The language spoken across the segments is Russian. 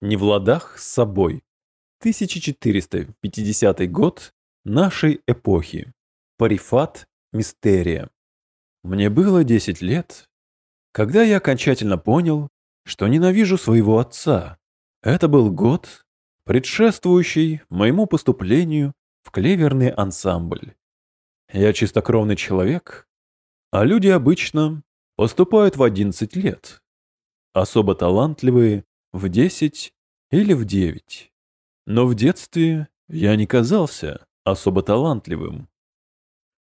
не в ладах с собой. 1450 год нашей эпохи. Парифат Мистерия. Мне было 10 лет, когда я окончательно понял, что ненавижу своего отца. Это был год, предшествующий моему поступлению в клеверный ансамбль. Я чистокровный человек, а люди обычно поступают в 11 лет. Особо талантливые в 10 или в 9. Но в детстве я не казался особо талантливым.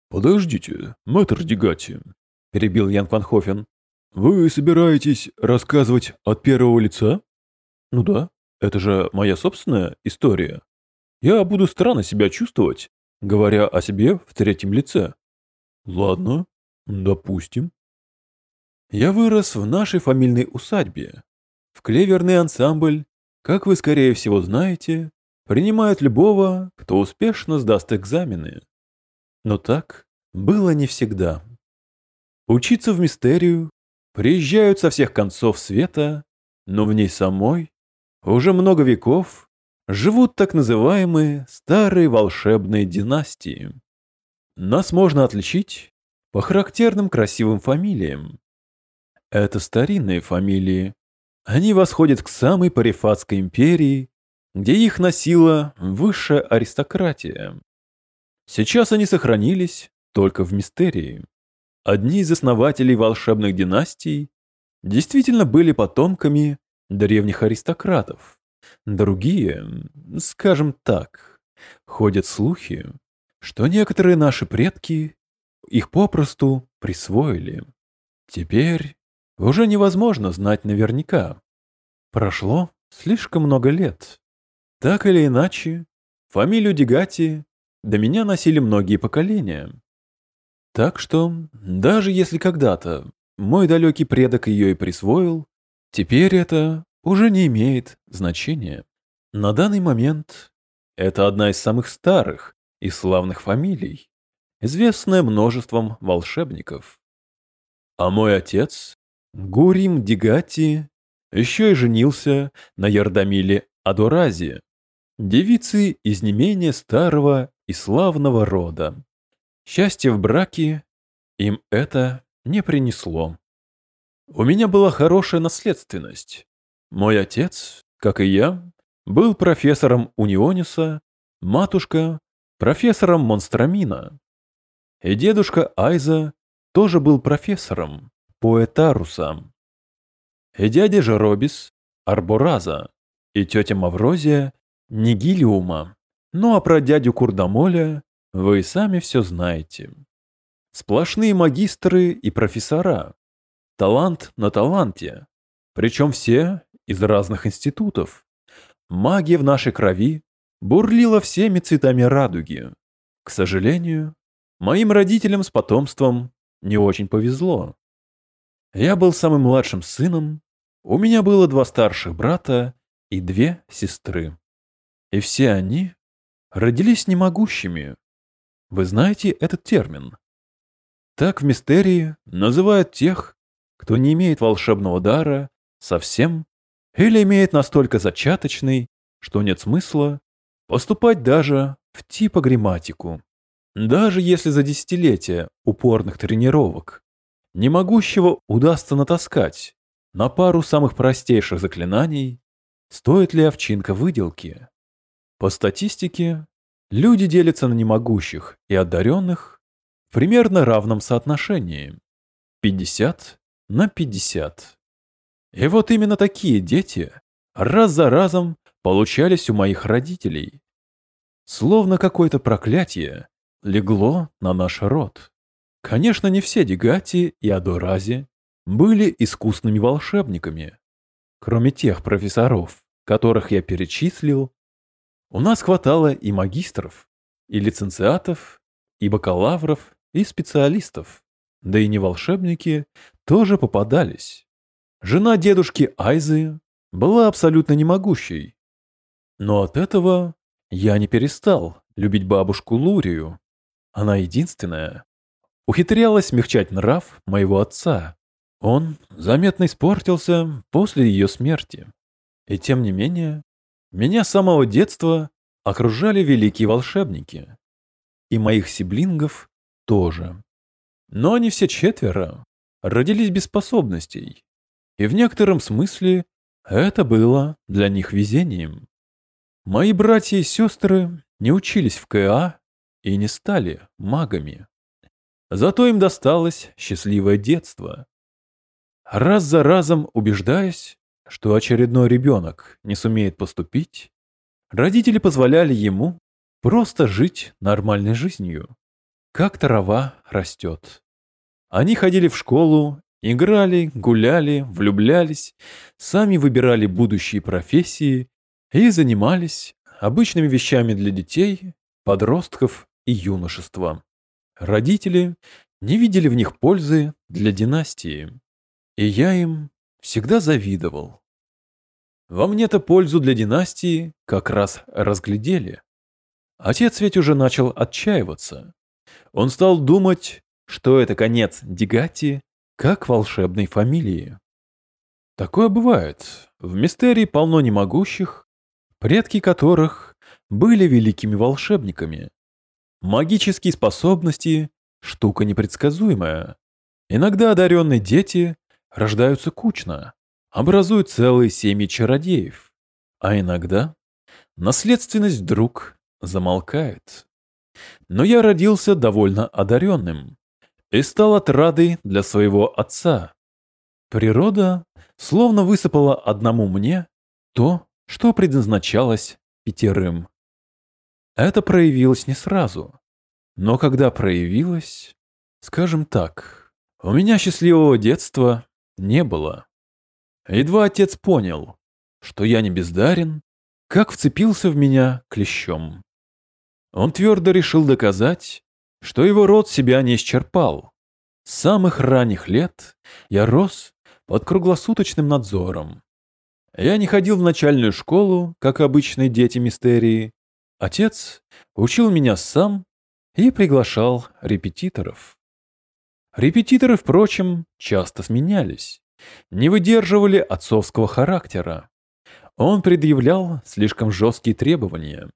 «Подождите, мэтр Дегати», — перебил Ян Ванхофен. «Вы собираетесь рассказывать от первого лица?» «Ну да, это же моя собственная история. Я буду странно себя чувствовать, говоря о себе в третьем лице». «Ладно, допустим». Я вырос в нашей фамильной усадьбе. В клеверный ансамбль, как вы скорее всего знаете, принимают любого, кто успешно сдаст экзамены. Но так было не всегда. Учиться в мистерию приезжают со всех концов света, но в ней самой уже много веков живут так называемые старые волшебные династии. Нас можно отличить по характерным красивым фамилиям. Это старинные фамилии. Они восходят к самой Парифатской империи, где их носила высшая аристократия. Сейчас они сохранились только в мистерии. Одни из основателей волшебных династий действительно были потомками древних аристократов. Другие, скажем так, ходят слухи, что некоторые наши предки их попросту присвоили. Теперь уже невозможно знать наверняка. Прошло слишком много лет. Так или иначе, фамилию Дегати до меня носили многие поколения. Так что, даже если когда-то мой далекий предок ее и присвоил, теперь это уже не имеет значения. На данный момент это одна из самых старых и славных фамилий, известная множеством волшебников. А мой отец, Гурим Дигати, еще и женился на Ярдамиле Адоразе, девице из не менее старого и славного рода. Счастье в браке им это не принесло. У меня была хорошая наследственность. Мой отец, как и я, был профессором Униониса, матушка – профессором Монстрамина. И дедушка Айза тоже был профессором, Поэтаруса. И дядя Жеробис – Арбораза, и тетя Маврозия – Нигилиума. Ну а про дядю Курдамоля вы сами все знаете. Сплошные магистры и профессора. Талант на таланте. Причем все из разных институтов. Магия в нашей крови бурлила всеми цветами радуги. К сожалению, моим родителям с потомством не очень повезло. Я был самым младшим сыном, у меня было два старших брата и две сестры. И все они родились немогущими. Вы знаете этот термин? Так в мистерии называют тех, кто не имеет волшебного дара совсем или имеет настолько зачаточный, что нет смысла поступать даже в типограмматику. Даже если за десятилетия упорных тренировок немогущего удастся натаскать на пару самых простейших заклинаний, стоит ли овчинка выделки? По статистике, люди делятся на немогущих и одаренных в примерно равном соотношении. 50 на 50. И вот именно такие дети раз за разом получались у моих родителей. Словно какое-то проклятие легло на наш род. Конечно, не все Дегати и Адорази были искусными волшебниками. Кроме тех профессоров, которых я перечислил, у нас хватало и магистров, и лицензиатов, и бакалавров, и специалистов. Да и не волшебники тоже попадались. Жена дедушки Айзы была абсолютно немогущей. Но от этого я не перестал любить бабушку Лурию. Она единственная ухитрялась смягчать нрав моего отца. Он заметно испортился после ее смерти. И тем не менее, меня с самого детства окружали великие волшебники. И моих сиблингов тоже. Но они все четверо родились без способностей. И в некотором смысле это было для них везением. Мои братья и сестры не учились в КА и не стали магами. Зато им досталось счастливое детство. Раз за разом убеждаясь, что очередной ребенок не сумеет поступить, родители позволяли ему просто жить нормальной жизнью, как трава растет. Они ходили в школу, играли, гуляли, влюблялись, сами выбирали будущие профессии и занимались обычными вещами для детей, подростков и юношества. Родители не видели в них пользы для династии, и я им всегда завидовал. Во мне-то пользу для династии как раз разглядели. Отец ведь уже начал отчаиваться. Он стал думать, что это конец Дигати как волшебной фамилии. Такое бывает. В мистерии полно немогущих, предки которых были великими волшебниками. Магические способности – штука непредсказуемая. Иногда одаренные дети рождаются кучно, образуют целые семьи чародеев. А иногда наследственность вдруг замолкает. Но я родился довольно одаренным и стал отрадой для своего отца. Природа словно высыпала одному мне то, что предназначалось пятерым. Это проявилось не сразу. Но когда проявилось, скажем так, у меня счастливого детства не было. Едва отец понял, что я не бездарен, как вцепился в меня клещом. Он твердо решил доказать, что его род себя не исчерпал. С самых ранних лет я рос под круглосуточным надзором. Я не ходил в начальную школу, как обычные дети мистерии, Отец учил меня сам и приглашал репетиторов. Репетиторы, впрочем, часто сменялись, не выдерживали отцовского характера. Он предъявлял слишком жесткие требования,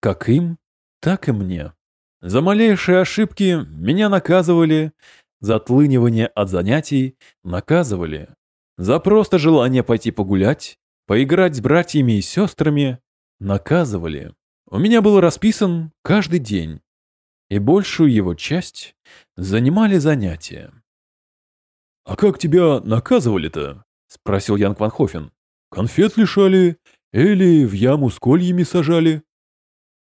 как им, так и мне. За малейшие ошибки меня наказывали, за отлынивание от занятий наказывали, за просто желание пойти погулять, поиграть с братьями и сестрами наказывали. У меня был расписан каждый день, и большую его часть занимали занятия. «А как тебя наказывали-то?» — спросил Ян Кванхофен. «Конфет лишали или в яму с кольями сажали?»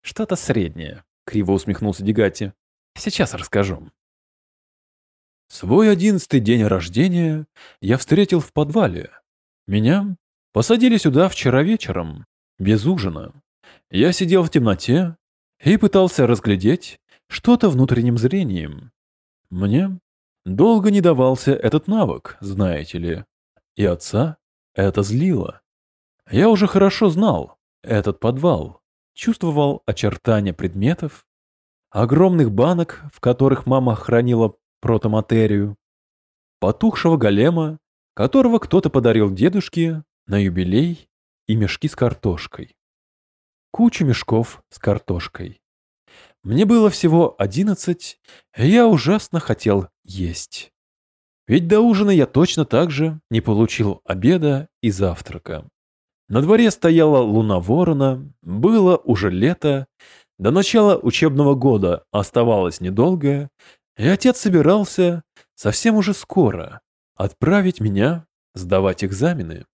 «Что-то среднее», — криво усмехнулся Дегати. «Сейчас расскажу». Свой одиннадцатый день рождения я встретил в подвале. Меня посадили сюда вчера вечером, без ужина. Я сидел в темноте и пытался разглядеть что-то внутренним зрением. Мне долго не давался этот навык, знаете ли, и отца это злило. Я уже хорошо знал этот подвал, чувствовал очертания предметов, огромных банок, в которых мама хранила протоматерию, потухшего голема, которого кто-то подарил дедушке на юбилей, и мешки с картошкой кучу мешков с картошкой. Мне было всего одиннадцать, и я ужасно хотел есть. Ведь до ужина я точно так же не получил обеда и завтрака. На дворе стояла луна ворона, было уже лето, до начала учебного года оставалось недолго, и отец собирался совсем уже скоро отправить меня сдавать экзамены.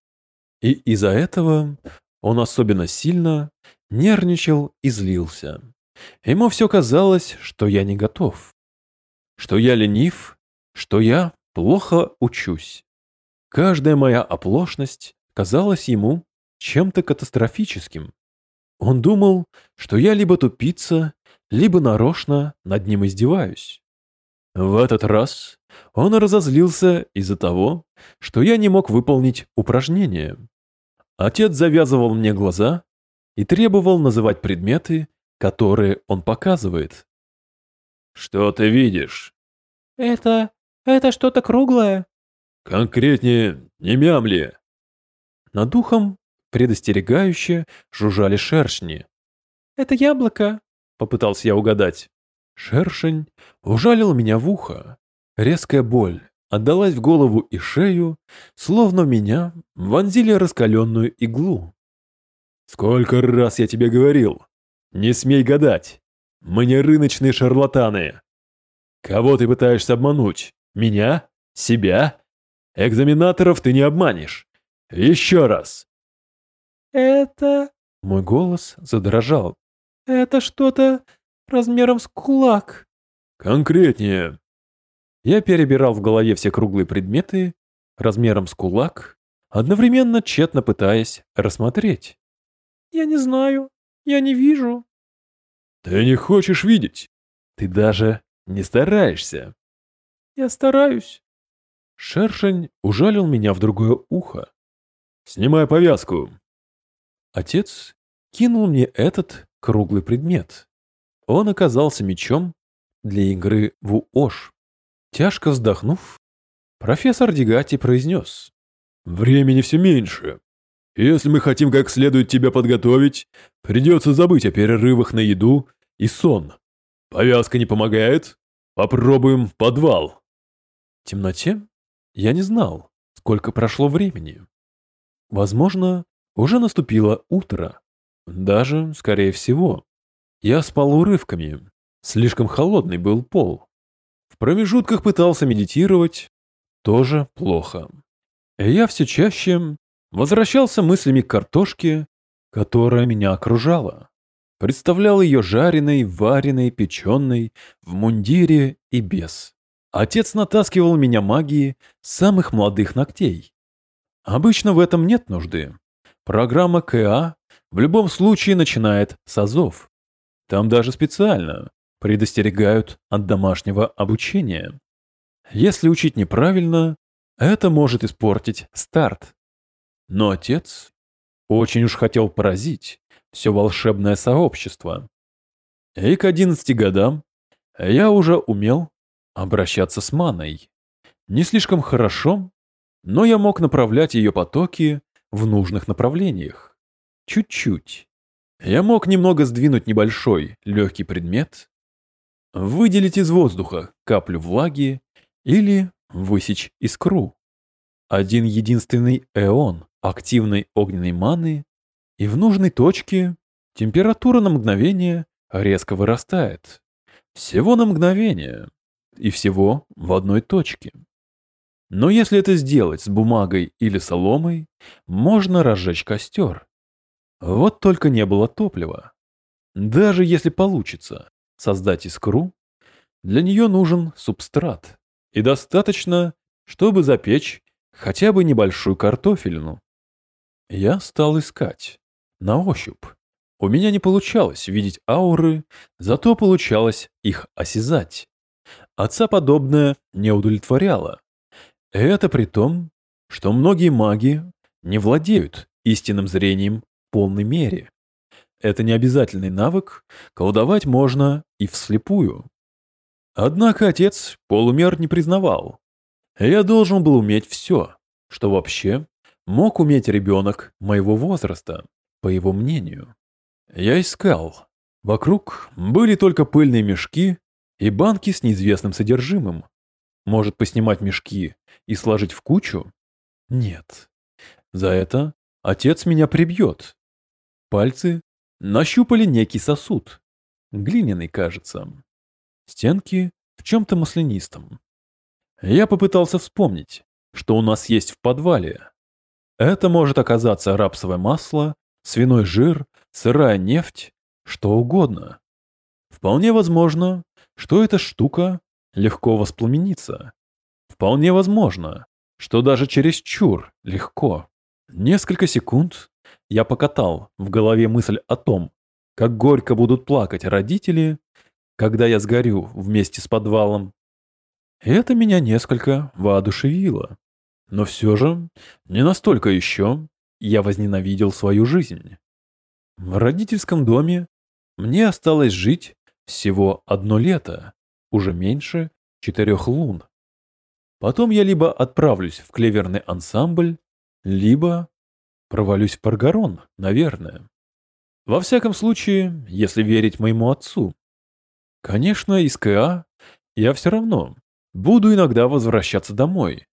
И из-за этого он особенно сильно нервничал и злился. Ему все казалось, что я не готов, что я ленив, что я плохо учусь. Каждая моя оплошность казалась ему чем-то катастрофическим. Он думал, что я либо тупица, либо нарочно над ним издеваюсь. В этот раз он разозлился из-за того, что я не мог выполнить упражнение. Отец завязывал мне глаза и требовал называть предметы, которые он показывает. «Что ты видишь?» «Это... это что-то круглое». «Конкретнее, не мямли». Над духом предостерегающе жужжали шершни. «Это яблоко», — попытался я угадать. Шершень ужалил меня в ухо. Резкая боль отдалась в голову и шею, словно меня вонзили раскаленную иглу. «Сколько раз я тебе говорил! Не смей гадать! Мы не рыночные шарлатаны! Кого ты пытаешься обмануть? Меня? Себя? Экзаменаторов ты не обманешь! Еще раз!» «Это...» Мой голос задрожал. «Это что-то размером с кулак». «Конкретнее». Я перебирал в голове все круглые предметы размером с кулак, одновременно тщетно пытаясь рассмотреть. «Я не знаю. Я не вижу». «Ты не хочешь видеть. Ты даже не стараешься». «Я стараюсь». Шершень ужалил меня в другое ухо. «Снимай повязку». Отец кинул мне этот круглый предмет. Он оказался мечом для игры в уош. Тяжко вздохнув, профессор Дегати произнес. «Времени все меньше. Если мы хотим как следует тебя подготовить, придется забыть о перерывах на еду и сон. Повязка не помогает? Попробуем подвал». В темноте я не знал, сколько прошло времени. Возможно, уже наступило утро. Даже, скорее всего. Я спал урывками. Слишком холодный был пол. В промежутках пытался медитировать. Тоже плохо. Я все чаще возвращался мыслями к картошке, которая меня окружала. Представлял ее жареной, вареной, печеной, в мундире и без. Отец натаскивал меня магии самых молодых ногтей. Обычно в этом нет нужды. Программа КА в любом случае начинает с азов. Там даже специально предостерегают от домашнего обучения. Если учить неправильно, это может испортить старт. Но отец очень уж хотел поразить все волшебное сообщество. И к 11 годам я уже умел обращаться с маной. Не слишком хорошо, но я мог направлять ее потоки в нужных направлениях. Чуть-чуть. Я мог немного сдвинуть небольшой, легкий предмет, выделить из воздуха каплю влаги или высечь искру. Один единственный эон активной огненной маны, и в нужной точке температура на мгновение резко вырастает. Всего на мгновение. И всего в одной точке. Но если это сделать с бумагой или соломой, можно разжечь костер. Вот только не было топлива. Даже если получится создать искру, для нее нужен субстрат. И достаточно, чтобы запечь хотя бы небольшую картофелину. Я стал искать. На ощупь. У меня не получалось видеть ауры, зато получалось их осязать. Отца подобное не удовлетворяло. Это при том, что многие маги не владеют истинным зрением полной мере. Это не обязательный навык, колдовать можно и вслепую. Однако отец полумер не признавал. Я должен был уметь все, что вообще мог уметь ребенок моего возраста, по его мнению. Я искал. Вокруг были только пыльные мешки и банки с неизвестным содержимым. Может поснимать мешки и сложить в кучу? Нет. За это отец меня прибьет. Пальцы нащупали некий сосуд. Глиняный, кажется. Стенки в чем-то маслянистом. Я попытался вспомнить, что у нас есть в подвале. Это может оказаться рапсовое масло, свиной жир, сырая нефть, что угодно. Вполне возможно, что эта штука легко воспламенится. Вполне возможно, что даже чересчур легко. Несколько секунд я покатал в голове мысль о том, как горько будут плакать родители, когда я сгорю вместе с подвалом. это меня несколько воодушевило. Но все же не настолько еще я возненавидел свою жизнь. В родительском доме мне осталось жить всего одно лето, уже меньше четырех лун. Потом я либо отправлюсь в клеверный ансамбль, либо провалюсь в Паргарон, наверное. Во всяком случае, если верить моему отцу. Конечно, из КА я все равно буду иногда возвращаться домой.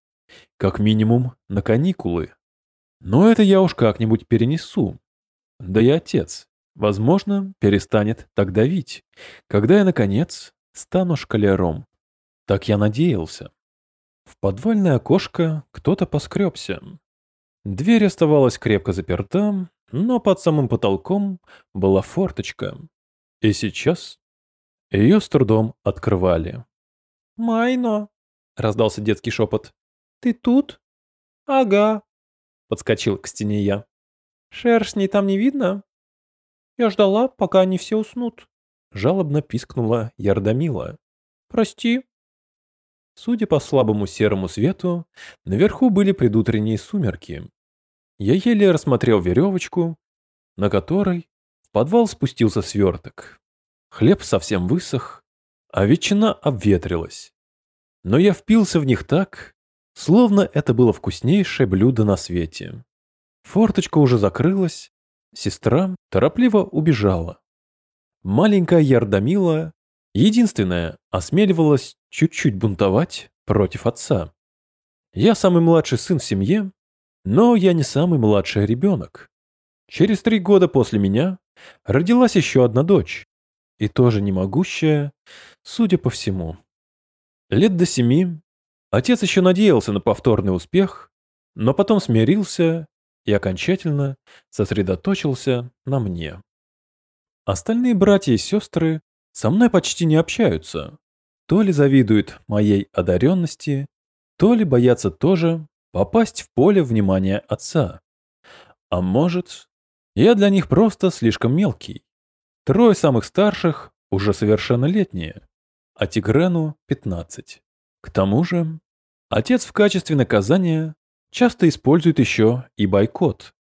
Как минимум на каникулы. Но это я уж как-нибудь перенесу. Да и отец, возможно, перестанет так давить, когда я, наконец, стану шкалером. Так я надеялся. В подвальное окошко кто-то поскребся. Дверь оставалась крепко заперта, но под самым потолком была форточка. И сейчас ее с трудом открывали. «Майно!» — раздался детский шепот. «Ты тут?» «Ага», — подскочил к стене я. «Шершней там не видно?» «Я ждала, пока они все уснут», — жалобно пискнула Ярдамила. «Прости». Судя по слабому серому свету, наверху были предутренние сумерки. Я еле рассмотрел веревочку, на которой в подвал спустился сверток. Хлеб совсем высох, а ветчина обветрилась. Но я впился в них так, словно это было вкуснейшее блюдо на свете. Форточка уже закрылась, сестра торопливо убежала. Маленькая Ярдамила Единственное, осмеливалась чуть-чуть бунтовать против отца. Я самый младший сын в семье, но я не самый младший ребенок. Через три года после меня родилась еще одна дочь, и тоже не могущая, судя по всему. Лет до семи отец еще надеялся на повторный успех, но потом смирился и окончательно сосредоточился на мне. Остальные братья и сестры со мной почти не общаются. То ли завидуют моей одаренности, то ли боятся тоже попасть в поле внимания отца. А может, я для них просто слишком мелкий. Трое самых старших уже совершеннолетние, а Тигрену 15. К тому же, отец в качестве наказания часто использует еще и бойкот.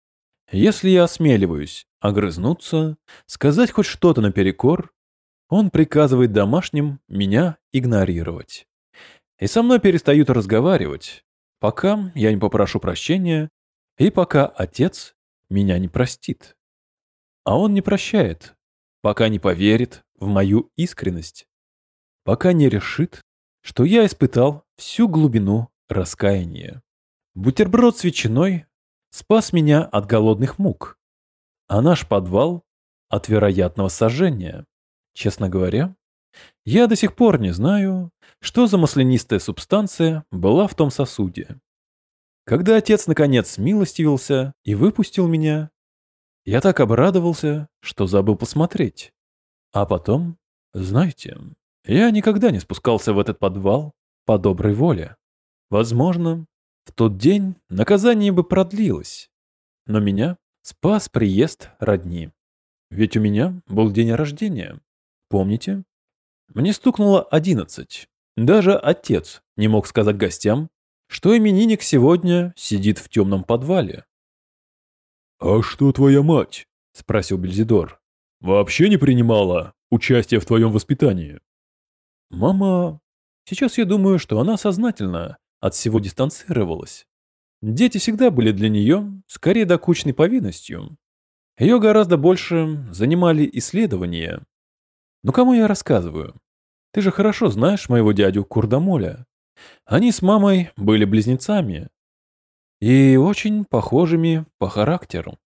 Если я осмеливаюсь огрызнуться, сказать хоть что-то наперекор, он приказывает домашним меня игнорировать. И со мной перестают разговаривать, пока я не попрошу прощения и пока отец меня не простит. А он не прощает, пока не поверит в мою искренность, пока не решит, что я испытал всю глубину раскаяния. Бутерброд с ветчиной спас меня от голодных мук, а наш подвал — от вероятного сожжения. Честно говоря, я до сих пор не знаю, что за маслянистая субстанция была в том сосуде. Когда отец наконец смилостивился и выпустил меня, я так обрадовался, что забыл посмотреть. А потом, знаете, я никогда не спускался в этот подвал по доброй воле. Возможно, в тот день наказание бы продлилось, но меня спас приезд родни. Ведь у меня был день рождения. Помните? Мне стукнуло одиннадцать. Даже отец не мог сказать гостям, что именинник сегодня сидит в темном подвале. «А что твоя мать?» — спросил Бельзидор. «Вообще не принимала участие в твоем воспитании?» «Мама...» Сейчас я думаю, что она сознательно от всего дистанцировалась. Дети всегда были для нее скорее докучной повинностью. Ее гораздо больше занимали исследования, ну кому я рассказываю? Ты же хорошо знаешь моего дядю Курдамоля. Они с мамой были близнецами и очень похожими по характеру.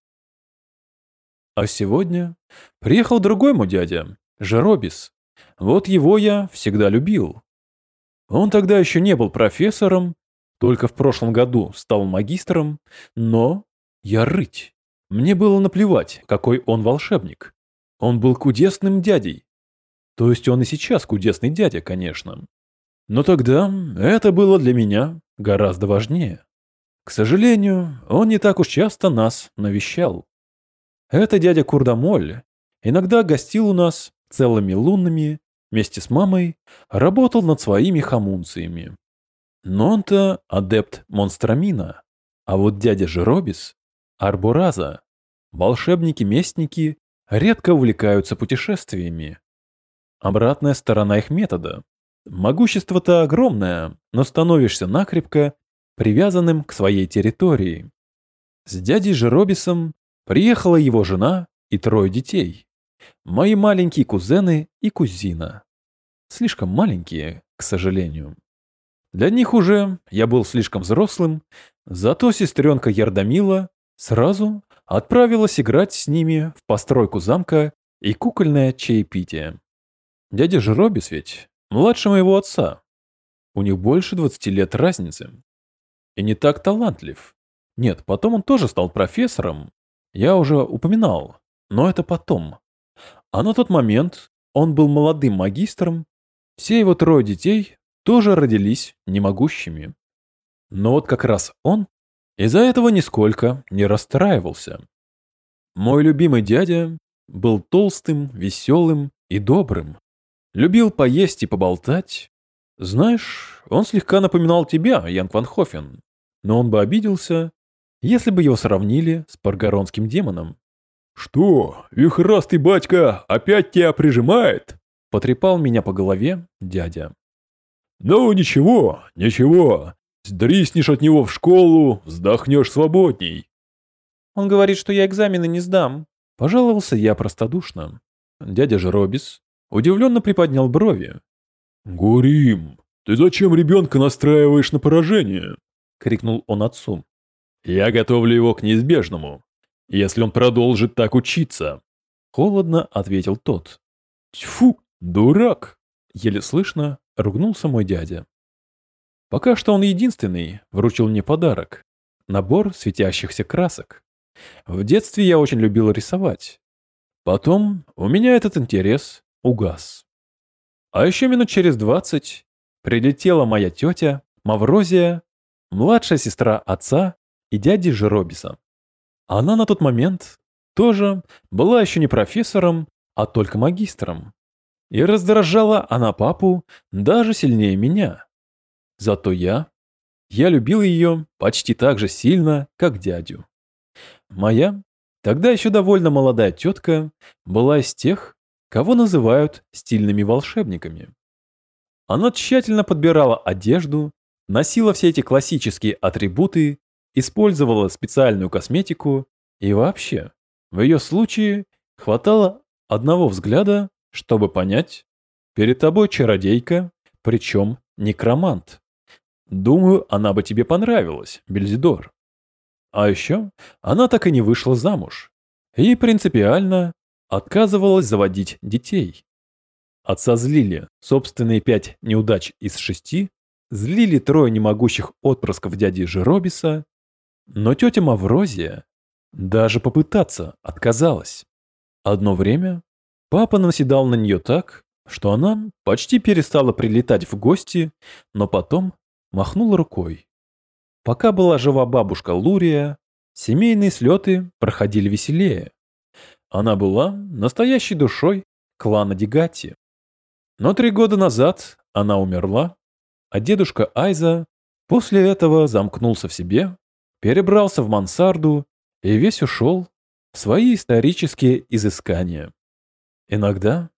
А сегодня приехал другой мой дядя, Жеробис. Вот его я всегда любил. Он тогда еще не был профессором, только в прошлом году стал магистром, но я рыть. Мне было наплевать, какой он волшебник. Он был кудесным дядей, то есть он и сейчас кудесный дядя, конечно. Но тогда это было для меня гораздо важнее. К сожалению, он не так уж часто нас навещал. Это дядя Курдамоль иногда гостил у нас целыми лунными, вместе с мамой работал над своими хомунциями. Но он-то адепт Монстрамина, а вот дядя Жеробис – Арбураза. Волшебники-местники редко увлекаются путешествиями, Обратная сторона их метода. Могущество-то огромное, но становишься накрепко привязанным к своей территории. С дядей Жеробисом приехала его жена и трое детей. Мои маленькие кузены и кузина. Слишком маленькие, к сожалению. Для них уже я был слишком взрослым, зато сестренка Ярдамила сразу отправилась играть с ними в постройку замка и кукольное чаепитие. Дядя Жеробис ведь младше моего отца. У них больше 20 лет разницы. И не так талантлив. Нет, потом он тоже стал профессором. Я уже упоминал, но это потом. А на тот момент он был молодым магистром. Все его трое детей тоже родились немогущими. Но вот как раз он из-за этого нисколько не расстраивался. Мой любимый дядя был толстым, веселым и добрым. Любил поесть и поболтать. Знаешь, он слегка напоминал тебя, Ян Ван Хофен. Но он бы обиделся, если бы его сравнили с паргоронским демоном. «Что, вихрастый батька опять тебя прижимает?» Потрепал меня по голове дядя. «Ну ничего, ничего. Сдриснешь от него в школу, вздохнешь свободней». Он говорит, что я экзамены не сдам. Пожаловался я простодушно. Дядя же Робис удивленно приподнял брови. «Гурим, ты зачем ребенка настраиваешь на поражение?» — крикнул он отцу. «Я готовлю его к неизбежному, если он продолжит так учиться», — холодно ответил тот. «Тьфу, дурак!» — еле слышно ругнулся мой дядя. Пока что он единственный вручил мне подарок — набор светящихся красок. В детстве я очень любил рисовать. Потом у меня этот интерес угас. А еще минут через двадцать прилетела моя тетя Маврозия, младшая сестра отца и дяди Жеробиса. Она на тот момент тоже была еще не профессором, а только магистром. И раздражала она папу даже сильнее меня. Зато я... Я любил ее почти так же сильно, как дядю. Моя, тогда еще довольно молодая тетка, была из тех, кого называют стильными волшебниками. Она тщательно подбирала одежду, носила все эти классические атрибуты, использовала специальную косметику и вообще, в ее случае, хватало одного взгляда, чтобы понять, перед тобой чародейка, причем некромант. Думаю, она бы тебе понравилась, Бельзидор. А еще она так и не вышла замуж. И принципиально отказывалась заводить детей. Отца злили собственные пять неудач из шести, злили трое немогущих отпрысков дяди Жеробиса, но тетя Маврозия даже попытаться отказалась. Одно время папа наседал на нее так, что она почти перестала прилетать в гости, но потом махнула рукой. Пока была жива бабушка Лурия, семейные слеты проходили веселее. Она была настоящей душой клана Дигати. Но три года назад она умерла, а дедушка Айза после этого замкнулся в себе, перебрался в мансарду и весь ушел в свои исторические изыскания. Иногда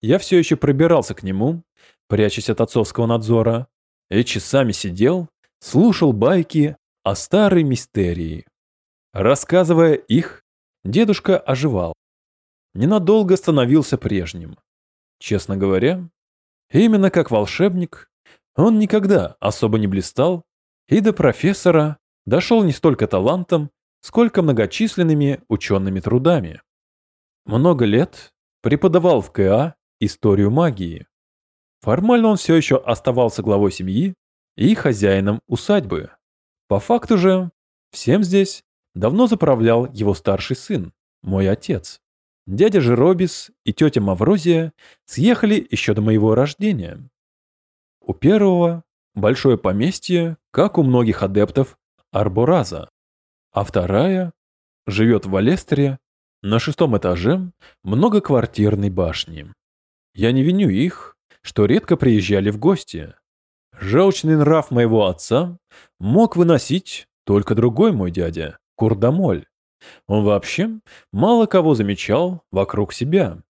я все еще пробирался к нему, прячась от отцовского надзора, и часами сидел слушал байки о старой мистерии. Рассказывая их, дедушка оживал. Ненадолго становился прежним. Честно говоря, именно как волшебник, он никогда особо не блистал и до профессора дошел не столько талантом, сколько многочисленными учеными трудами. Много лет преподавал в КА историю магии. Формально он все еще оставался главой семьи, и хозяином усадьбы. По факту же, всем здесь давно заправлял его старший сын, мой отец. Дядя Жеробис и тетя Маврозия съехали еще до моего рождения. У первого большое поместье, как у многих адептов Арбораза, а вторая живет в Валестере на шестом этаже многоквартирной башни. Я не виню их, что редко приезжали в гости, Желчный нрав моего отца мог выносить только другой мой дядя, Курдамоль. Он вообще мало кого замечал вокруг себя.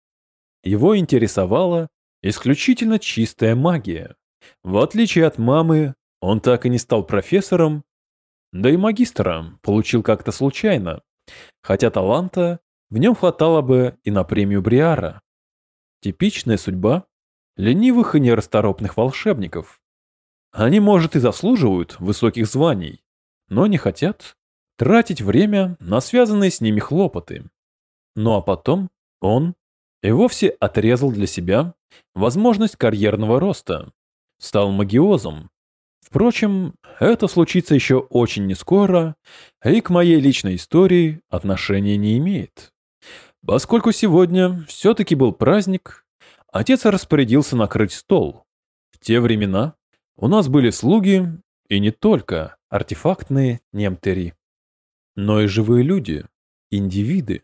Его интересовала исключительно чистая магия. В отличие от мамы, он так и не стал профессором, Да и магистра получил как-то случайно, хотя таланта в нем хватало бы и на премию Бриара. Типичная судьба ленивых и нерасторопных волшебников. Они, может, и заслуживают высоких званий, но не хотят тратить время на связанные с ними хлопоты. Ну а потом он и вовсе отрезал для себя возможность карьерного роста, стал магиозом. Впрочем, это случится еще очень нескоро и к моей личной истории отношения не имеет. Поскольку сегодня все-таки был праздник, отец распорядился накрыть стол. В те времена у нас были слуги, и не только артефактные немтери, но и живые люди, индивиды.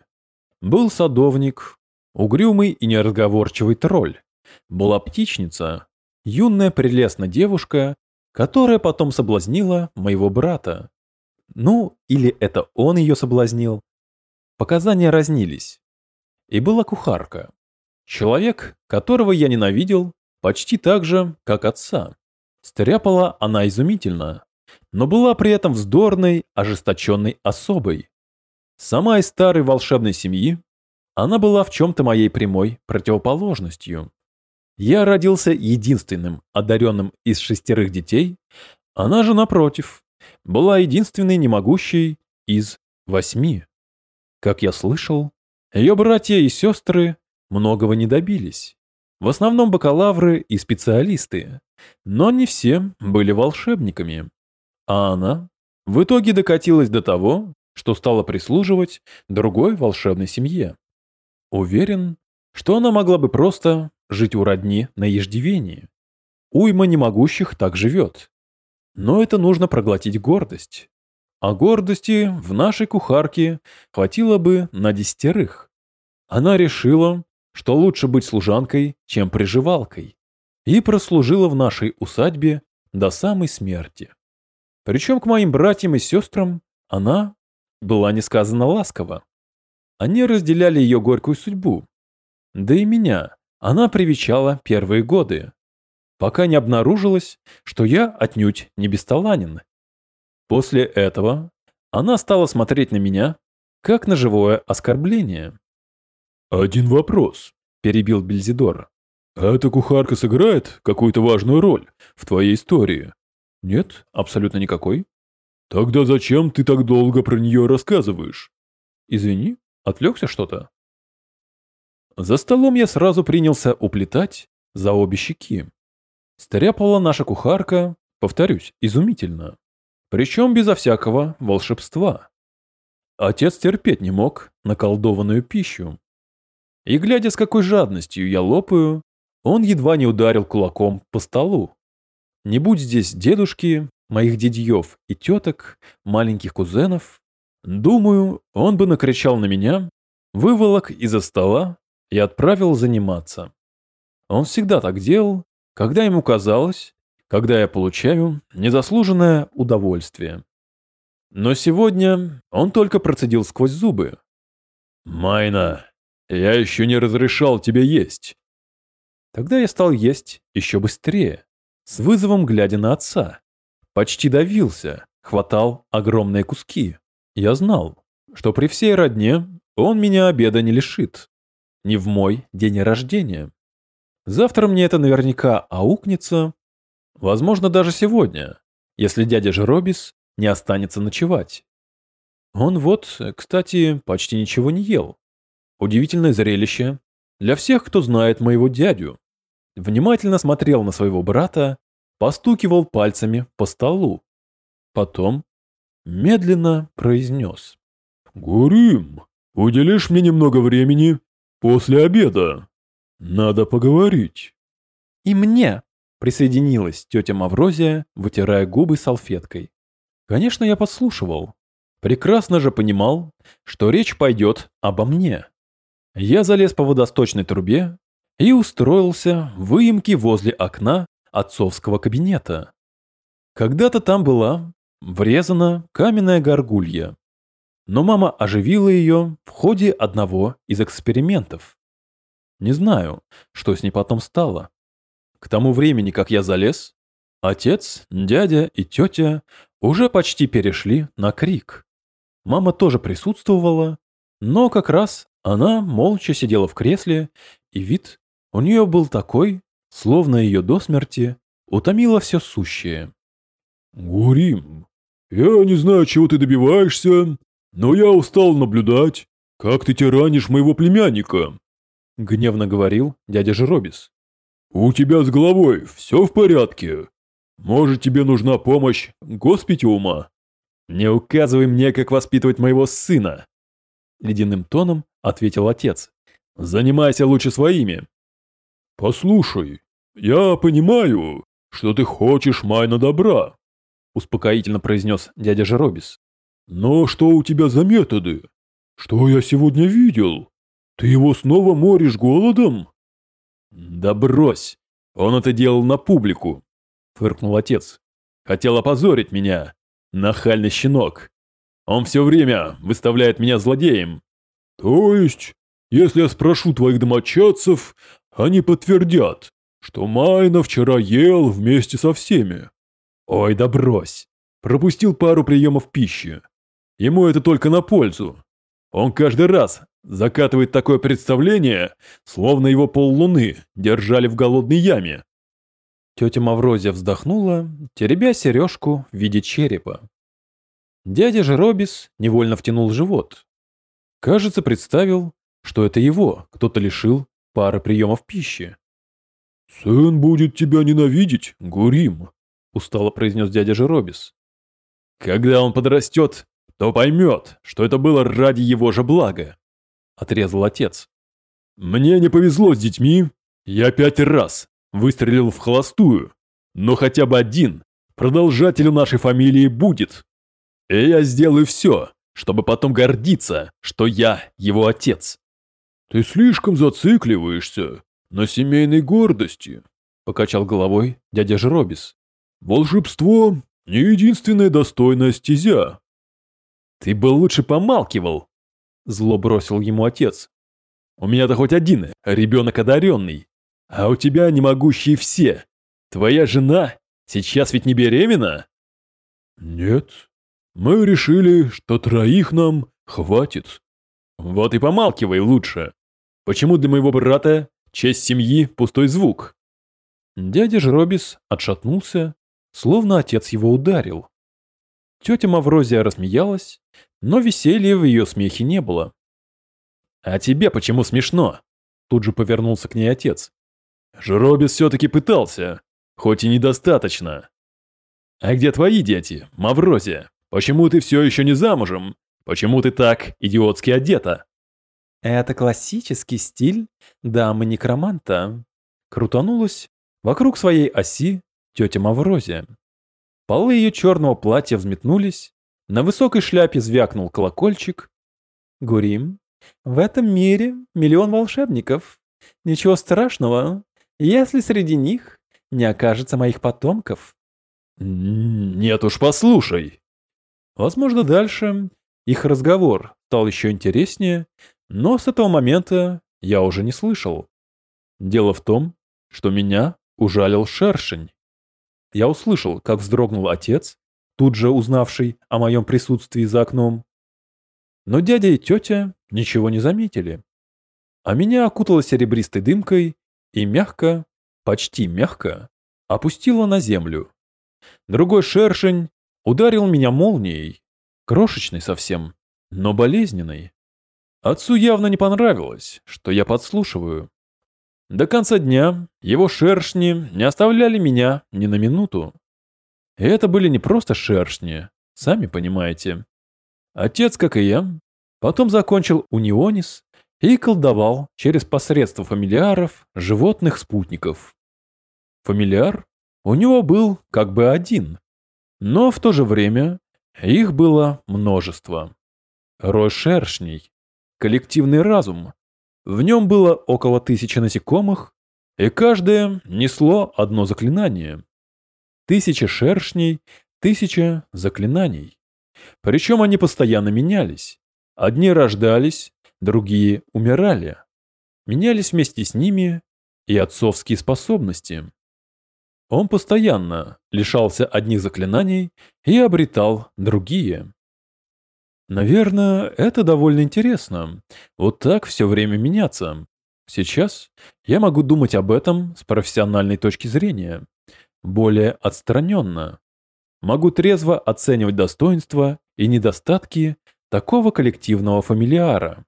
Был садовник, угрюмый и неразговорчивый тролль. Была птичница, юная прелестная девушка, которая потом соблазнила моего брата. Ну, или это он ее соблазнил. Показания разнились. И была кухарка. Человек, которого я ненавидел, почти так же, как отца. Стряпала она изумительно, но была при этом вздорной, ожесточенной особой. Сама из старой волшебной семьи, она была в чем-то моей прямой противоположностью. Я родился единственным одаренным из шестерых детей, она же, напротив, была единственной немогущей из восьми. Как я слышал, ее братья и сестры многого не добились. В основном бакалавры и специалисты, но не все были волшебниками. А она в итоге докатилась до того, что стала прислуживать другой волшебной семье. Уверен, что она могла бы просто жить у родни на иждивении. Уйма немогущих так живет. Но это нужно проглотить гордость. А гордости в нашей кухарке хватило бы на десятерых. Она решила, что лучше быть служанкой, чем приживалкой, и прослужила в нашей усадьбе до самой смерти. Причем к моим братьям и сестрам она была несказанно ласкова. Они разделяли ее горькую судьбу. Да и меня она привечала первые годы, пока не обнаружилось, что я отнюдь не бесталанен. После этого она стала смотреть на меня, как на живое оскорбление. «Один вопрос», — перебил Бельзидор. «Эта кухарка сыграет какую-то важную роль в твоей истории?» Нет, абсолютно никакой. Тогда зачем ты так долго про нее рассказываешь? Извини, отвлекся что-то. За столом я сразу принялся уплетать за обе щеки. Стряпала наша кухарка, повторюсь, изумительно. Причем безо всякого волшебства. Отец терпеть не мог наколдованную пищу. И глядя, с какой жадностью я лопаю, он едва не ударил кулаком по столу. Не будь здесь дедушки, моих дедьев и теток, маленьких кузенов, думаю, он бы накричал на меня, выволок из-за стола и отправил заниматься. Он всегда так делал, когда ему казалось, когда я получаю незаслуженное удовольствие. Но сегодня он только процедил сквозь зубы. «Майна, я еще не разрешал тебе есть». Тогда я стал есть еще быстрее с вызовом глядя на отца. Почти давился, хватал огромные куски. Я знал, что при всей родне он меня обеда не лишит. Не в мой день рождения. Завтра мне это наверняка аукнется. Возможно, даже сегодня, если дядя Жеробис не останется ночевать. Он вот, кстати, почти ничего не ел. Удивительное зрелище для всех, кто знает моего дядю внимательно смотрел на своего брата, постукивал пальцами по столу. Потом медленно произнес. «Гурим, уделишь мне немного времени после обеда? Надо поговорить». «И мне!» — присоединилась тетя Маврозия, вытирая губы салфеткой. Конечно, я подслушивал. Прекрасно же понимал, что речь пойдет обо мне. Я залез по водосточной трубе и устроился в выемке возле окна отцовского кабинета. Когда-то там была врезана каменная горгулья, но мама оживила ее в ходе одного из экспериментов. Не знаю, что с ней потом стало. К тому времени, как я залез, Отец, дядя и тетя уже почти перешли на крик. Мама тоже присутствовала, но как раз она молча сидела в кресле, и вид у нее был такой, словно ее до смерти утомило все сущее. «Гурим, я не знаю, чего ты добиваешься, но я устал наблюдать, как ты тиранишь моего племянника», — гневно говорил дядя Жеробис. «У тебя с головой все в порядке? Может, тебе нужна помощь госпитиума?» «Не указывай мне, как воспитывать моего сына!» Ледяным тоном ответил отец. «Занимайся лучше своими!» «Послушай, я понимаю, что ты хочешь Майна добра», успокоительно произнес дядя Жеробис. «Но что у тебя за методы? Что я сегодня видел? Ты его снова моришь голодом?» «Да брось! Он это делал на публику!» — фыркнул отец. «Хотел опозорить меня. Нахальный щенок. Он все время выставляет меня злодеем». «То есть, если я спрошу твоих домочадцев, они подтвердят, что Майна вчера ел вместе со всеми?» «Ой, да брось! Пропустил пару приемов пищи. Ему это только на пользу. Он каждый раз закатывает такое представление, словно его поллуны держали в голодной яме. Тетя Маврозия вздохнула, теребя сережку в виде черепа. Дядя же Робис невольно втянул живот. Кажется, представил, что это его кто-то лишил пары приемов пищи. «Сын будет тебя ненавидеть, Гурим», — устало произнес дядя же Робис. «Когда он подрастет, то поймет, что это было ради его же блага», — отрезал отец. «Мне не повезло с детьми. Я пять раз выстрелил в холостую, но хотя бы один продолжатель нашей фамилии будет. И я сделаю все, чтобы потом гордиться, что я его отец. Ты слишком зацикливаешься на семейной гордости, покачал головой дядя Жробис. Волшебство не единственная достойная стезя. Ты бы лучше помалкивал, зло бросил ему отец. У меня-то хоть один ребенок одаренный, а у тебя не могущие все. Твоя жена сейчас ведь не беременна? Нет. Мы решили, что троих нам хватит. Вот и помалкивай лучше. Почему для моего брата честь семьи пустой звук? Дядя Жробис отшатнулся, словно отец его ударил. Тетя Маврозия рассмеялась, но веселья в ее смехе не было. «А тебе почему смешно?» Тут же повернулся к ней отец. Жробис все-таки пытался, хоть и недостаточно. А где твои дети, Маврозия? Почему ты все еще не замужем? Почему ты так идиотски одета? Это классический стиль дамы-некроманта. Крутанулась вокруг своей оси тетя Маврозия. Полы ее черного платья взметнулись, на высокой шляпе звякнул колокольчик. Гурим, в этом мире миллион волшебников. Ничего страшного, если среди них не окажется моих потомков. Нет уж, послушай. Возможно, дальше их разговор стал еще интереснее, но с этого момента я уже не слышал. Дело в том, что меня ужалил шершень. Я услышал, как вздрогнул отец, тут же узнавший о моем присутствии за окном. Но дядя и тетя ничего не заметили. А меня окутало серебристой дымкой, и мягко, почти мягко, опустила на землю. Другой шершень ударил меня молнией, крошечной совсем, но болезненной. Отцу явно не понравилось, что я подслушиваю. До конца дня его шершни не оставляли меня ни на минуту. И это были не просто шершни, сами понимаете. Отец, как и я, потом закончил унионис и колдовал через посредство фамильяров, животных спутников. Фамильяр у него был как бы один, но в то же время их было множество. Рой шершней, коллективный разум. В нем было около тысячи насекомых, и каждое несло одно заклинание. Тысяча шершней, тысяча заклинаний. Причем они постоянно менялись. Одни рождались, другие умирали. Менялись вместе с ними и отцовские способности. Он постоянно лишался одних заклинаний и обретал другие. Наверное, это довольно интересно. Вот так все время меняться. Сейчас я могу думать об этом с профессиональной точки зрения, более отстраненно. Могу трезво оценивать достоинства и недостатки такого коллективного фамилиара.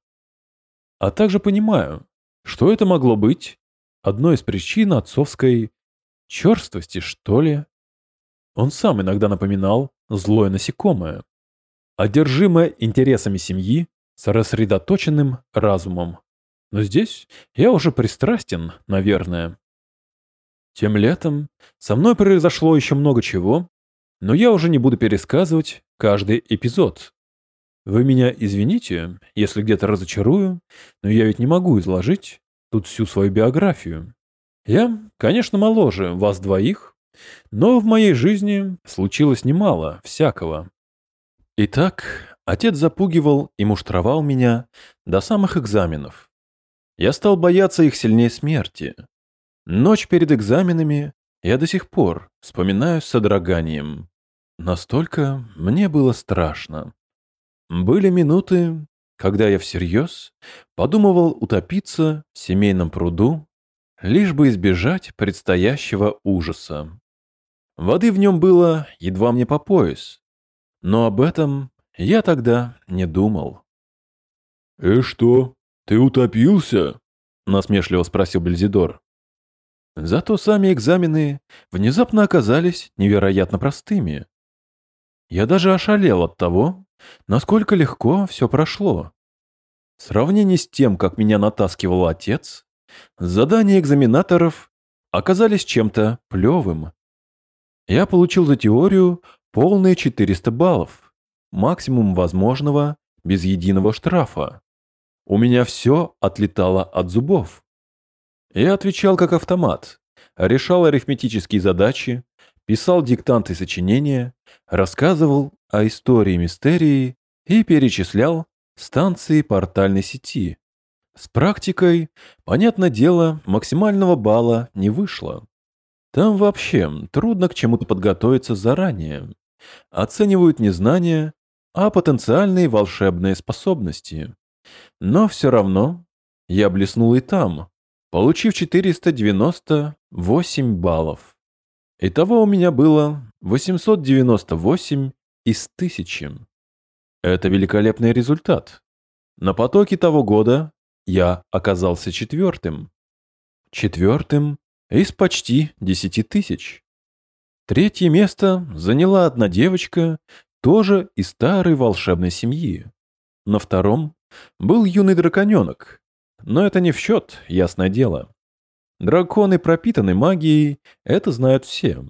А также понимаю, что это могло быть одной из причин отцовской черствости, что ли. Он сам иногда напоминал злое насекомое, одержимое интересами семьи с рассредоточенным разумом. Но здесь я уже пристрастен, наверное. Тем летом со мной произошло еще много чего, но я уже не буду пересказывать каждый эпизод. Вы меня извините, если где-то разочарую, но я ведь не могу изложить тут всю свою биографию. Я, конечно, моложе вас двоих, но в моей жизни случилось немало всякого. Итак, отец запугивал и муштровал меня до самых экзаменов. Я стал бояться их сильнее смерти. Ночь перед экзаменами я до сих пор вспоминаю с содроганием. Настолько мне было страшно. Были минуты, когда я всерьез подумывал утопиться в семейном пруду, лишь бы избежать предстоящего ужаса. Воды в нем было едва мне по пояс, но об этом я тогда не думал. «И что, ты утопился?» — насмешливо спросил Бельзидор. Зато сами экзамены внезапно оказались невероятно простыми. Я даже ошалел от того, насколько легко все прошло. В сравнении с тем, как меня натаскивал отец, задания экзаменаторов оказались чем-то плевым. Я получил за теорию полные 400 баллов, максимум возможного без единого штрафа. У меня все отлетало от зубов. Я отвечал как автомат, решал арифметические задачи, писал диктанты сочинения, рассказывал о истории мистерии и перечислял станции портальной сети. С практикой, понятное дело, максимального балла не вышло. Там вообще трудно к чему-то подготовиться заранее. Оценивают не знания, а потенциальные волшебные способности. Но все равно я блеснул и там, получив 498 баллов. Итого у меня было 898 из 1000. Это великолепный результат. На потоке того года я оказался четвертым. Четвертым из почти 10 тысяч. Третье место заняла одна девочка, тоже из старой волшебной семьи. На втором был юный драконенок, но это не в счет, ясное дело. Драконы пропитаны магией, это знают все.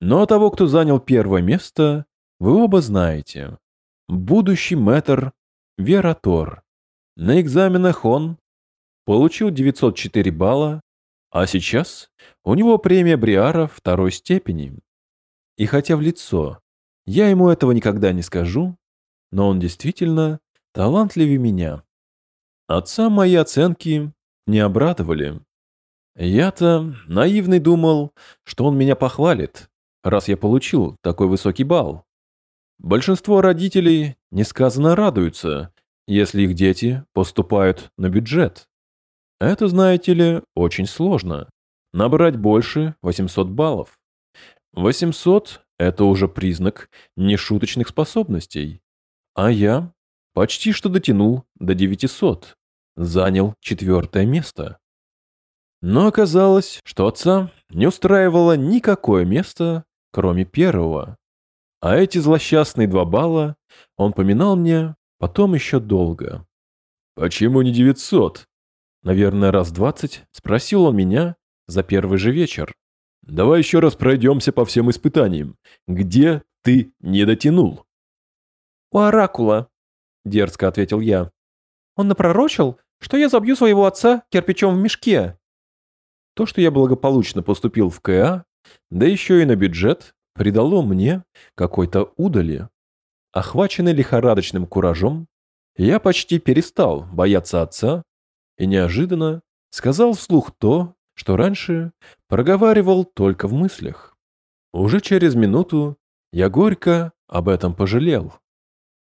Но того, кто занял первое место, вы оба знаете. Будущий мэтр Вератор. На экзаменах он получил 904 балла, а сейчас у него премия Бриара второй степени. И хотя в лицо я ему этого никогда не скажу, но он действительно талантливее меня. Отца мои оценки не обрадовали. Я-то наивный думал, что он меня похвалит, раз я получил такой высокий балл. Большинство родителей несказанно радуются, если их дети поступают на бюджет. Это, знаете ли, очень сложно. Набрать больше 800 баллов. 800 – это уже признак нешуточных способностей. А я почти что дотянул до 900. Занял четвертое место. Но оказалось, что отца не устраивало никакое место, кроме первого. А эти злосчастные два балла он поминал мне потом еще долго. «Почему не девятьсот?» Наверное, раз двадцать спросил он меня за первый же вечер. «Давай еще раз пройдемся по всем испытаниям. Где ты не дотянул?» «У Оракула», — дерзко ответил я. «Он напророчил, что я забью своего отца кирпичом в мешке. То, что я благополучно поступил в КА, да еще и на бюджет, придало мне какой-то удали. Охваченный лихорадочным куражом, я почти перестал бояться отца и неожиданно сказал вслух то, что раньше проговаривал только в мыслях. Уже через минуту я горько об этом пожалел.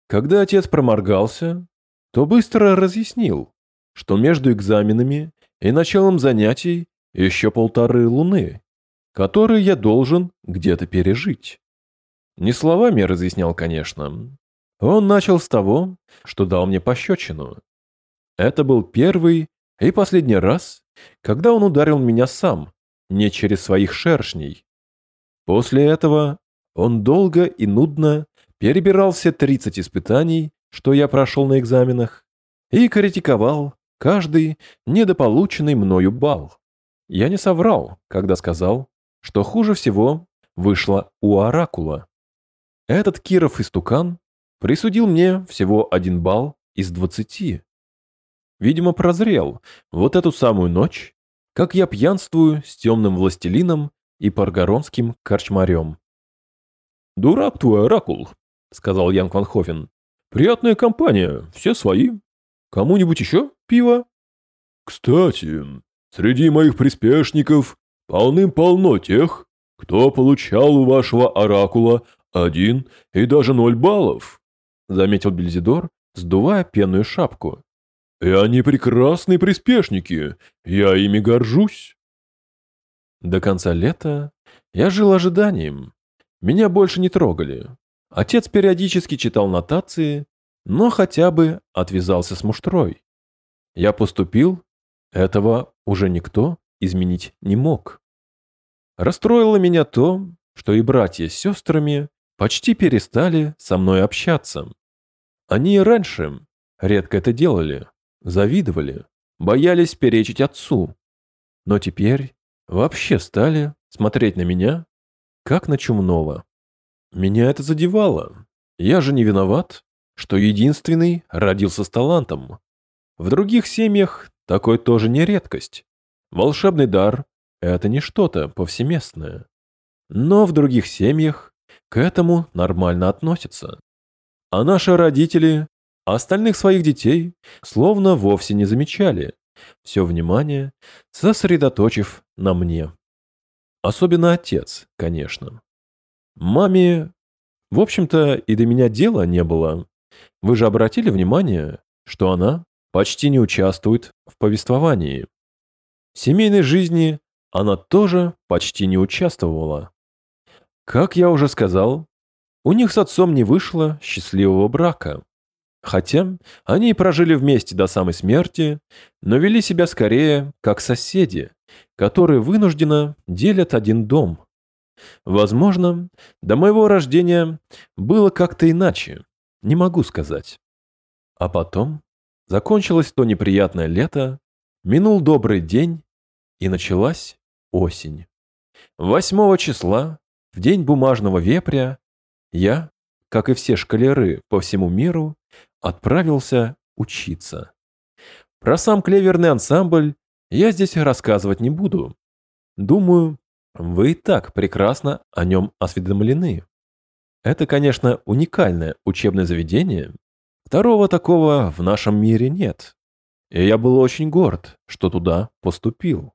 Когда отец проморгался, то быстро разъяснил, что между экзаменами и началом занятий еще полторы луны, которые я должен где-то пережить. Не словами разъяснял, конечно. Он начал с того, что дал мне пощечину. Это был первый и последний раз, когда он ударил меня сам, не через своих шершней. После этого он долго и нудно перебирал все 30 испытаний, что я прошел на экзаменах, и критиковал каждый недополученный мною балл. Я не соврал, когда сказал, что хуже всего вышло у Оракула. Этот Киров истукан присудил мне всего один балл из двадцати. Видимо, прозрел вот эту самую ночь, как я пьянствую с темным властелином и паргоронским корчмарем. «Дурак твой, Оракул», — сказал Ян Ванхофен. «Приятная компания, все свои. Кому-нибудь еще пиво?» «Кстати, среди моих приспешников полным-полно тех, кто получал у вашего оракула один и даже ноль баллов», — заметил Бельзидор, сдувая пенную шапку. «И они прекрасные приспешники, я ими горжусь». До конца лета я жил ожиданием. Меня больше не трогали. Отец периодически читал нотации, но хотя бы отвязался с муштрой. Я поступил, этого уже никто изменить не мог. Расстроило меня то, что и братья с сестрами почти перестали со мной общаться. Они и раньше редко это делали, завидовали, боялись перечить отцу. Но теперь вообще стали смотреть на меня, как на чумного. Меня это задевало. Я же не виноват, что единственный родился с талантом. В других семьях такой тоже не редкость. Волшебный дар – это не что-то повсеместное. Но в других семьях к этому нормально относятся. А наши родители остальных своих детей словно вовсе не замечали, все внимание сосредоточив на мне. Особенно отец, конечно. Маме, в общем-то, и до меня дела не было. Вы же обратили внимание, что она почти не участвует в повествовании. В семейной жизни она тоже почти не участвовала. Как я уже сказал, у них с отцом не вышло счастливого брака. Хотя они и прожили вместе до самой смерти, но вели себя скорее как соседи, которые вынужденно делят один дом. Возможно, до моего рождения было как-то иначе, не могу сказать. А потом закончилось то неприятное лето, минул добрый день, и началась осень. 8 числа в день бумажного вепря я, как и все шкалеры по всему миру, отправился учиться. Про сам клеверный ансамбль я здесь рассказывать не буду. Думаю, вы и так прекрасно о нем осведомлены. Это, конечно, уникальное учебное заведение. Второго такого в нашем мире нет. И я был очень горд, что туда поступил.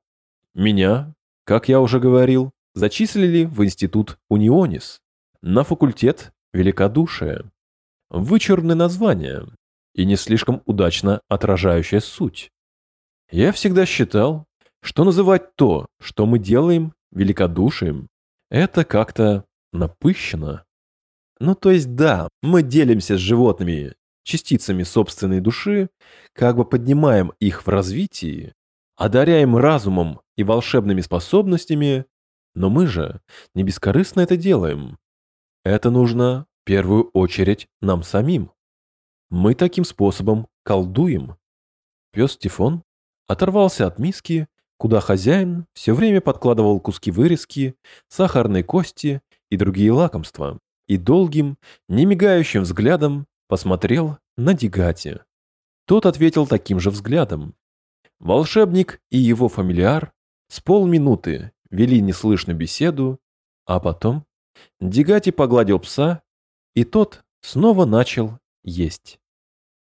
Меня, как я уже говорил, зачислили в институт Унионис, на факультет великодушия. Вычурное название и не слишком удачно отражающее суть. Я всегда считал, что называть то, что мы делаем, великодушием, это как-то напыщенно. Ну то есть да, мы делимся с животными частицами собственной души, как бы поднимаем их в развитии, одаряем разумом и волшебными способностями, но мы же не бескорыстно это делаем. Это нужно первую очередь нам самим. Мы таким способом колдуем. Пес Тифон оторвался от миски, куда хозяин все время подкладывал куски вырезки, сахарной кости и другие лакомства, и долгим, немигающим взглядом посмотрел на Дигати. Тот ответил таким же взглядом. Волшебник и его фамильяр с полминуты вели неслышную беседу, а потом Дигати погладил пса, и тот снова начал есть.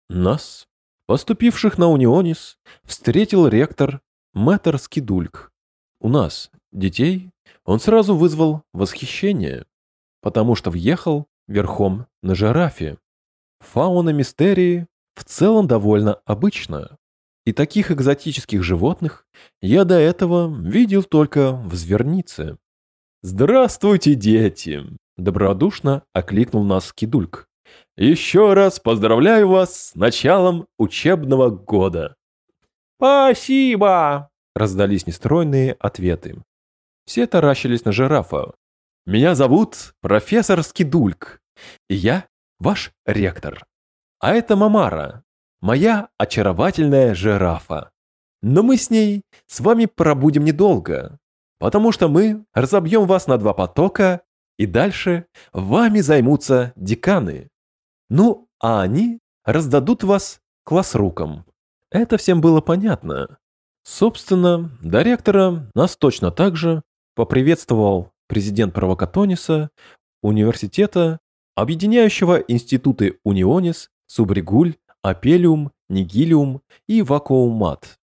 Нас, поступивших на Унионис, встретил ректор Мэтр Скидульк. у нас, детей, он сразу вызвал восхищение, потому что въехал верхом на жирафе. Фауна мистерии в целом довольно обычна, и таких экзотических животных я до этого видел только в звернице. «Здравствуйте, дети!» – добродушно окликнул нас Кидульк. «Еще раз поздравляю вас с началом учебного года!» «Спасибо!» – раздались нестройные ответы. Все таращились на жирафа. «Меня зовут профессор Скидульк, и я ваш ректор. А это Мамара, моя очаровательная жирафа. Но мы с ней с вами пробудем недолго, потому что мы разобьем вас на два потока, и дальше вами займутся деканы. Ну, а они раздадут вас классрукам. Это всем было понятно. Собственно, до ректора нас точно так же поприветствовал президент Провокатониса, университета, объединяющего институты Унионис, Субригуль, Апелиум, Нигилиум и Вакуумат.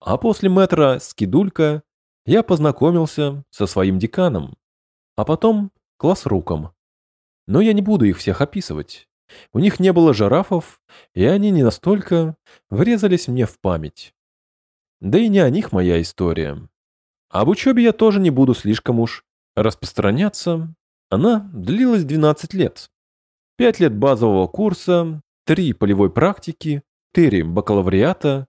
А после метра Скидулька я познакомился со своим деканом, а потом классруком. Но я не буду их всех описывать. У них не было жирафов, и они не настолько врезались мне в память. Да и не о них моя история. Об учебе я тоже не буду слишком уж распространяться. Она длилась 12 лет. 5 лет базового курса, 3 полевой практики, 4 бакалавриата.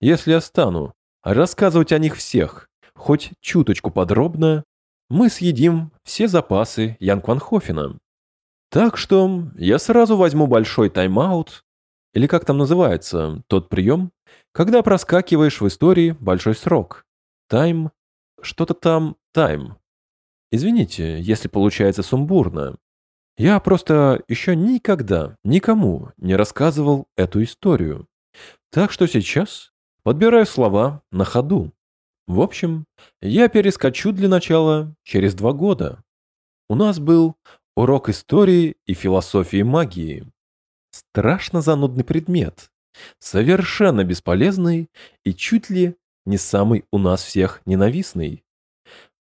Если я стану рассказывать о них всех, хоть чуточку подробно, мы съедим все запасы Янкванхофена. Так что я сразу возьму большой тайм-аут, или как там называется тот прием, когда проскакиваешь в истории большой срок. Тайм, что-то там, тайм. Извините, если получается сумбурно. Я просто еще никогда никому не рассказывал эту историю. Так что сейчас подбираю слова на ходу. В общем, я перескочу для начала через два года. У нас был урок истории и философии магии. Страшно занудный предмет. Совершенно бесполезный и чуть ли не самый у нас всех ненавистный.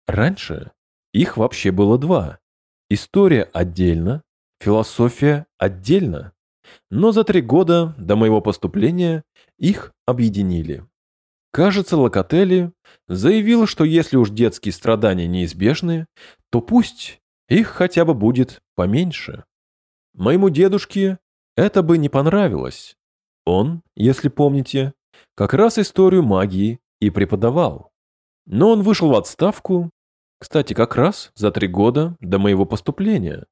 Раньше их вообще было два. История отдельно, философия отдельно. Но за три года до моего поступления их объединили. Кажется, Локотели заявил, что если уж детские страдания неизбежны, то пусть их хотя бы будет поменьше. Моему дедушке это бы не понравилось. Он, если помните, как раз историю магии и преподавал. Но он вышел в отставку, кстати, как раз за три года до моего поступления.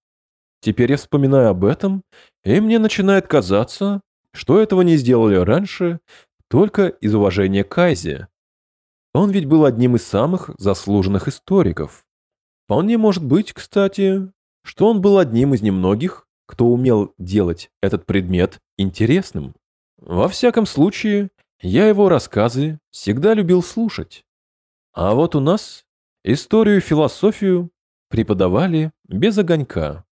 Теперь я вспоминаю об этом, и мне начинает казаться, что этого не сделали раньше только из уважения к Кайзе. Он ведь был одним из самых заслуженных историков. Вполне может быть, кстати, что он был одним из немногих, кто умел делать этот предмет интересным. Во всяком случае, я его рассказы всегда любил слушать. А вот у нас историю и философию преподавали без огонька.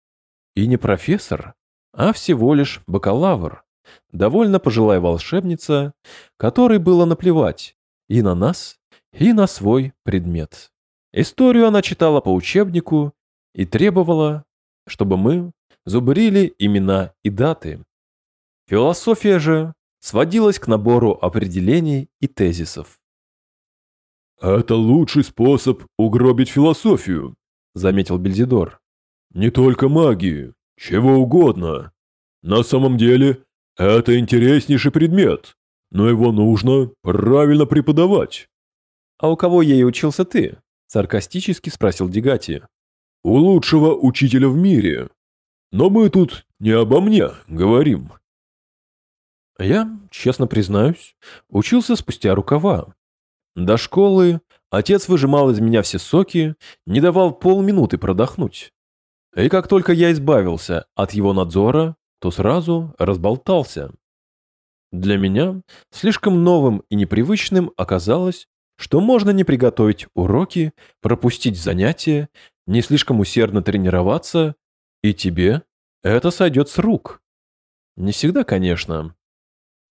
И не профессор, а всего лишь бакалавр довольно пожилая волшебница, которой было наплевать и на нас, и на свой предмет. Историю она читала по учебнику и требовала, чтобы мы зубрили имена и даты. Философия же сводилась к набору определений и тезисов. «Это лучший способ угробить философию», — заметил Бельзидор. «Не только магию, чего угодно. На самом деле это интереснейший предмет, но его нужно правильно преподавать. А у кого ей учился ты? Саркастически спросил Дегати. У лучшего учителя в мире. Но мы тут не обо мне говорим. Я, честно признаюсь, учился спустя рукава. До школы отец выжимал из меня все соки, не давал полминуты продохнуть. И как только я избавился от его надзора, то сразу разболтался. Для меня слишком новым и непривычным оказалось, что можно не приготовить уроки, пропустить занятия, не слишком усердно тренироваться, и тебе это сойдет с рук. Не всегда, конечно.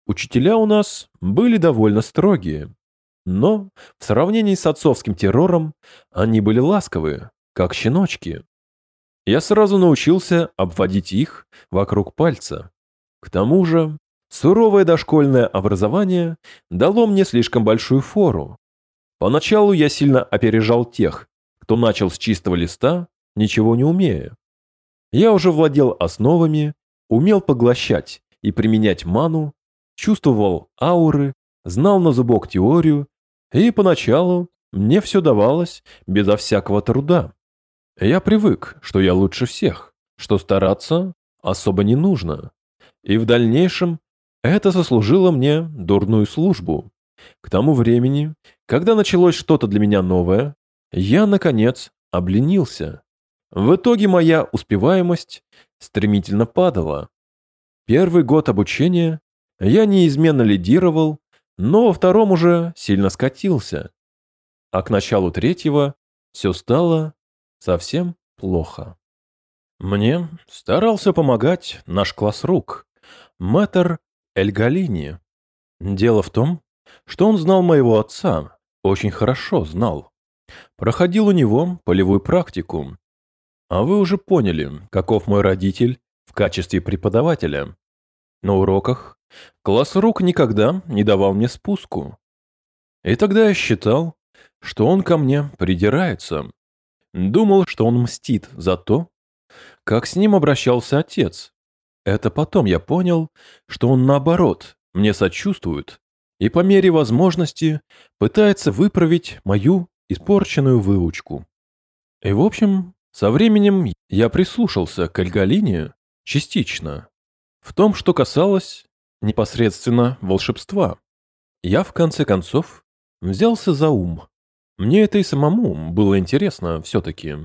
Учителя у нас были довольно строгие. Но в сравнении с отцовским террором они были ласковые, как щеночки. Я сразу научился обводить их вокруг пальца. К тому же, суровое дошкольное образование дало мне слишком большую фору. Поначалу я сильно опережал тех, кто начал с чистого листа, ничего не умея. Я уже владел основами, умел поглощать и применять ману, чувствовал ауры, знал на зубок теорию, и поначалу мне все давалось безо всякого труда. Я привык, что я лучше всех, что стараться особо не нужно. И в дальнейшем это сослужило мне дурную службу. К тому времени, когда началось что-то для меня новое, я, наконец, обленился. В итоге моя успеваемость стремительно падала. Первый год обучения я неизменно лидировал, но во втором уже сильно скатился. А к началу третьего все стало совсем плохо. Мне старался помогать наш класс рук, мэтр Эльгалини. Дело в том, что он знал моего отца, очень хорошо знал. Проходил у него полевую практику. А вы уже поняли, каков мой родитель в качестве преподавателя. На уроках класс рук никогда не давал мне спуску. И тогда я считал, что он ко мне придирается. Думал, что он мстит за то, как с ним обращался отец. Это потом я понял, что он наоборот мне сочувствует и по мере возможности пытается выправить мою испорченную выучку. И в общем, со временем я прислушался к Альгалине частично. В том, что касалось непосредственно волшебства. Я, в конце концов, взялся за ум. Мне это и самому было интересно все-таки.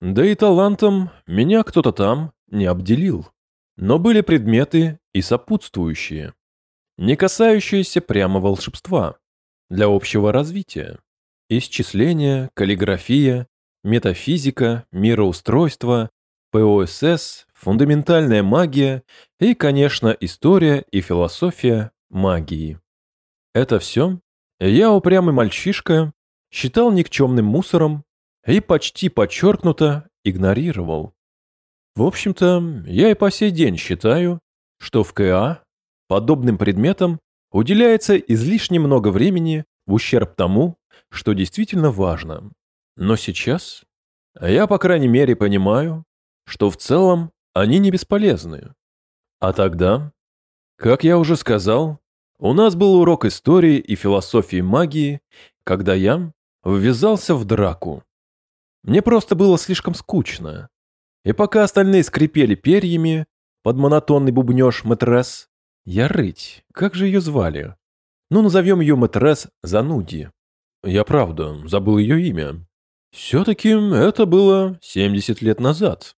Да и талантом меня кто-то там не обделил. Но были предметы и сопутствующие, не касающиеся прямо волшебства, для общего развития. Исчисление, каллиграфия, метафизика, мироустройство, ПОСС, фундаментальная магия и, конечно, история и философия магии. Это все я, упрямый мальчишка, считал никчемным мусором и почти подчеркнуто игнорировал. В общем-то, я и по сей день считаю, что в КА подобным предметам уделяется излишне много времени в ущерб тому, что действительно важно. Но сейчас я, по крайней мере, понимаю, что в целом они не бесполезны. А тогда, как я уже сказал, у нас был урок истории и философии магии, когда я ввязался в драку. Мне просто было слишком скучно. И пока остальные скрипели перьями под монотонный бубнеж мэтресс, я рыть, как же ее звали? Ну, назовем ее мэтресс Зануди. Я правда забыл ее имя. Все-таки это было 70 лет назад.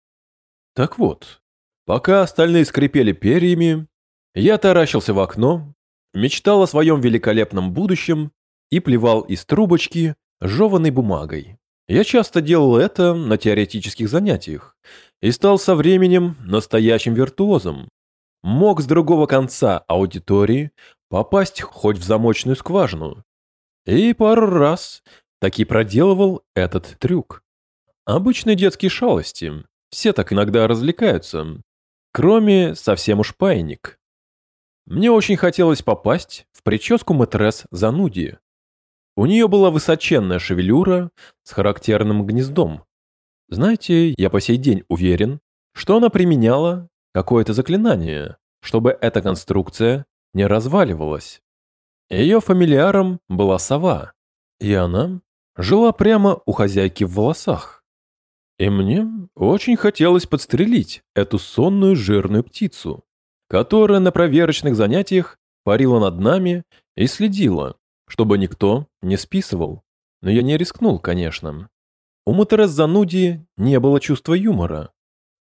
Так вот, пока остальные скрипели перьями, я таращился в окно, мечтал о своем великолепном будущем и плевал из трубочки жеванной бумагой. Я часто делал это на теоретических занятиях и стал со временем настоящим виртуозом. Мог с другого конца аудитории попасть хоть в замочную скважину. И пару раз таки проделывал этот трюк. Обычные детские шалости. Все так иногда развлекаются. Кроме совсем уж паинек. Мне очень хотелось попасть в прическу матрес Зануди. У нее была высоченная шевелюра с характерным гнездом. Знаете, я по сей день уверен, что она применяла какое-то заклинание, чтобы эта конструкция не разваливалась. Ее фамилиаром была сова, и она жила прямо у хозяйки в волосах. И мне очень хотелось подстрелить эту сонную жирную птицу, которая на проверочных занятиях парила над нами и следила, чтобы никто не списывал. Но я не рискнул, конечно. У Матерес Зануди не было чувства юмора.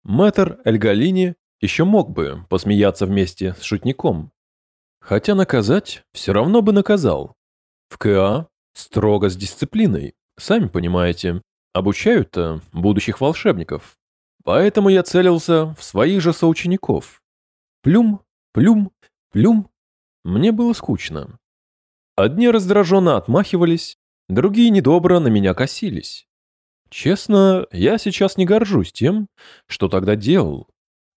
Мэтр Эльгалини еще мог бы посмеяться вместе с шутником. Хотя наказать все равно бы наказал. В КА Строго с дисциплиной, сами понимаете. Обучают-то будущих волшебников. Поэтому я целился в своих же соучеников. Плюм, плюм, плюм. Мне было скучно. Одни раздраженно отмахивались, другие недобро на меня косились. Честно, я сейчас не горжусь тем, что тогда делал.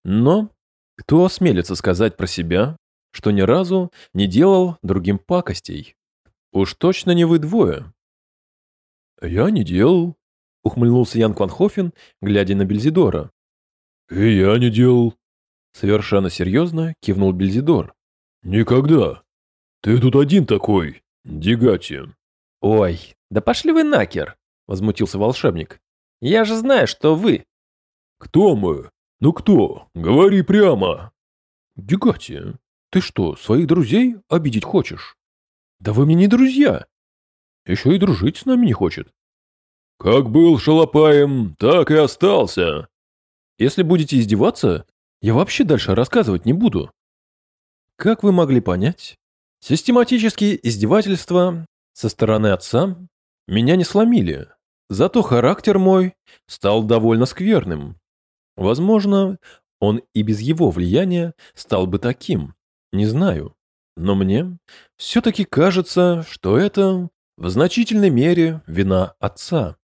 Но кто осмелится сказать про себя, что ни разу не делал другим пакостей? Уж точно не вы двое. «Я не делал», — ухмыльнулся Ян Кванхофен, глядя на Бельзидора. «И я не делал», — совершенно серьезно кивнул Бельзидор. «Никогда. Ты тут один такой, Дигати». «Ой, да пошли вы накер», — возмутился волшебник. «Я же знаю, что вы». «Кто мы? Ну кто? Говори прямо». «Дигати, ты что, своих друзей обидеть хочешь?» «Да вы мне не друзья. Еще и дружить с нами не хочет». «Как был шалопаем, так и остался». «Если будете издеваться, я вообще дальше рассказывать не буду». Как вы могли понять, систематические издевательства со стороны отца меня не сломили, зато характер мой стал довольно скверным. Возможно, он и без его влияния стал бы таким, не знаю. Но мне все-таки кажется, что это в значительной мере вина отца.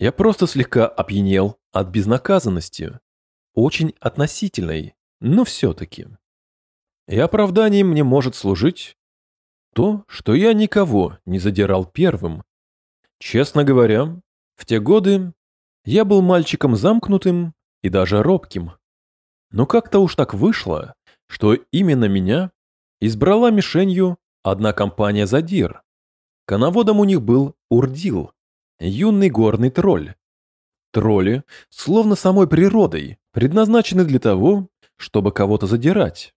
Я просто слегка опьянел от безнаказанности, очень относительной, но все-таки. И оправданием мне может служить то, что я никого не задирал первым. Честно говоря, в те годы я был мальчиком замкнутым и даже робким. Но как-то уж так вышло, что именно меня избрала мишенью одна компания задир. Коноводом у них был Урдил, юный горный тролль. Тролли, словно самой природой, предназначены для того, чтобы кого-то задирать.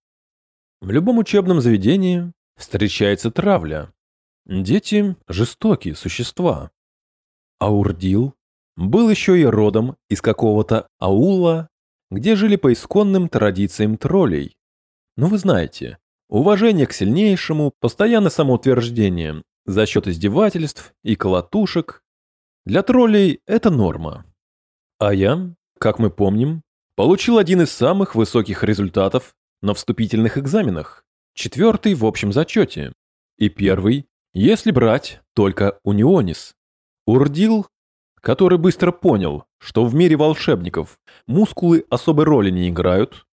В любом учебном заведении встречается травля. Дети – жестокие существа. А Урдил был еще и родом из какого-то аула, где жили по исконным традициям троллей. Ну вы знаете, уважение к сильнейшему, постоянное самоутверждение за счет издевательств и колотушек. Для троллей это норма. А я, как мы помним, получил один из самых высоких результатов на вступительных экзаменах, четвертый в общем зачете, и первый, если брать только Унионис. Урдил, который быстро понял, что в мире волшебников мускулы особой роли не играют,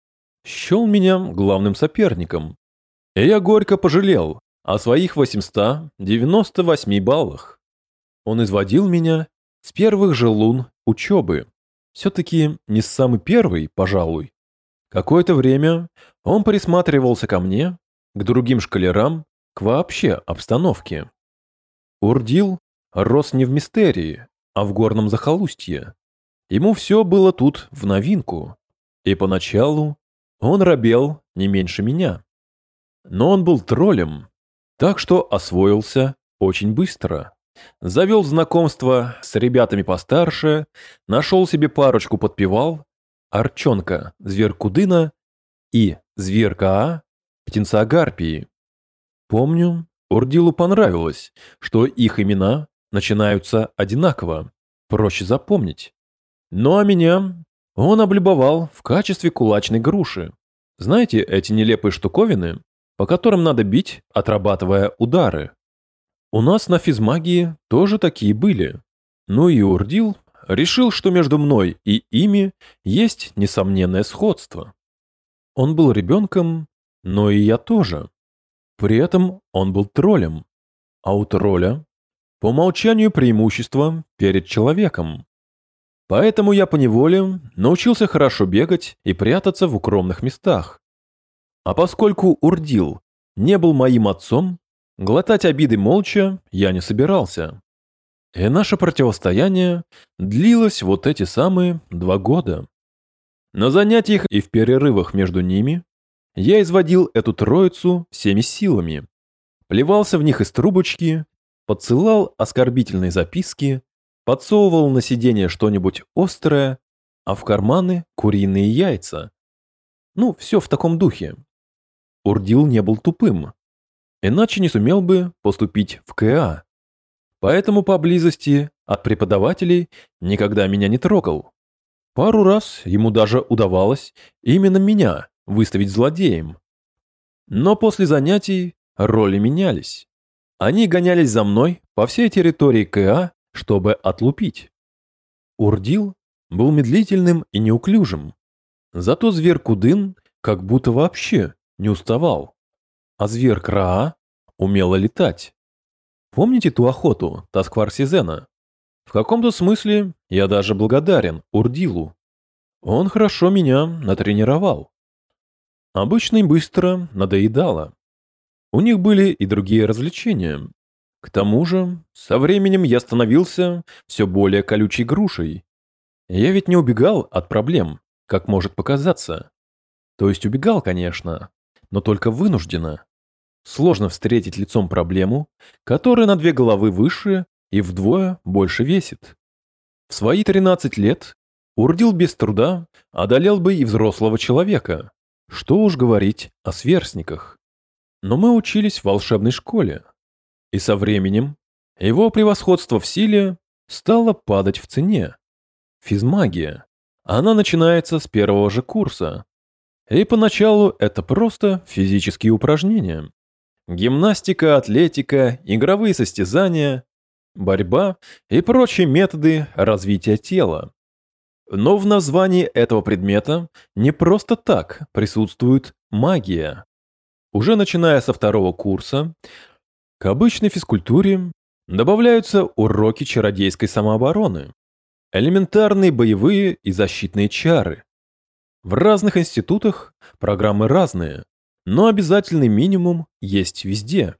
счел меня главным соперником. И я горько пожалел о своих 898 баллах. Он изводил меня с первых же лун учебы. Все-таки не самый первый, пожалуй. Какое-то время он присматривался ко мне, к другим шкалерам, к вообще обстановке. Урдил рос не в мистерии, а в горном захолустье. Ему все было тут в новинку. И поначалу он робел не меньше меня. Но он был троллем, так что освоился очень быстро. Завел знакомство с ребятами постарше, нашел себе парочку подпевал, Арчонка, Зверкудына и Зверка А, птенца Гарпии. Помню, Урдилу понравилось, что их имена начинаются одинаково, проще запомнить. Ну а меня он облюбовал в качестве кулачной груши. Знаете эти нелепые штуковины, по которым надо бить, отрабатывая удары? У нас на физмагии тоже такие были. Ну и Урдил решил, что между мной и ими есть несомненное сходство. Он был ребенком, но и я тоже. При этом он был троллем, а у тролля по умолчанию преимущество перед человеком. Поэтому я поневоле научился хорошо бегать и прятаться в укромных местах. А поскольку Урдил не был моим отцом, глотать обиды молча я не собирался. И наше противостояние длилось вот эти самые два года. На занятиях и в перерывах между ними я изводил эту троицу всеми силами. Плевался в них из трубочки, подсылал оскорбительные записки, подсовывал на сиденье что-нибудь острое, а в карманы куриные яйца. Ну, все в таком духе. Урдил не был тупым, иначе не сумел бы поступить в КА. Поэтому поблизости от преподавателей никогда меня не трогал. Пару раз ему даже удавалось именно меня выставить злодеем. Но после занятий роли менялись. Они гонялись за мной по всей территории КА, чтобы отлупить. Урдил был медлительным и неуклюжим. Зато зверь Кудын как будто вообще не уставал. А зверь Краа умела летать. Помните ту охоту Тасквар Сизена? В каком-то смысле я даже благодарен Урдилу. Он хорошо меня натренировал. Обычно и быстро надоедало. У них были и другие развлечения. К тому же, со временем я становился все более колючей грушей. Я ведь не убегал от проблем, как может показаться. То есть убегал, конечно, но только вынужденно. Сложно встретить лицом проблему, которая на две головы выше и вдвое больше весит. В свои 13 лет Урдил без труда одолел бы и взрослого человека. Что уж говорить о сверстниках. Но мы учились в волшебной школе. И со временем его превосходство в силе стало падать в цене. Физмагия. Она начинается с первого же курса. И поначалу это просто физические упражнения. Гимнастика, атлетика, игровые состязания, борьба и прочие методы развития тела. Но в названии этого предмета не просто так присутствует магия. Уже начиная со второго курса, к обычной физкультуре добавляются уроки чародейской самообороны, элементарные боевые и защитные чары. В разных институтах программы разные, но обязательный минимум есть везде.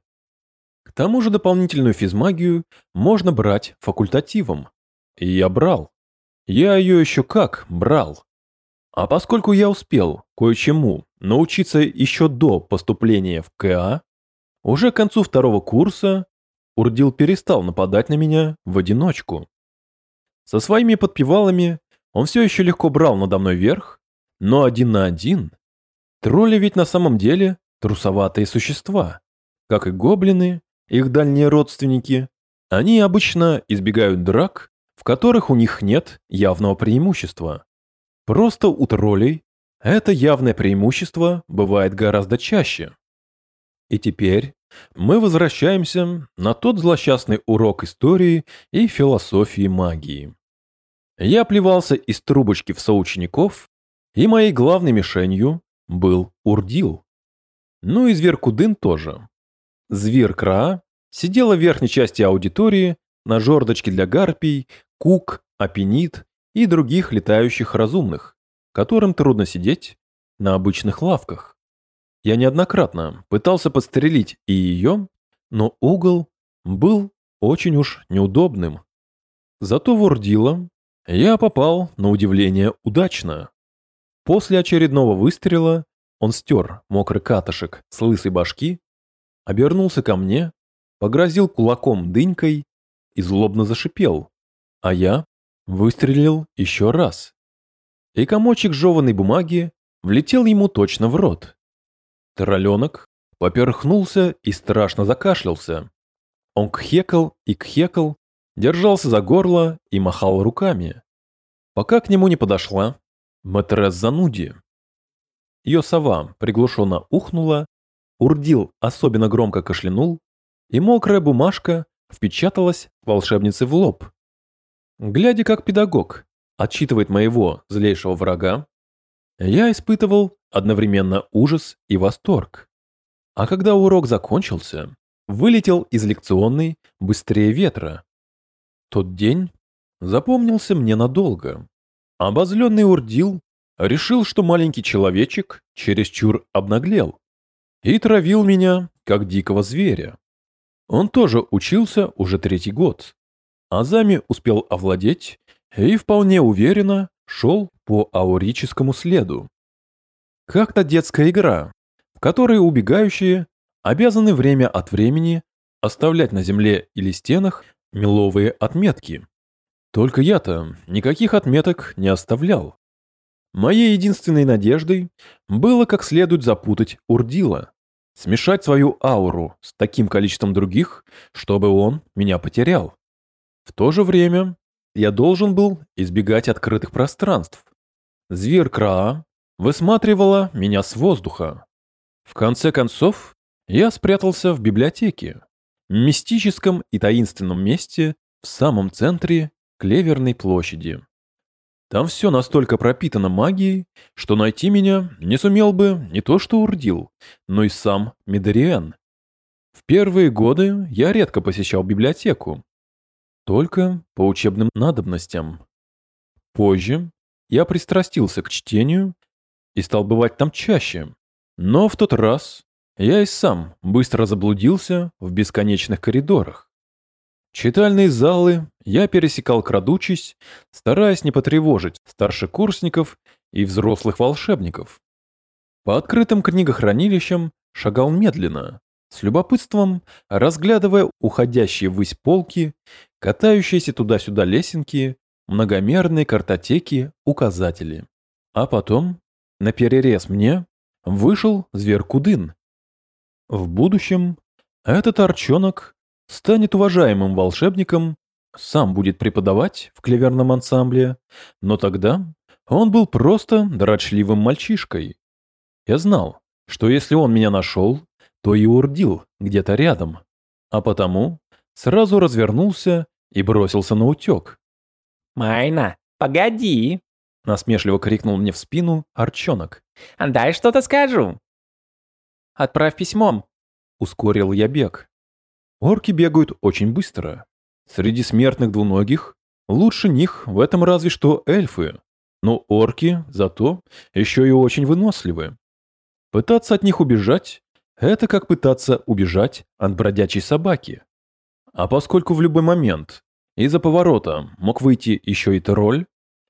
К тому же дополнительную физмагию можно брать факультативом. И я брал. Я ее еще как брал. А поскольку я успел кое-чему научиться еще до поступления в КА, уже к концу второго курса Урдил перестал нападать на меня в одиночку. Со своими подпевалами он все еще легко брал надо мной верх, но один на один. Тролли ведь на самом деле трусоватые существа. Как и гоблины, их дальние родственники, они обычно избегают драк в которых у них нет явного преимущества. Просто у троллей это явное преимущество бывает гораздо чаще. И теперь мы возвращаемся на тот злосчастный урок истории и философии магии. Я плевался из трубочки в соучеников, и моей главной мишенью был Урдил. Ну и зверь Кудын тоже. Зверь Краа сидела в верхней части аудитории на жердочке для гарпий, кук, апенит и других летающих разумных, которым трудно сидеть на обычных лавках. Я неоднократно пытался подстрелить и ее, но угол был очень уж неудобным. Зато в Урдила я попал, на удивление, удачно. После очередного выстрела он стер мокрый катышек с лысой башки, обернулся ко мне, погрозил кулаком дынькой и злобно зашипел, а я выстрелил еще раз. И комочек жеванной бумаги влетел ему точно в рот. Тролленок поперхнулся и страшно закашлялся. Он кхекал и кхекал, держался за горло и махал руками. Пока к нему не подошла матрес Зануди. Ее сова приглушенно ухнула, урдил особенно громко кашлянул, и мокрая бумажка впечаталась волшебнице в лоб. Глядя, как педагог отчитывает моего злейшего врага, я испытывал одновременно ужас и восторг. А когда урок закончился, вылетел из лекционной быстрее ветра. Тот день запомнился мне надолго. Обозленный урдил решил, что маленький человечек чересчур обнаглел и травил меня, как дикого зверя. Он тоже учился уже третий год. Азами успел овладеть и вполне уверенно шел по аурическому следу. Как-то детская игра, в которой убегающие обязаны время от времени оставлять на земле или стенах меловые отметки. Только я-то никаких отметок не оставлял. Моей единственной надеждой было как следует запутать Урдила, смешать свою ауру с таким количеством других, чтобы он меня потерял. В то же время я должен был избегать открытых пространств. Зверь Краа высматривала меня с воздуха. В конце концов, я спрятался в библиотеке. мистическом и таинственном месте в самом центре Клеверной площади. Там все настолько пропитано магией, что найти меня не сумел бы не то что Урдил, но и сам Медериан. В первые годы я редко посещал библиотеку, только по учебным надобностям. Позже я пристрастился к чтению и стал бывать там чаще, но в тот раз я и сам быстро заблудился в бесконечных коридорах. Читальные залы я пересекал крадучись, стараясь не потревожить старшекурсников и взрослых волшебников. По открытым книгохранилищам шагал медленно, с любопытством разглядывая уходящие ввысь полки, катающиеся туда-сюда лесенки, многомерные картотеки, указатели. А потом, на перерез мне, вышел зверь-кудын. В будущем этот арчонок станет уважаемым волшебником, сам будет преподавать в клеверном ансамбле, но тогда он был просто дрочливым мальчишкой. Я знал, что если он меня нашел, то и урдил где-то рядом, а потому сразу развернулся и бросился на утек. «Майна, погоди!» — насмешливо крикнул мне в спину Арчонок. «Дай что-то скажу!» «Отправь письмом!» — ускорил я бег. Орки бегают очень быстро. Среди смертных двуногих лучше них в этом разве что эльфы. Но орки, зато, еще и очень выносливы. Пытаться от них убежать – это как пытаться убежать от бродячей собаки. А поскольку в любой момент из-за поворота мог выйти еще и тролль,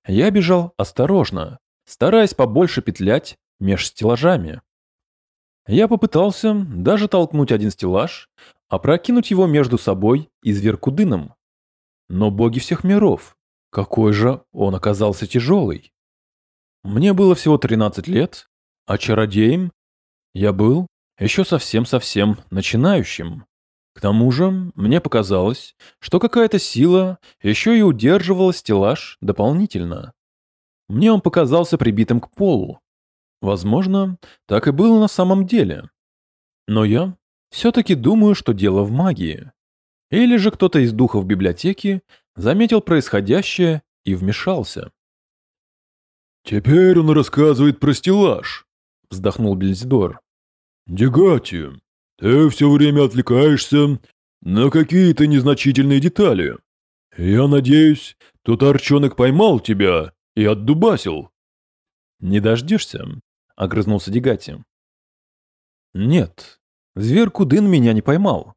я бежал осторожно, стараясь побольше петлять меж стеллажами. Я попытался даже толкнуть один стеллаж, опрокинуть его между собой и зверкудыном. Но боги всех миров, какой же он оказался тяжелый. Мне было всего 13 лет, а чародеем я был еще совсем-совсем начинающим. К тому же мне показалось, что какая-то сила еще и удерживала стеллаж дополнительно. Мне он показался прибитым к полу. Возможно, так и было на самом деле. Но я все-таки думаю, что дело в магии. Или же кто-то из духов библиотеки заметил происходящее и вмешался. «Теперь он рассказывает про стеллаж», — вздохнул Бельзидор. «Дегати, ты все время отвлекаешься на какие-то незначительные детали. Я надеюсь, тот арчонок поймал тебя и отдубасил». «Не дождешься?» — огрызнулся Дегати. «Нет, Зверь Кудын меня не поймал.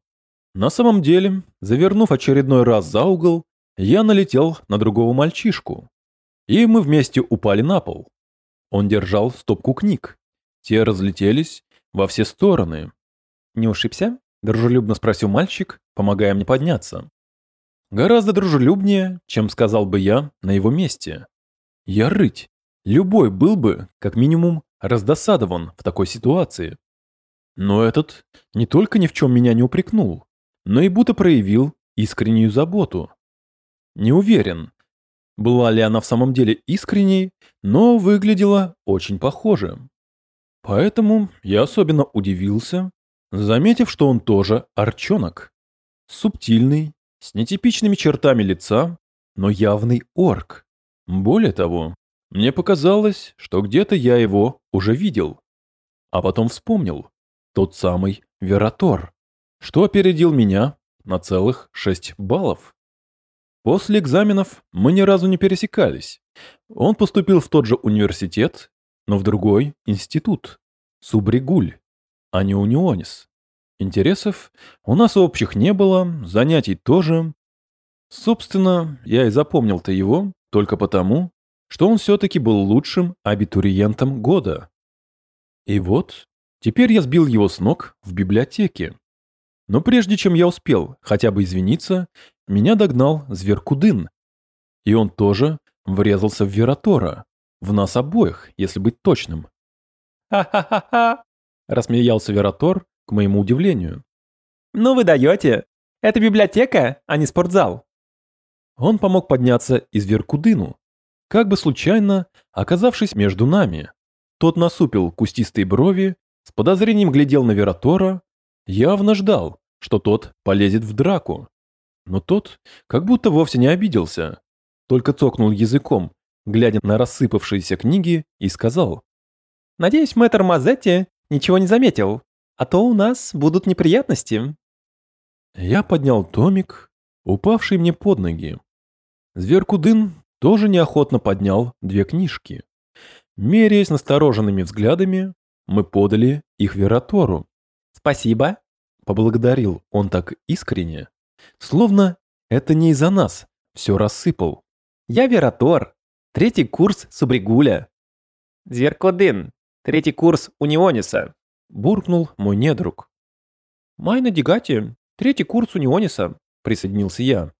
На самом деле, завернув очередной раз за угол, я налетел на другого мальчишку. И мы вместе упали на пол. Он держал стопку книг. Те разлетелись во все стороны. «Не ушибся?» – дружелюбно спросил мальчик, помогая мне подняться. Гораздо дружелюбнее, чем сказал бы я на его месте. Я рыть. Любой был бы, как минимум, раздосадован в такой ситуации. Но этот не только ни в чем меня не упрекнул, но и будто проявил искреннюю заботу. Не уверен, была ли она в самом деле искренней, но выглядела очень похоже. Поэтому я особенно удивился, заметив, что он тоже арчонок. Субтильный, с нетипичными чертами лица, но явный орк. Более того, мне показалось, что где-то я его уже видел. А потом вспомнил, тот самый Вератор, что опередил меня на целых 6 баллов. После экзаменов мы ни разу не пересекались. Он поступил в тот же университет, но в другой институт, Субригуль, а не Унионис. Интересов у нас общих не было, занятий тоже. Собственно, я и запомнил-то его только потому, что он все-таки был лучшим абитуриентом года. И вот Теперь я сбил его с ног в библиотеке. Но прежде чем я успел хотя бы извиниться, меня догнал зверкудын. И он тоже врезался в Вератора. В нас обоих, если быть точным. «Ха-ха-ха-ха!» – рассмеялся Вератор, к моему удивлению. «Ну вы даете! Это библиотека, а не спортзал!» Он помог подняться из Веркудыну, как бы случайно оказавшись между нами. Тот насупил кустистые брови с подозрением глядел на Вератора, явно ждал, что тот полезет в драку. Но тот как будто вовсе не обиделся, только цокнул языком, глядя на рассыпавшиеся книги, и сказал. «Надеюсь, мэтр Мазетти ничего не заметил, а то у нас будут неприятности». Я поднял томик, упавший мне под ноги. Зверкудын тоже неохотно поднял две книжки. Меряясь настороженными взглядами, мы подали их Вератору. «Спасибо», — поблагодарил он так искренне, словно это не из-за нас все рассыпал. «Я Вератор, третий курс Субригуля». «Зверкодын, третий курс Униониса», — буркнул мой недруг. «Майна Дигати, третий курс Униониса», — присоединился я.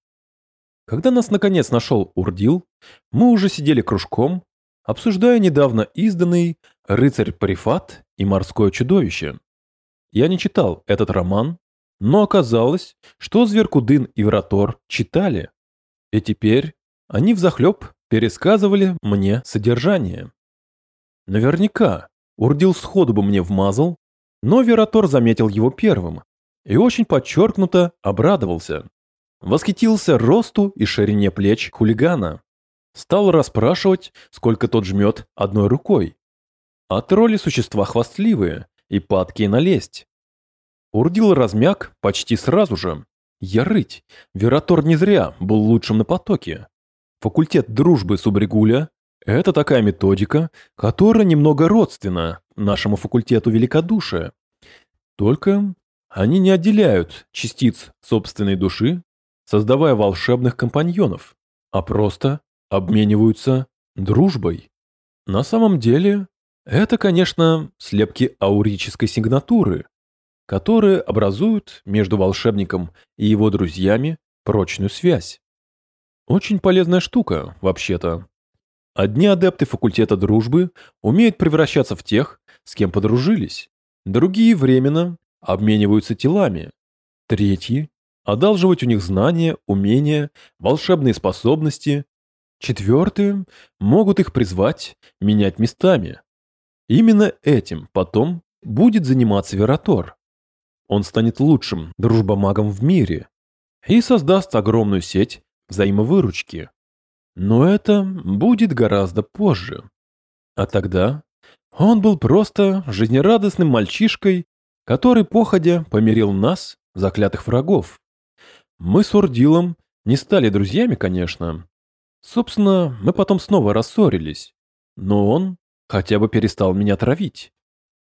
Когда нас наконец нашел Урдил, мы уже сидели кружком, обсуждая недавно изданный «Рыцарь Парифат и морское чудовище». Я не читал этот роман, но оказалось, что Зверкудын и Вратор читали. И теперь они взахлеб пересказывали мне содержание. Наверняка Урдил сходу бы мне вмазал, но Вератор заметил его первым и очень подчеркнуто обрадовался. Восхитился росту и ширине плеч хулигана. Стал расспрашивать, сколько тот жмет одной рукой. А тролли существа хвастливые и падкие налезть. Урдил размяк почти сразу же. Я рыть. Вератор не зря был лучшим на потоке. Факультет дружбы Субригуля – это такая методика, которая немного родственна нашему факультету великодушия. Только они не отделяют частиц собственной души, создавая волшебных компаньонов, а просто обмениваются дружбой. На самом деле, это, конечно, слепки аурической сигнатуры, которые образуют между волшебником и его друзьями прочную связь. Очень полезная штука, вообще-то. Одни адепты факультета дружбы умеют превращаться в тех, с кем подружились. Другие временно обмениваются телами. Третьи – одалживать у них знания, умения, волшебные способности Четвертые могут их призвать, менять местами. Именно этим потом будет заниматься Вератор. Он станет лучшим дружбомагом в мире и создаст огромную сеть взаимовыручки. Но это будет гораздо позже. А тогда он был просто жизнерадостным мальчишкой, который походя помирил нас, заклятых врагов. Мы с Урдилом не стали друзьями, конечно, Собственно, мы потом снова рассорились, но он хотя бы перестал меня травить.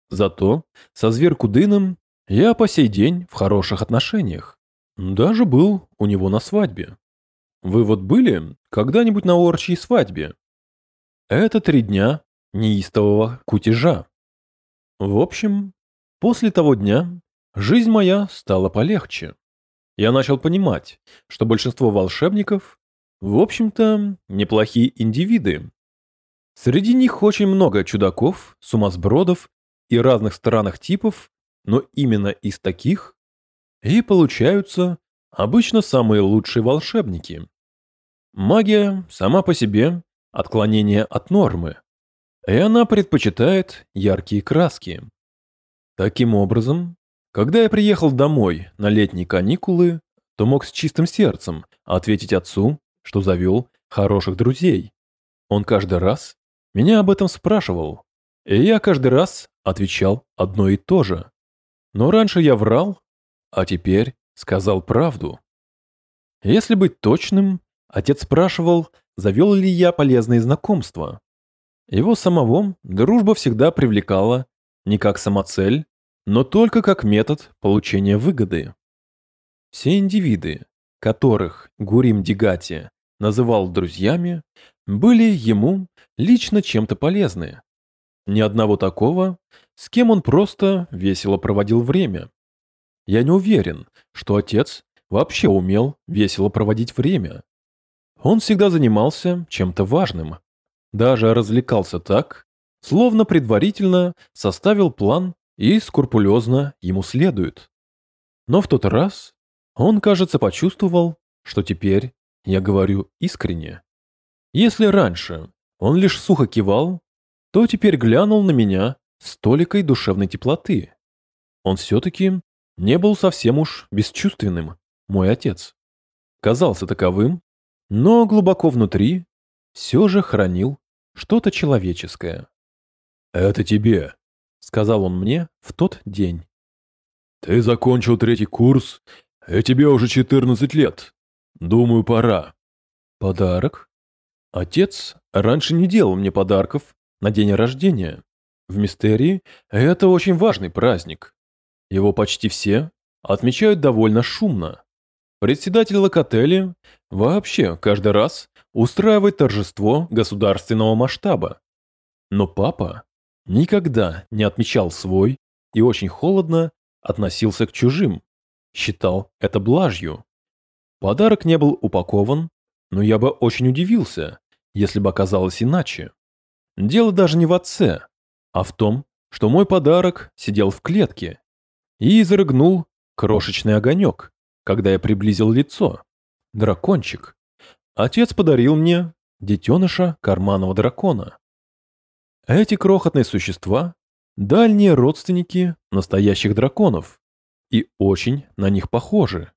Зато со Зверкудыном я по сей день в хороших отношениях. Даже был у него на свадьбе. Вы вот были когда-нибудь на орчьей свадьбе? Это три дня неистового кутежа. В общем, после того дня жизнь моя стала полегче. Я начал понимать, что большинство волшебников в общем-то, неплохие индивиды. Среди них очень много чудаков, сумасбродов и разных странных типов, но именно из таких и получаются обычно самые лучшие волшебники. Магия сама по себе отклонение от нормы, и она предпочитает яркие краски. Таким образом, когда я приехал домой на летние каникулы, то мог с чистым сердцем ответить отцу, что завел хороших друзей. Он каждый раз меня об этом спрашивал, и я каждый раз отвечал одно и то же. Но раньше я врал, а теперь сказал правду. Если быть точным, отец спрашивал, завел ли я полезные знакомства. Его самого дружба всегда привлекала не как самоцель, но только как метод получения выгоды. Все индивиды, которых Гурим Дигати называл друзьями, были ему лично чем-то полезны. Ни одного такого, с кем он просто весело проводил время. Я не уверен, что отец вообще умел весело проводить время. Он всегда занимался чем-то важным. Даже развлекался так, словно предварительно составил план и скрупулезно ему следует. Но в тот раз он, кажется, почувствовал, что теперь я говорю искренне. Если раньше он лишь сухо кивал, то теперь глянул на меня с толикой душевной теплоты. Он все-таки не был совсем уж бесчувственным, мой отец. Казался таковым, но глубоко внутри все же хранил что-то человеческое. «Это тебе», — сказал он мне в тот день. «Ты закончил третий курс, и тебе уже 14 лет. Думаю, пора». «Подарок?» Отец раньше не делал мне подарков на день рождения. В Мистерии это очень важный праздник. Его почти все отмечают довольно шумно. Председатель Локотели вообще каждый раз устраивает торжество государственного масштаба. Но папа никогда не отмечал свой и очень холодно относился к чужим, считал это блажью. Подарок не был упакован, но я бы очень удивился, если бы оказалось иначе. Дело даже не в отце, а в том, что мой подарок сидел в клетке и изрыгнул крошечный огонек, когда я приблизил лицо. Дракончик. Отец подарил мне детеныша карманного дракона. Эти крохотные существа – дальние родственники настоящих драконов и очень на них похожи.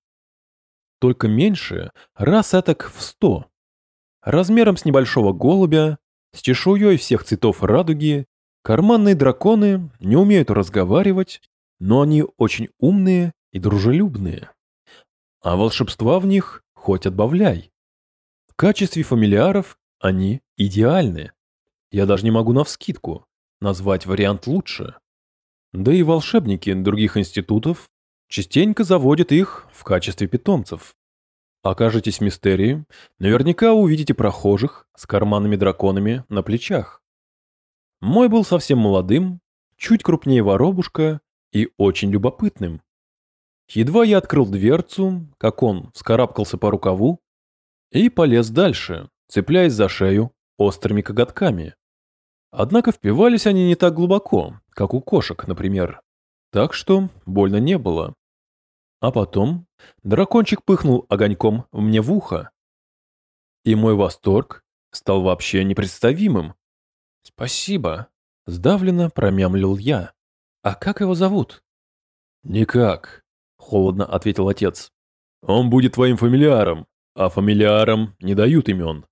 Только меньше, раз этак в сто. Размером с небольшого голубя, с чешуей всех цветов радуги, карманные драконы не умеют разговаривать, но они очень умные и дружелюбные. А волшебства в них хоть отбавляй. В качестве фамильяров они идеальны. Я даже не могу навскидку назвать вариант лучше. Да и волшебники других институтов частенько заводят их в качестве питомцев. Окажетесь в мистерии, наверняка увидите прохожих с карманными-драконами на плечах. Мой был совсем молодым, чуть крупнее воробушка и очень любопытным. Едва я открыл дверцу, как он вскарабкался по рукаву и полез дальше, цепляясь за шею острыми коготками. Однако впивались они не так глубоко, как у кошек, например, так что больно не было. А потом дракончик пыхнул огоньком мне в ухо. И мой восторг стал вообще непредставимым. «Спасибо», — сдавленно промямлил я. «А как его зовут?» «Никак», — холодно ответил отец. «Он будет твоим фамилиаром, а фамилиарам не дают имен».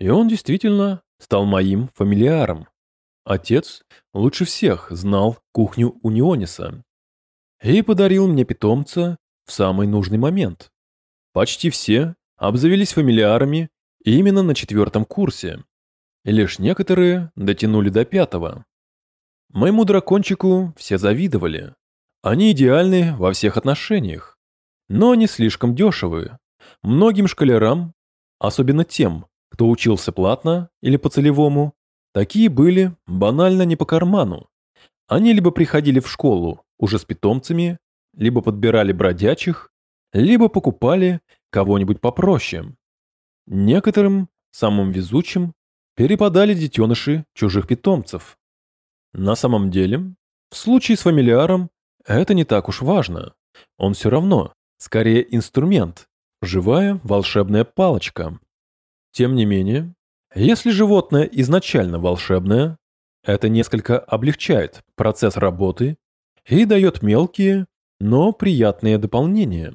И он действительно стал моим фамилиаром. Отец лучше всех знал кухню Униониса и подарил мне питомца в самый нужный момент. Почти все обзавелись фамилиарами именно на четвертом курсе, лишь некоторые дотянули до пятого. Моему дракончику все завидовали. Они идеальны во всех отношениях, но не слишком дешевые. Многим школярам, особенно тем, кто учился платно или по-целевому, такие были банально не по карману. Они либо приходили в школу уже с питомцами, либо подбирали бродячих, либо покупали кого-нибудь попроще. Некоторым, самым везучим, перепадали детеныши чужих питомцев. На самом деле, в случае с фамилиаром это не так уж важно. Он все равно, скорее инструмент, живая волшебная палочка. Тем не менее, если животное изначально волшебное, это несколько облегчает процесс работы и дает мелкие, но приятные дополнения.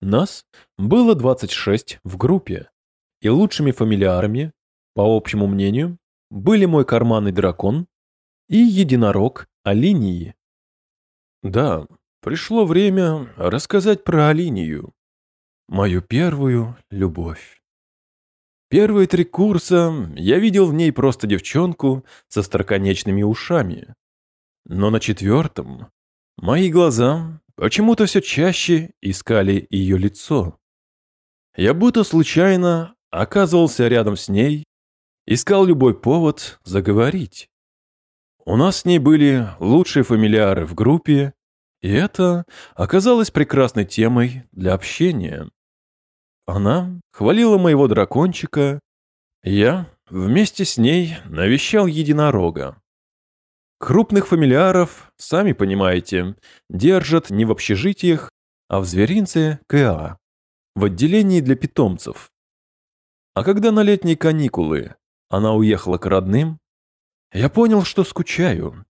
Нас было 26 в группе, и лучшими фамилиарами, по общему мнению, были мой карманный дракон и единорог Алинии. Да, пришло время рассказать про Алинию, мою первую любовь. Первые три курса я видел в ней просто девчонку со строконечными ушами. Но на четвертом мои глаза почему-то все чаще искали ее лицо. Я будто случайно оказывался рядом с ней, искал любой повод заговорить. У нас с ней были лучшие фамилиары в группе, и это оказалось прекрасной темой для общения. Она хвалила моего дракончика, я вместе с ней навещал единорога. Крупных фамильяров, сами понимаете, держат не в общежитиях, а в зверинце КА, в отделении для питомцев. А когда на летние каникулы она уехала к родным, я понял, что скучаю.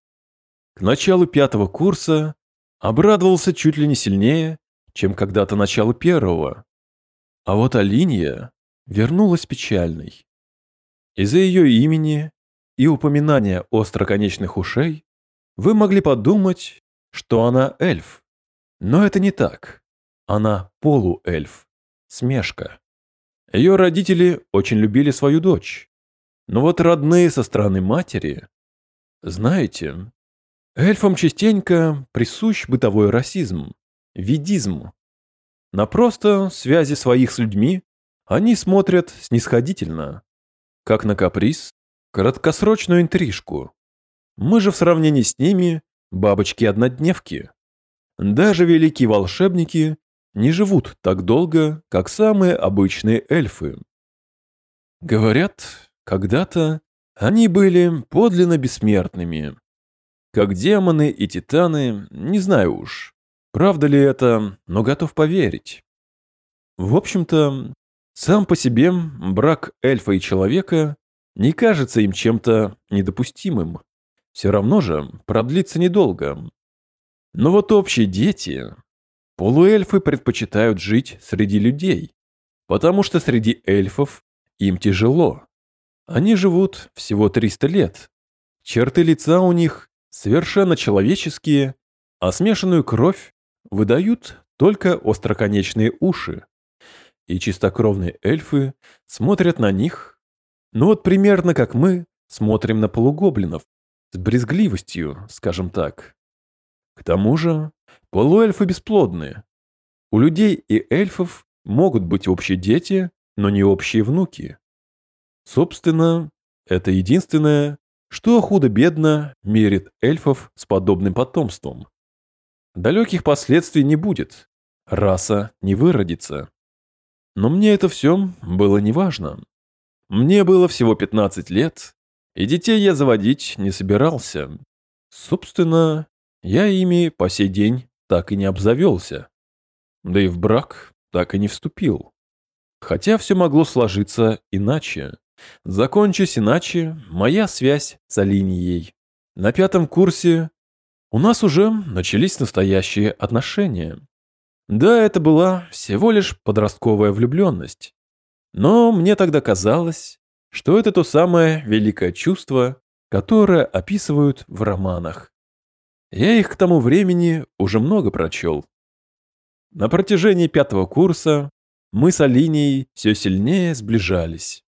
К началу пятого курса обрадовался чуть ли не сильнее, чем когда-то начало первого. А вот Алинья вернулась печальной. Из-за ее имени и упоминания остроконечных ушей вы могли подумать, что она эльф. Но это не так. Она полуэльф, смешка. Ее родители очень любили свою дочь. Но вот родные со стороны матери... Знаете, эльфам частенько присущ бытовой расизм, видизм. На просто связи своих с людьми они смотрят снисходительно, как на каприз, краткосрочную интрижку. Мы же в сравнении с ними бабочки-однодневки. Даже великие волшебники не живут так долго, как самые обычные эльфы. Говорят, когда-то они были подлинно бессмертными. Как демоны и титаны, не знаю уж, правда ли это, но готов поверить. В общем-то, сам по себе брак эльфа и человека не кажется им чем-то недопустимым. Все равно же продлится недолго. Но вот общие дети... Полуэльфы предпочитают жить среди людей, потому что среди эльфов им тяжело. Они живут всего 300 лет. Черты лица у них совершенно человеческие, а смешанную кровь выдают только остроконечные уши. И чистокровные эльфы смотрят на них, ну вот примерно как мы смотрим на полугоблинов, с брезгливостью, скажем так. К тому же полуэльфы бесплодны. У людей и эльфов могут быть общие дети, но не общие внуки. Собственно, это единственное, что худо-бедно мерит эльфов с подобным потомством. Далеких последствий не будет, раса не выродится. Но мне это все было неважно. Мне было всего 15 лет, и детей я заводить не собирался. Собственно, я ими по сей день так и не обзавелся. Да и в брак так и не вступил. Хотя все могло сложиться иначе. Закончись иначе, моя связь с Алинией. На пятом курсе у нас уже начались настоящие отношения. Да, это была всего лишь подростковая влюбленность. Но мне тогда казалось, что это то самое великое чувство, которое описывают в романах. Я их к тому времени уже много прочел. На протяжении пятого курса мы с Алинией все сильнее сближались.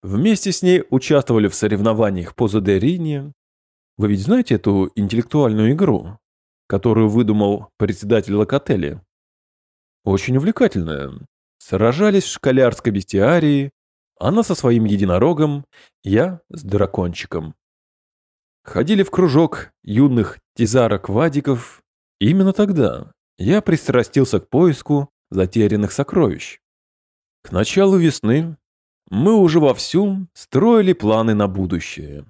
Вместе с ней участвовали в соревнованиях по Задерине. Вы ведь знаете эту интеллектуальную игру, которую выдумал председатель Локотели? Очень увлекательная. Сражались в школярской бестиарии, она со своим единорогом, я с дракончиком. Ходили в кружок юных тизарок-вадиков. Именно тогда я пристрастился к поиску затерянных сокровищ. К началу весны мы уже вовсю строили планы на будущее.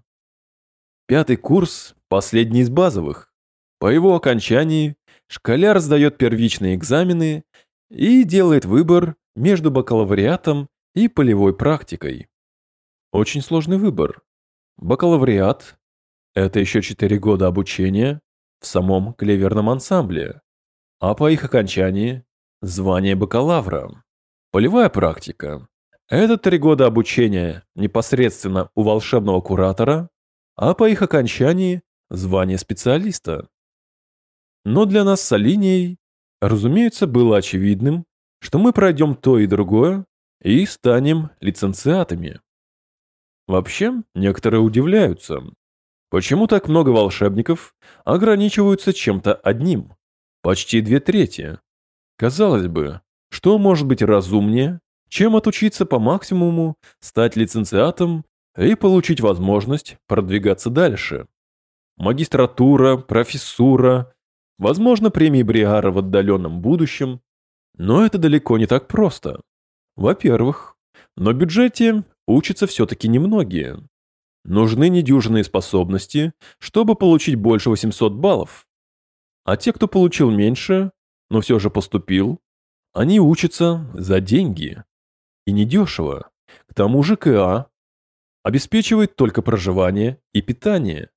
Пятый курс – последний из базовых. По его окончании школяр сдает первичные экзамены и делает выбор между бакалавриатом и полевой практикой. Очень сложный выбор. Бакалавриат это еще четыре года обучения в самом клеверном ансамбле, а по их окончании – звание бакалавра. Полевая практика – это три года обучения непосредственно у волшебного куратора, а по их окончании – звание специалиста. Но для нас с Алинией, разумеется, было очевидным, что мы пройдем то и другое и станем лицензиатами. Вообще, некоторые удивляются, Почему так много волшебников ограничиваются чем-то одним? Почти две трети. Казалось бы, что может быть разумнее, чем отучиться по максимуму, стать лицензиатом и получить возможность продвигаться дальше? Магистратура, профессура, возможно, премии Бриара в отдаленном будущем, но это далеко не так просто. Во-первых, на бюджете учатся все-таки немногие. Нужны недюжинные способности, чтобы получить больше 800 баллов. А те, кто получил меньше, но все же поступил, они учатся за деньги. И недешево. К тому же КА обеспечивает только проживание и питание.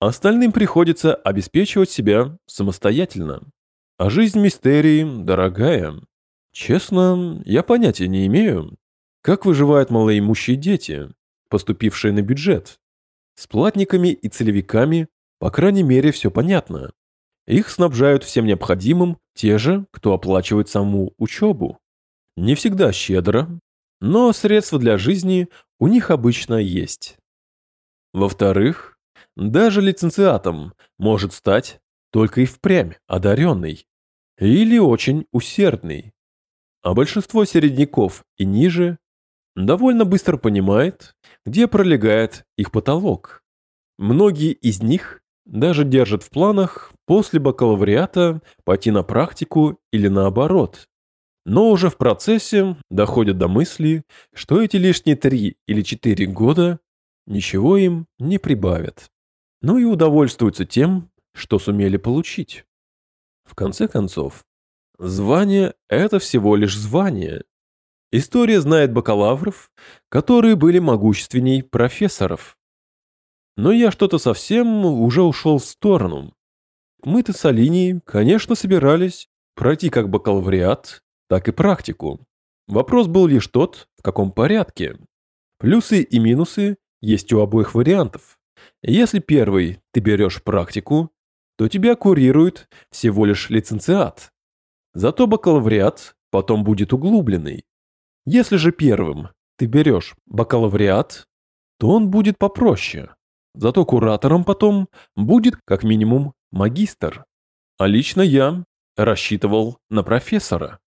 Остальным приходится обеспечивать себя самостоятельно. А жизнь мистерии дорогая. Честно, я понятия не имею, как выживают малоимущие дети, поступившие на бюджет. С платниками и целевиками, по крайней мере, все понятно. Их снабжают всем необходимым те же, кто оплачивает саму учебу. Не всегда щедро, но средства для жизни у них обычно есть. Во-вторых, даже лицензиатом может стать только и впрямь одаренный или очень усердный. А большинство середняков и ниже довольно быстро понимает, где пролегает их потолок. Многие из них даже держат в планах после бакалавриата пойти на практику или наоборот. Но уже в процессе доходят до мысли, что эти лишние три или четыре года ничего им не прибавят. Ну и удовольствуются тем, что сумели получить. В конце концов, звание – это всего лишь звание. История знает бакалавров, которые были могущественней профессоров. Но я что-то совсем уже ушел в сторону. Мы-то с Алинией, конечно, собирались пройти как бакалавриат, так и практику. Вопрос был лишь тот, в каком порядке. Плюсы и минусы есть у обоих вариантов. Если первый ты берешь практику, то тебя курирует всего лишь лицензиат. Зато бакалавриат потом будет углубленный. Если же первым ты берешь бакалавриат, то он будет попроще. Зато куратором потом будет как минимум магистр. А лично я рассчитывал на профессора.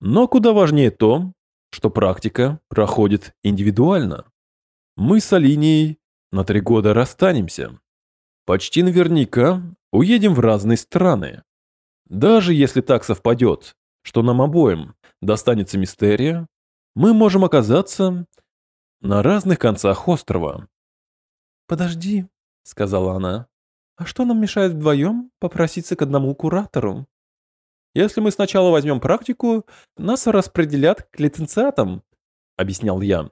Но куда важнее то, что практика проходит индивидуально. Мы с Алинией на три года расстанемся. Почти наверняка уедем в разные страны. Даже если так совпадет, что нам обоим достанется мистерия, мы можем оказаться на разных концах острова. «Подожди», — сказала она. «А что нам мешает вдвоем попроситься к одному куратору? Если мы сначала возьмем практику, нас распределят к лиценциатам», — объяснял я.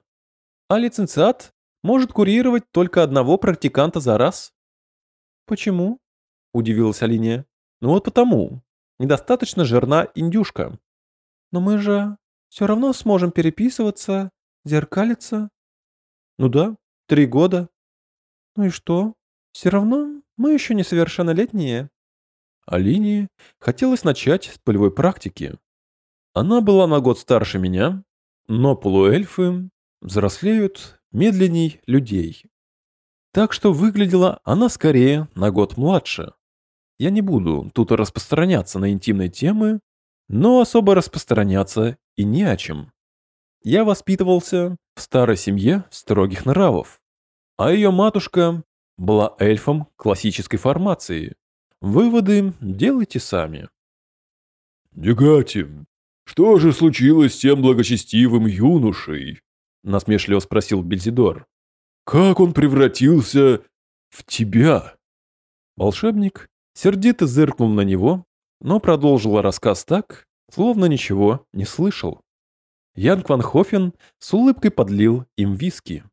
«А лиценциат может курировать только одного практиканта за раз». «Почему?» — удивилась Алиния. «Ну вот потому. Недостаточно жирна индюшка». «Но мы же все равно сможем переписываться, зеркалиться». «Ну да, три года. Ну и что? Все равно мы еще несовершеннолетние. Алине хотелось начать с полевой практики. Она была на год старше меня, но полуэльфы взрослеют медленней людей. Так что выглядела она скорее на год младше. Я не буду тут распространяться на интимные темы, но особо распространяться и не о чем. Я воспитывался в старой семье строгих нравов а ее матушка была эльфом классической формации. Выводы делайте сами. «Дегати, что же случилось с тем благочестивым юношей?» – насмешливо спросил Бельзидор. «Как он превратился в тебя?» Волшебник сердито зыркнул на него, но продолжил рассказ так, словно ничего не слышал. Янг Ван Хофен с улыбкой подлил им виски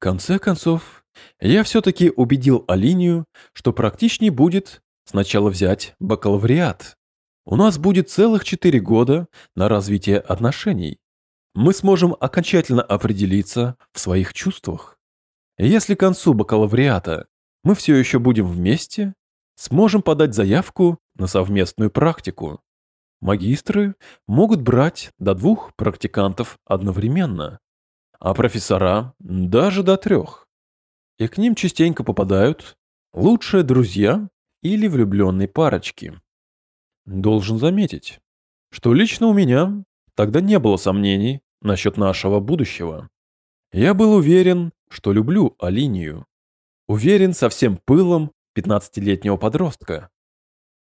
конце концов, я все-таки убедил Алинию, что практичнее будет сначала взять бакалавриат. У нас будет целых четыре года на развитие отношений. Мы сможем окончательно определиться в своих чувствах. Если к концу бакалавриата мы все еще будем вместе, сможем подать заявку на совместную практику. Магистры могут брать до двух практикантов одновременно а профессора даже до трех. И к ним частенько попадают лучшие друзья или влюбленные парочки. Должен заметить, что лично у меня тогда не было сомнений насчет нашего будущего. Я был уверен, что люблю Алинию. Уверен со всем пылом 15-летнего подростка.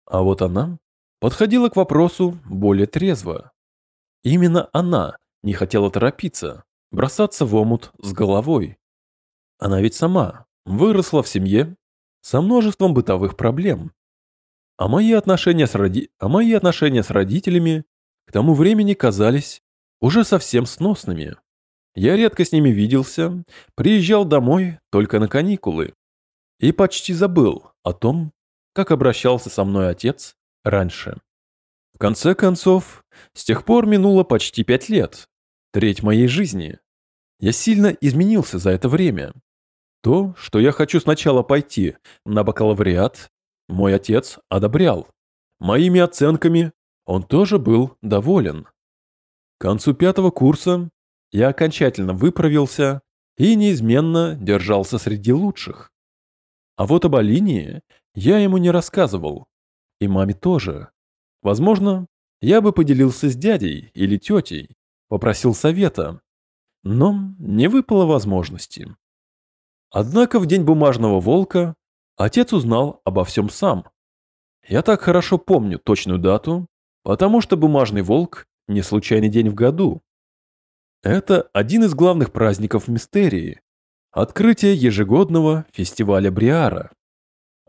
А вот она подходила к вопросу более трезво. Именно она не хотела торопиться, бросаться в омут с головой. Она ведь сама выросла в семье со множеством бытовых проблем. А мои отношения с, роди... а мои отношения с родителями к тому времени казались уже совсем сносными. Я редко с ними виделся, приезжал домой только на каникулы. и почти забыл о том, как обращался со мной отец раньше. В конце концов, с тех пор минуло почти пять лет, треть моей жизни. Я сильно изменился за это время. То, что я хочу сначала пойти на бакалавриат, мой отец одобрял. Моими оценками он тоже был доволен. К концу пятого курса я окончательно выправился и неизменно держался среди лучших. А вот об Алинии я ему не рассказывал. И маме тоже. Возможно, я бы поделился с дядей или тетей, попросил совета. Но не выпало возможности. Однако в день бумажного волка отец узнал обо всем сам. Я так хорошо помню точную дату, потому что бумажный волк не случайный день в году. Это один из главных праздников мистерии – открытие ежегодного фестиваля Бриара.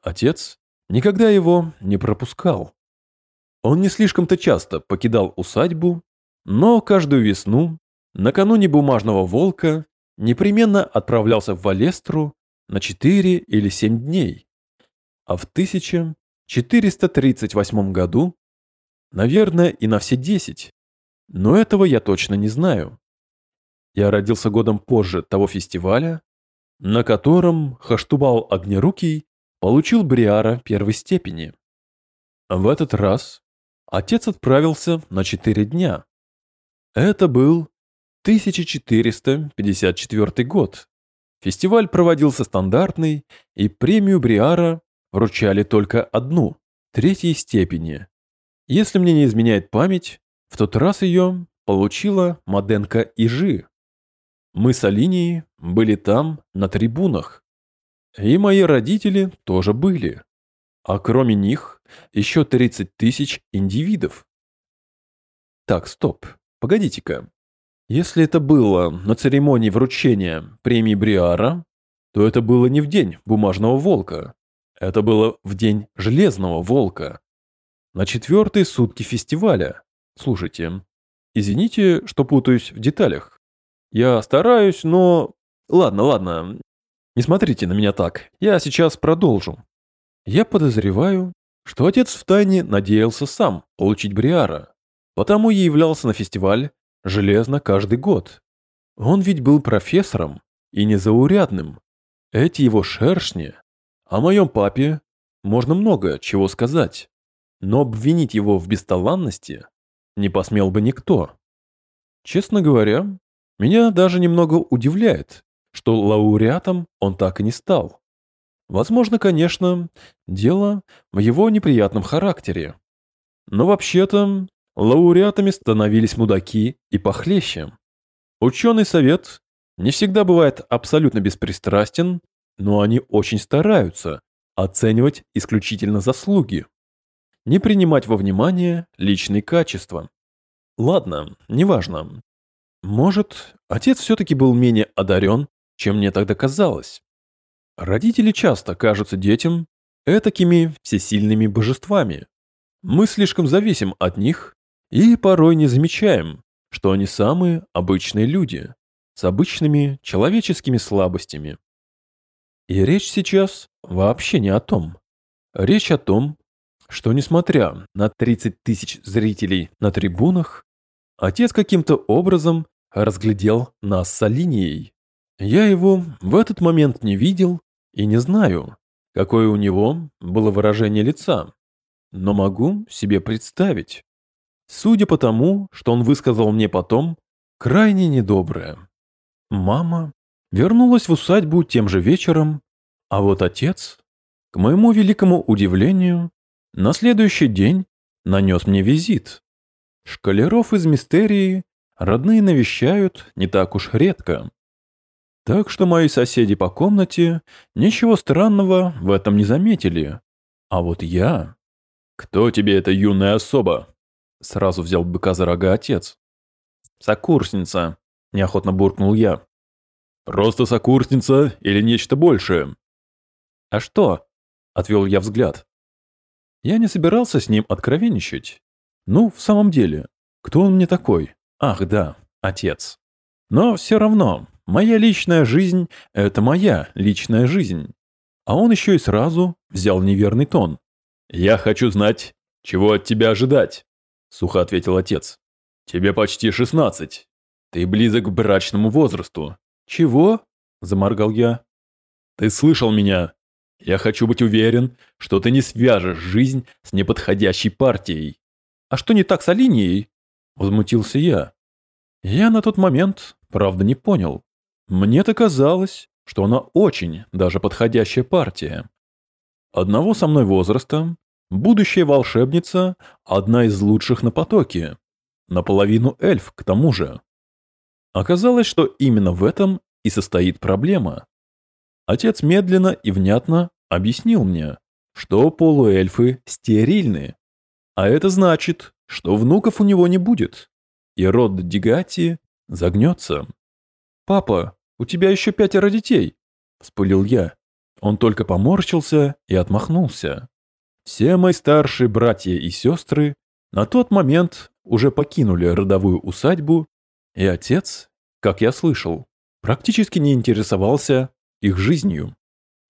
Отец никогда его не пропускал. Он не слишком-то часто покидал усадьбу, но каждую весну, накануне бумажного волка, непременно отправлялся в Валестру на 4 или 7 дней. А в 1438 году, наверное, и на все 10. Но этого я точно не знаю. Я родился годом позже того фестиваля, на котором Хаштубал Огнерукий получил Бриара первой степени. В этот раз отец отправился на 4 дня. Это был 1454 год. Фестиваль проводился стандартный, и премию Бриара вручали только одну, третьей степени. Если мне не изменяет память, в тот раз ее получила Маденка Ижи. Мы с Алинией были там, на трибунах. И мои родители тоже были. А кроме них, еще 30 тысяч индивидов. Так, стоп, погодите-ка. Если это было на церемонии вручения премии Бриара, то это было не в день бумажного волка. Это было в день железного волка. На четвертые сутки фестиваля. Слушайте, извините, что путаюсь в деталях. Я стараюсь, но... Ладно, ладно. Не смотрите на меня так. Я сейчас продолжу. Я подозреваю, что отец втайне надеялся сам получить Бриара, потому и являлся на фестиваль железно каждый год. Он ведь был профессором и незаурядным. Эти его шершни. О моем папе можно много чего сказать, но обвинить его в бесталанности не посмел бы никто. Честно говоря, меня даже немного удивляет, что лауреатом он так и не стал. Возможно, конечно, дело в его неприятном характере. Но вообще-то Лауреатами становились мудаки и похлеще. Ученый совет не всегда бывает абсолютно беспристрастен, но они очень стараются оценивать исключительно заслуги, не принимать во внимание личные качества. Ладно, неважно. Может, отец все-таки был менее одарен, чем мне тогда казалось. Родители часто кажутся детям этакими всесильными божествами. Мы слишком зависим от них и порой не замечаем, что они самые обычные люди, с обычными человеческими слабостями. И речь сейчас вообще не о том. Речь о том, что несмотря на 30 тысяч зрителей на трибунах, отец каким-то образом разглядел нас с Алинией. Я его в этот момент не видел и не знаю, какое у него было выражение лица, но могу себе представить, Судя по тому, что он высказал мне потом, крайне недоброе. Мама вернулась в усадьбу тем же вечером, а вот отец, к моему великому удивлению, на следующий день нанес мне визит. Шкалеров из мистерии родные навещают не так уж редко. Так что мои соседи по комнате ничего странного в этом не заметили. А вот я... «Кто тебе эта юная особа?» Сразу взял быка за рога отец. «Сокурсница», – неохотно буркнул я. «Просто сокурсница или нечто большее?» «А что?» – отвел я взгляд. Я не собирался с ним откровенничать. Ну, в самом деле, кто он мне такой? Ах, да, отец. Но все равно, моя личная жизнь – это моя личная жизнь. А он еще и сразу взял неверный тон. «Я хочу знать, чего от тебя ожидать», — сухо ответил отец. «Тебе почти шестнадцать. Ты близок к брачному возрасту». «Чего?» — заморгал я. «Ты слышал меня. Я хочу быть уверен, что ты не свяжешь жизнь с неподходящей партией». «А что не так с Алинией?» — возмутился я. Я на тот момент, правда, не понял. Мне-то казалось, что она очень даже подходящая партия. Одного со мной возраста, будущая волшебница, одна из лучших на потоке. Наполовину эльф, к тому же. Оказалось, что именно в этом и состоит проблема. Отец медленно и внятно объяснил мне, что полуэльфы стерильны. А это значит, что внуков у него не будет, и род Дигати загнется. «Папа, у тебя еще пятеро детей!» – вспылил я. Он только поморщился и отмахнулся. Все мои старшие братья и сестры на тот момент уже покинули родовую усадьбу, и отец, как я слышал, практически не интересовался их жизнью.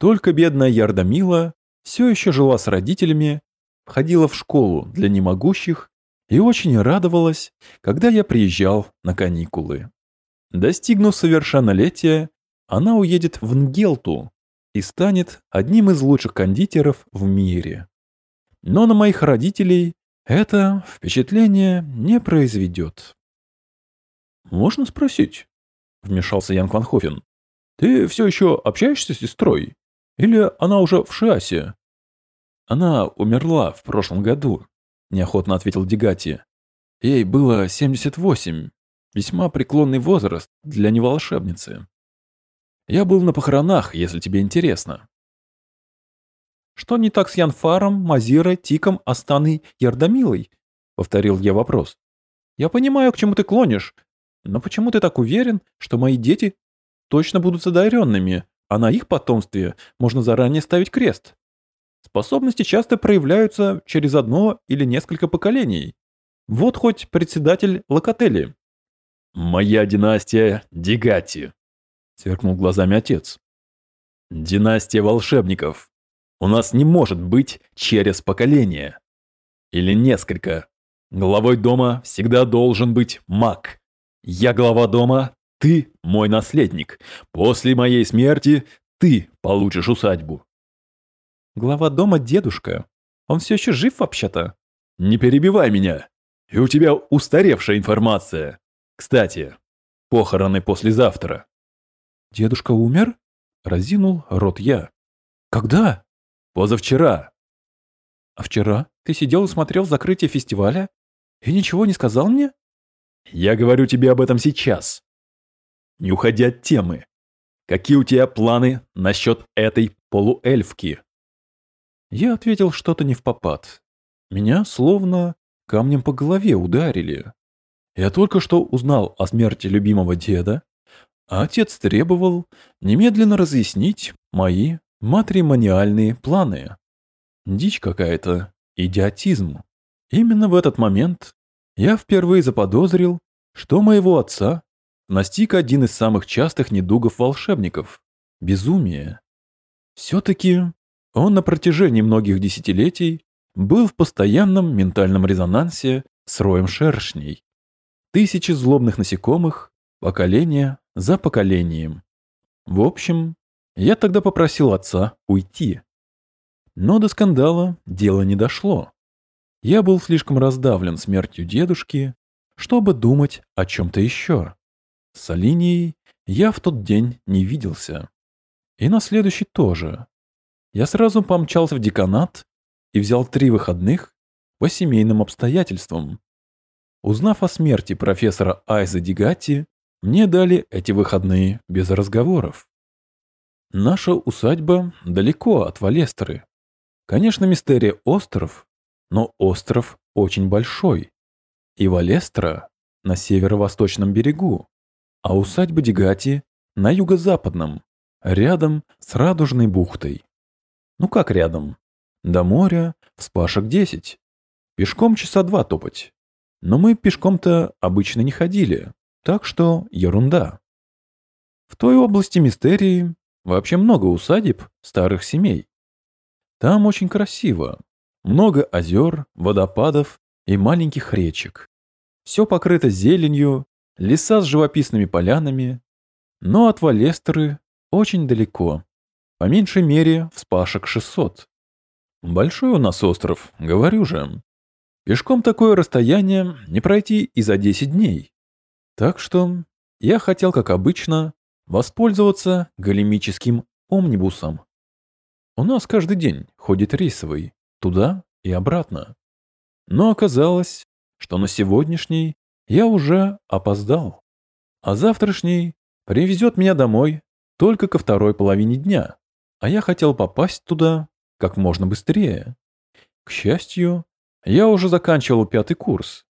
Только бедная Ярдамила все еще жила с родителями, ходила в школу для немогущих и очень радовалась, когда я приезжал на каникулы. Достигнув совершеннолетия, она уедет в Нгелту и станет одним из лучших кондитеров в мире. Но на моих родителей это впечатление не произведет. «Можно спросить?» — вмешался Ян Кванхофен. «Ты все еще общаешься с сестрой? Или она уже в шассе?» «Она умерла в прошлом году», — неохотно ответил Дегати. «Ей было 78, весьма преклонный возраст для неволшебницы. Я был на похоронах, если тебе интересно». «Что не так с Янфаром, Мазирой, Тиком, Астаной, Ярдамилой?» — повторил я вопрос. «Я понимаю, к чему ты клонишь, но почему ты так уверен, что мои дети точно будут одаренными, а на их потомстве можно заранее ставить крест?» Способности часто проявляются через одно или несколько поколений. Вот хоть председатель Локотели. «Моя династия Дигати», — сверкнул глазами отец. «Династия волшебников. У нас не может быть через поколение. Или несколько. Главой дома всегда должен быть маг. Я глава дома, ты мой наследник. После моей смерти ты получишь усадьбу. Глава дома дедушка. Он все еще жив вообще-то. Не перебивай меня. И у тебя устаревшая информация. Кстати, похороны послезавтра. Дедушка умер? Разинул рот я. Когда? Позавчера. А вчера ты сидел и смотрел закрытие фестиваля и ничего не сказал мне? Я говорю тебе об этом сейчас. Не уходи от темы. Какие у тебя планы насчет этой полуэльфки? Я ответил что-то не в попад. Меня словно камнем по голове ударили. Я только что узнал о смерти любимого деда, а отец требовал немедленно разъяснить мои матримониальные планы. Дичь какая-то, идиотизм. Именно в этот момент я впервые заподозрил, что моего отца настиг один из самых частых недугов волшебников – безумие. Все-таки он на протяжении многих десятилетий был в постоянном ментальном резонансе с роем шершней. Тысячи злобных насекомых, поколение за поколением. В общем, я тогда попросил отца уйти. Но до скандала дело не дошло. Я был слишком раздавлен смертью дедушки, чтобы думать о чем-то еще. С Алинией я в тот день не виделся. И на следующий тоже. Я сразу помчался в деканат и взял три выходных по семейным обстоятельствам. Узнав о смерти профессора Айза Дигати, мне дали эти выходные без разговоров. Наша усадьба далеко от Валестры. Конечно, мистерия остров, но остров очень большой. И Валестра на северо-восточном берегу, а усадьба Дигати на юго-западном, рядом с Радужной бухтой. Ну как рядом? До моря вспашек десять. Пешком часа два топать. Но мы пешком-то обычно не ходили, так что ерунда. В той области мистерии вообще много усадеб старых семей. Там очень красиво. Много озер, водопадов и маленьких речек. Все покрыто зеленью, леса с живописными полянами. Но от Валестеры очень далеко. По меньшей мере, вспашек 600. Большой у нас остров, говорю же. Пешком такое расстояние не пройти и за 10 дней. Так что я хотел, как обычно, воспользоваться галимическим омнибусом. У нас каждый день ходит рейсовый, туда и обратно. Но оказалось, что на сегодняшний я уже опоздал, а завтрашний привезет меня домой только ко второй половине дня, а я хотел попасть туда как можно быстрее. К счастью, я уже заканчивал пятый курс,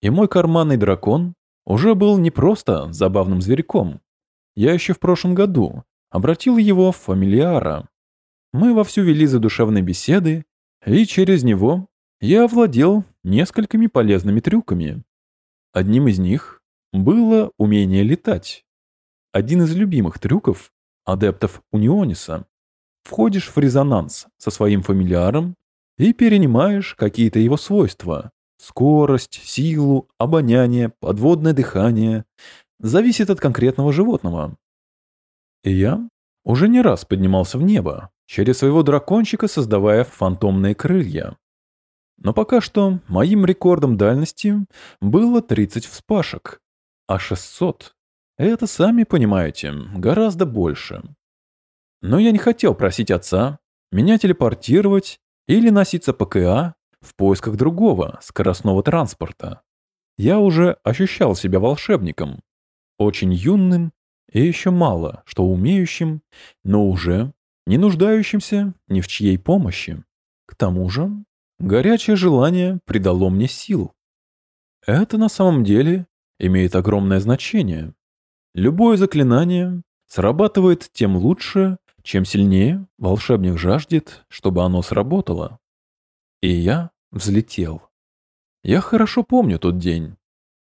и мой карманный дракон уже был не просто забавным зверьком. Я еще в прошлом году обратил его в фамилиара. Мы вовсю вели задушевные беседы, и через него я овладел несколькими полезными трюками. Одним из них было умение летать. Один из любимых трюков адептов Униониса. Входишь в резонанс со своим фамилиаром и перенимаешь какие-то его свойства. Скорость, силу, обоняние, подводное дыхание. Зависит от конкретного животного. И я уже не раз поднимался в небо, через своего дракончика создавая фантомные крылья. Но пока что моим рекордом дальности было 30 вспашек, а 600 — это, сами понимаете, гораздо больше. Но я не хотел просить отца меня телепортировать или носиться по КА в поисках другого скоростного транспорта. Я уже ощущал себя волшебником, очень юным и еще мало что умеющим, но уже не нуждающимся ни в чьей помощи. К тому же горячее желание придало мне сил. Это на самом деле имеет огромное значение. Любое заклинание срабатывает тем лучше, чем сильнее волшебник жаждет, чтобы оно сработало. И я взлетел. Я хорошо помню тот день.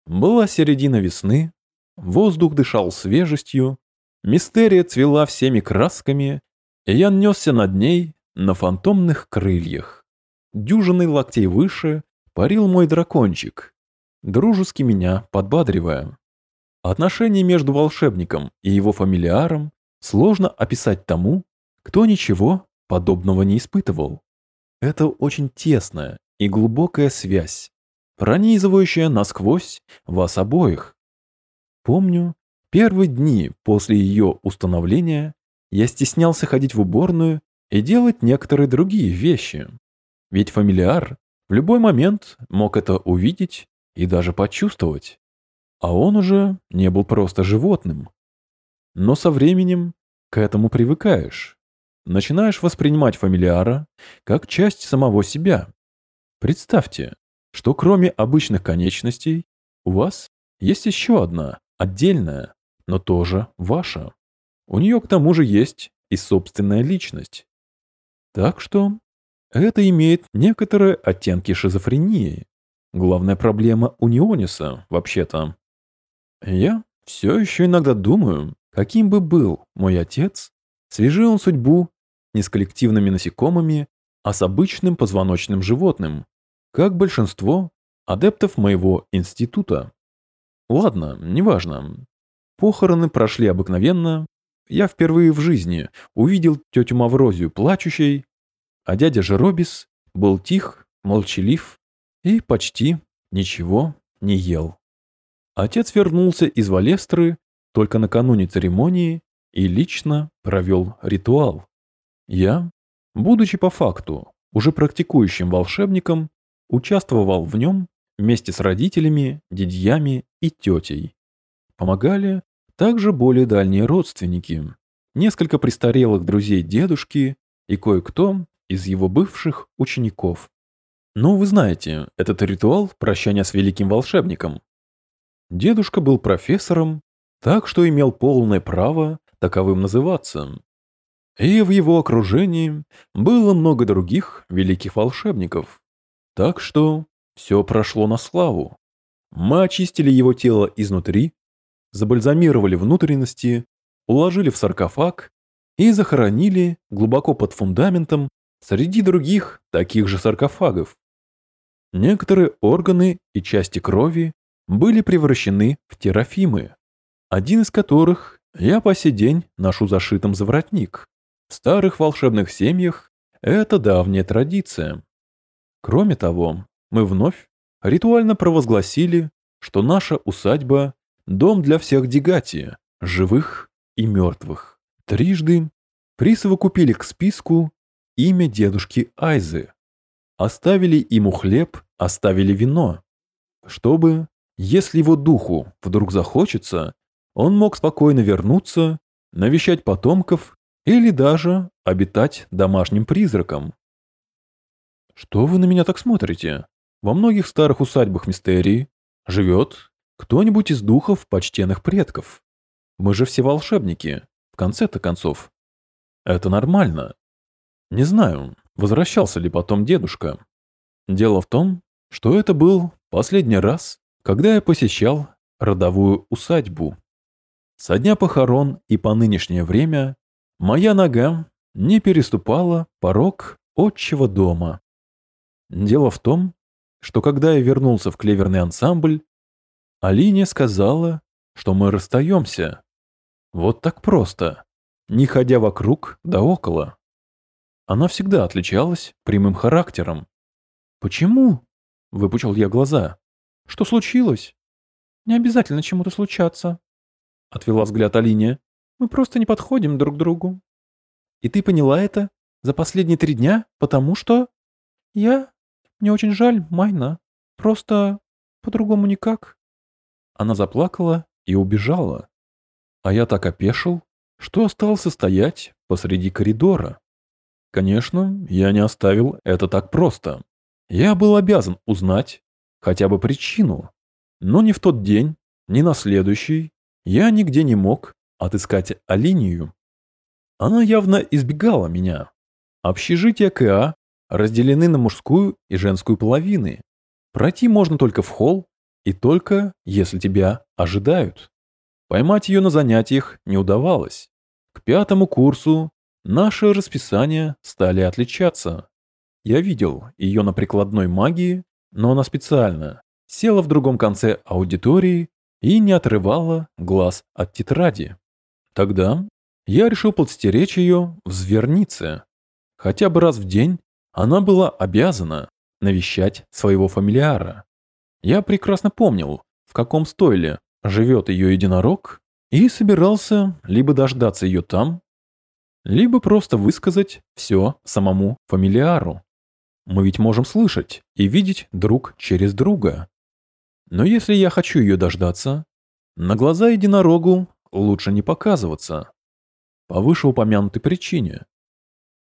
Была середина весны, воздух дышал свежестью, мистерия цвела всеми красками, и я несся над ней на фантомных крыльях. Дюжиной локтей выше парил мой дракончик, дружески меня подбадривая. Отношения между волшебником и его фамилиаром сложно описать тому, кто ничего подобного не испытывал. Это очень тесная и глубокая связь, пронизывающая насквозь вас обоих. Помню, первые дни после ее установления я стеснялся ходить в уборную и делать некоторые другие вещи. Ведь фамилиар в любой момент мог это увидеть и даже почувствовать. А он уже не был просто животным. Но со временем к этому привыкаешь начинаешь воспринимать фамилиара как часть самого себя. Представьте, что кроме обычных конечностей у вас есть еще одна, отдельная, но тоже ваша. У нее к тому же есть и собственная личность. Так что это имеет некоторые оттенки шизофрении. Главная проблема у Ниониса, вообще-то. Я все еще иногда думаю, каким бы был мой отец, свяжи он судьбу не с коллективными насекомыми, а с обычным позвоночным животным, как большинство адептов моего института. Ладно, неважно. Похороны прошли обыкновенно. Я впервые в жизни увидел тетю Маврозию плачущей, а дядя Жеробис был тих, молчалив и почти ничего не ел. Отец вернулся из Валестры только накануне церемонии и лично провел ритуал. Я, будучи по факту уже практикующим волшебником, участвовал в нем вместе с родителями, дядьями и тетей. Помогали также более дальние родственники, несколько престарелых друзей дедушки и кое-кто из его бывших учеников. Ну, вы знаете, этот ритуал прощания с великим волшебником. Дедушка был профессором, так что имел полное право таковым называться. И в его окружении было много других великих волшебников. Так что все прошло на славу. Мы очистили его тело изнутри, забальзамировали внутренности, уложили в саркофаг и захоронили глубоко под фундаментом среди других таких же саркофагов. Некоторые органы и части крови были превращены в терафимы, один из которых я по сей день ношу зашитым за воротник. В старых волшебных семьях это давняя традиция. Кроме того, мы вновь ритуально провозгласили, что наша усадьба – дом для всех дигати, живых и мертвых. Трижды присовокупили к списку имя дедушки Айзы. Оставили ему хлеб, оставили вино, чтобы, если его духу вдруг захочется, он мог спокойно вернуться, навещать потомков или даже обитать домашним призраком. Что вы на меня так смотрите? Во многих старых усадьбах мистерии живет кто-нибудь из духов почтенных предков. Мы же все волшебники, в конце-то концов. Это нормально. Не знаю, возвращался ли потом дедушка. Дело в том, что это был последний раз, когда я посещал родовую усадьбу. Со дня похорон и по нынешнее время моя нога не переступала порог отчего дома. Дело в том, что когда я вернулся в клеверный ансамбль, Алине сказала, что мы расстаемся. Вот так просто, не ходя вокруг да около. Она всегда отличалась прямым характером. «Почему?» — выпучил я глаза. «Что случилось?» «Не обязательно чему-то случаться», — отвела взгляд Алине. «Мы просто не подходим друг к другу». «И ты поняла это за последние три дня, потому что...» «Я... Мне очень жаль, Майна. Просто по-другому никак». Она заплакала и убежала. А я так опешил, что остался стоять посреди коридора. Конечно, я не оставил это так просто. Я был обязан узнать хотя бы причину. Но ни в тот день, ни на следующий я нигде не мог отыскать Алинию. Она явно избегала меня. Общежития КА разделены на мужскую и женскую половины. Пройти можно только в холл и только если тебя ожидают. Поймать ее на занятиях не удавалось. К пятому курсу наши расписания стали отличаться. Я видел ее на прикладной магии, но она специально села в другом конце аудитории и не отрывала глаз от тетради. Тогда я решил подстеречь ее в звернице. Хотя бы раз в день она была обязана навещать своего фамилиара. Я прекрасно помнил, в каком стойле живет ее единорог, и собирался либо дождаться ее там, либо просто высказать все самому фамилиару. Мы ведь можем слышать и видеть друг через друга. Но если я хочу ее дождаться, на глаза единорогу лучше не показываться. По вышеупомянутой причине.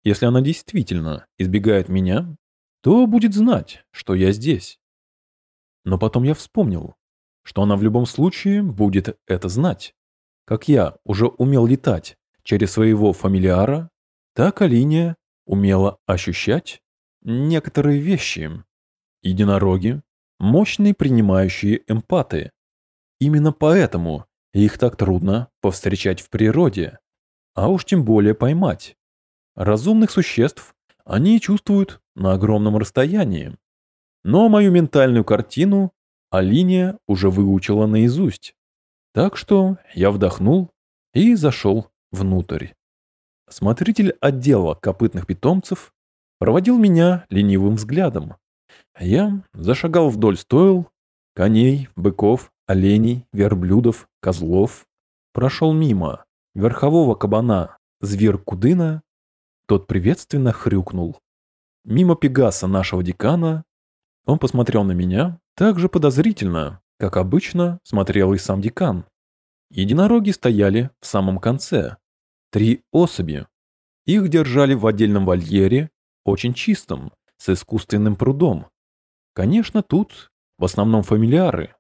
Если она действительно избегает меня, то будет знать, что я здесь. Но потом я вспомнил, что она в любом случае будет это знать. Как я уже умел летать через своего фамилиара, так Алиния умела ощущать некоторые вещи. Единороги – мощные принимающие эмпаты. Именно поэтому их так трудно повстречать в природе, а уж тем более поймать. Разумных существ они чувствуют на огромном расстоянии. Но мою ментальную картину Алиния уже выучила наизусть. Так что я вдохнул и зашел внутрь. Смотритель отдела копытных питомцев проводил меня ленивым взглядом. Я зашагал вдоль стойл, коней, быков, оленей, верблюдов, козлов. Прошел мимо верхового кабана, зверь Кудына, тот приветственно хрюкнул. Мимо Пегаса нашего декана он посмотрел на меня так же подозрительно, как обычно смотрел и сам декан. Единороги стояли в самом конце. Три особи. Их держали в отдельном вольере очень чистым, с искусственным прудом. Конечно, тут в основном фамильяры.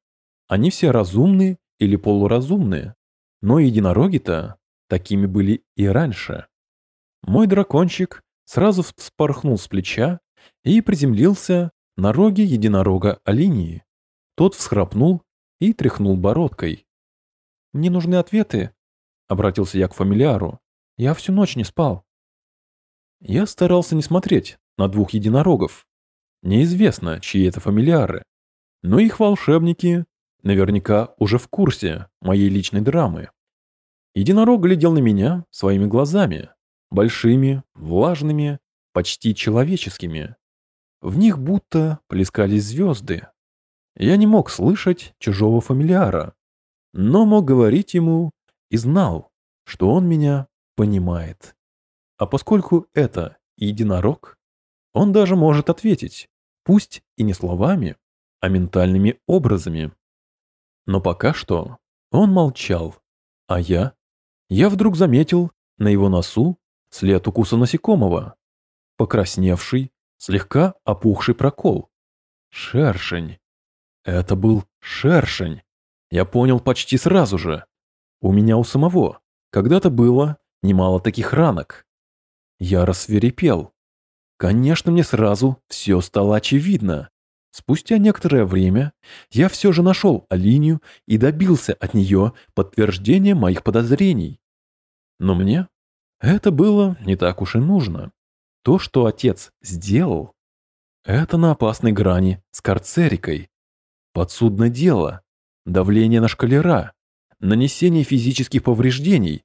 Они все разумные или полуразумные, но единороги-то такими были и раньше. Мой дракончик сразу вспорхнул с плеча и приземлился на роге единорога Алинии. Тот всхрапнул и тряхнул бородкой. «Мне нужны ответы», — обратился я к фамильяру. Я всю ночь не спал. Я старался не смотреть на двух единорогов. Неизвестно, чьи это фамильяры, но их волшебники наверняка уже в курсе моей личной драмы. Единорог глядел на меня своими глазами, большими, влажными, почти человеческими. В них будто плескались звезды. Я не мог слышать чужого фамильяра, но мог говорить ему и знал, что он меня понимает. А поскольку это единорог, он даже может ответить, пусть и не словами, а ментальными образами. Но пока что он молчал, а я... Я вдруг заметил на его носу след укуса насекомого, покрасневший, слегка опухший прокол. Шершень. Это был шершень. Я понял почти сразу же. У меня у самого когда-то было немало таких ранок. Я рассверепел. Конечно, мне сразу все стало очевидно. Спустя некоторое время я все же нашел Алинию и добился от нее подтверждения моих подозрений. Но мне это было не так уж и нужно. То, что отец сделал, это на опасной грани с карцерикой. Подсудное дело, давление на шкалера, нанесение физических повреждений.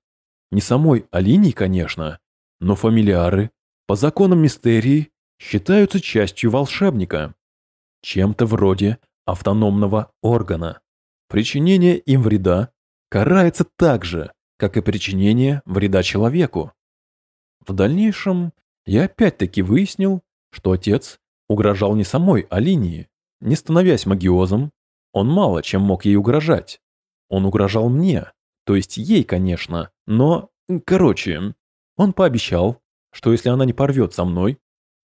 Не самой Алинии, конечно, но фамилиары, по законам мистерии, считаются частью волшебника. Чем-то вроде автономного органа. Причинение им вреда карается так же, как и причинение вреда человеку. В дальнейшем я опять-таки выяснил, что отец угрожал не самой Алинии, не становясь магиозом, он мало чем мог ей угрожать. Он угрожал мне, то есть ей, конечно, но, короче, он пообещал, что если она не порвет со мной,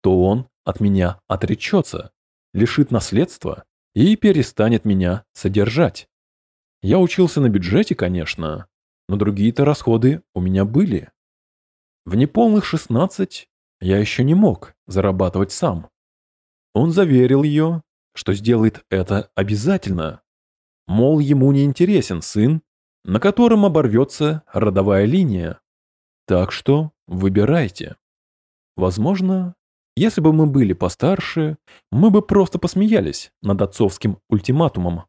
то он от меня отречется, лишит наследства и перестанет меня содержать. Я учился на бюджете, конечно, но другие-то расходы у меня были. В неполных 16 я еще не мог зарабатывать сам. Он заверил ее, что сделает это обязательно. Мол, ему не интересен сын, на котором оборвется родовая линия. Так что выбирайте. Возможно, если бы мы были постарше, мы бы просто посмеялись над отцовским ультиматумом.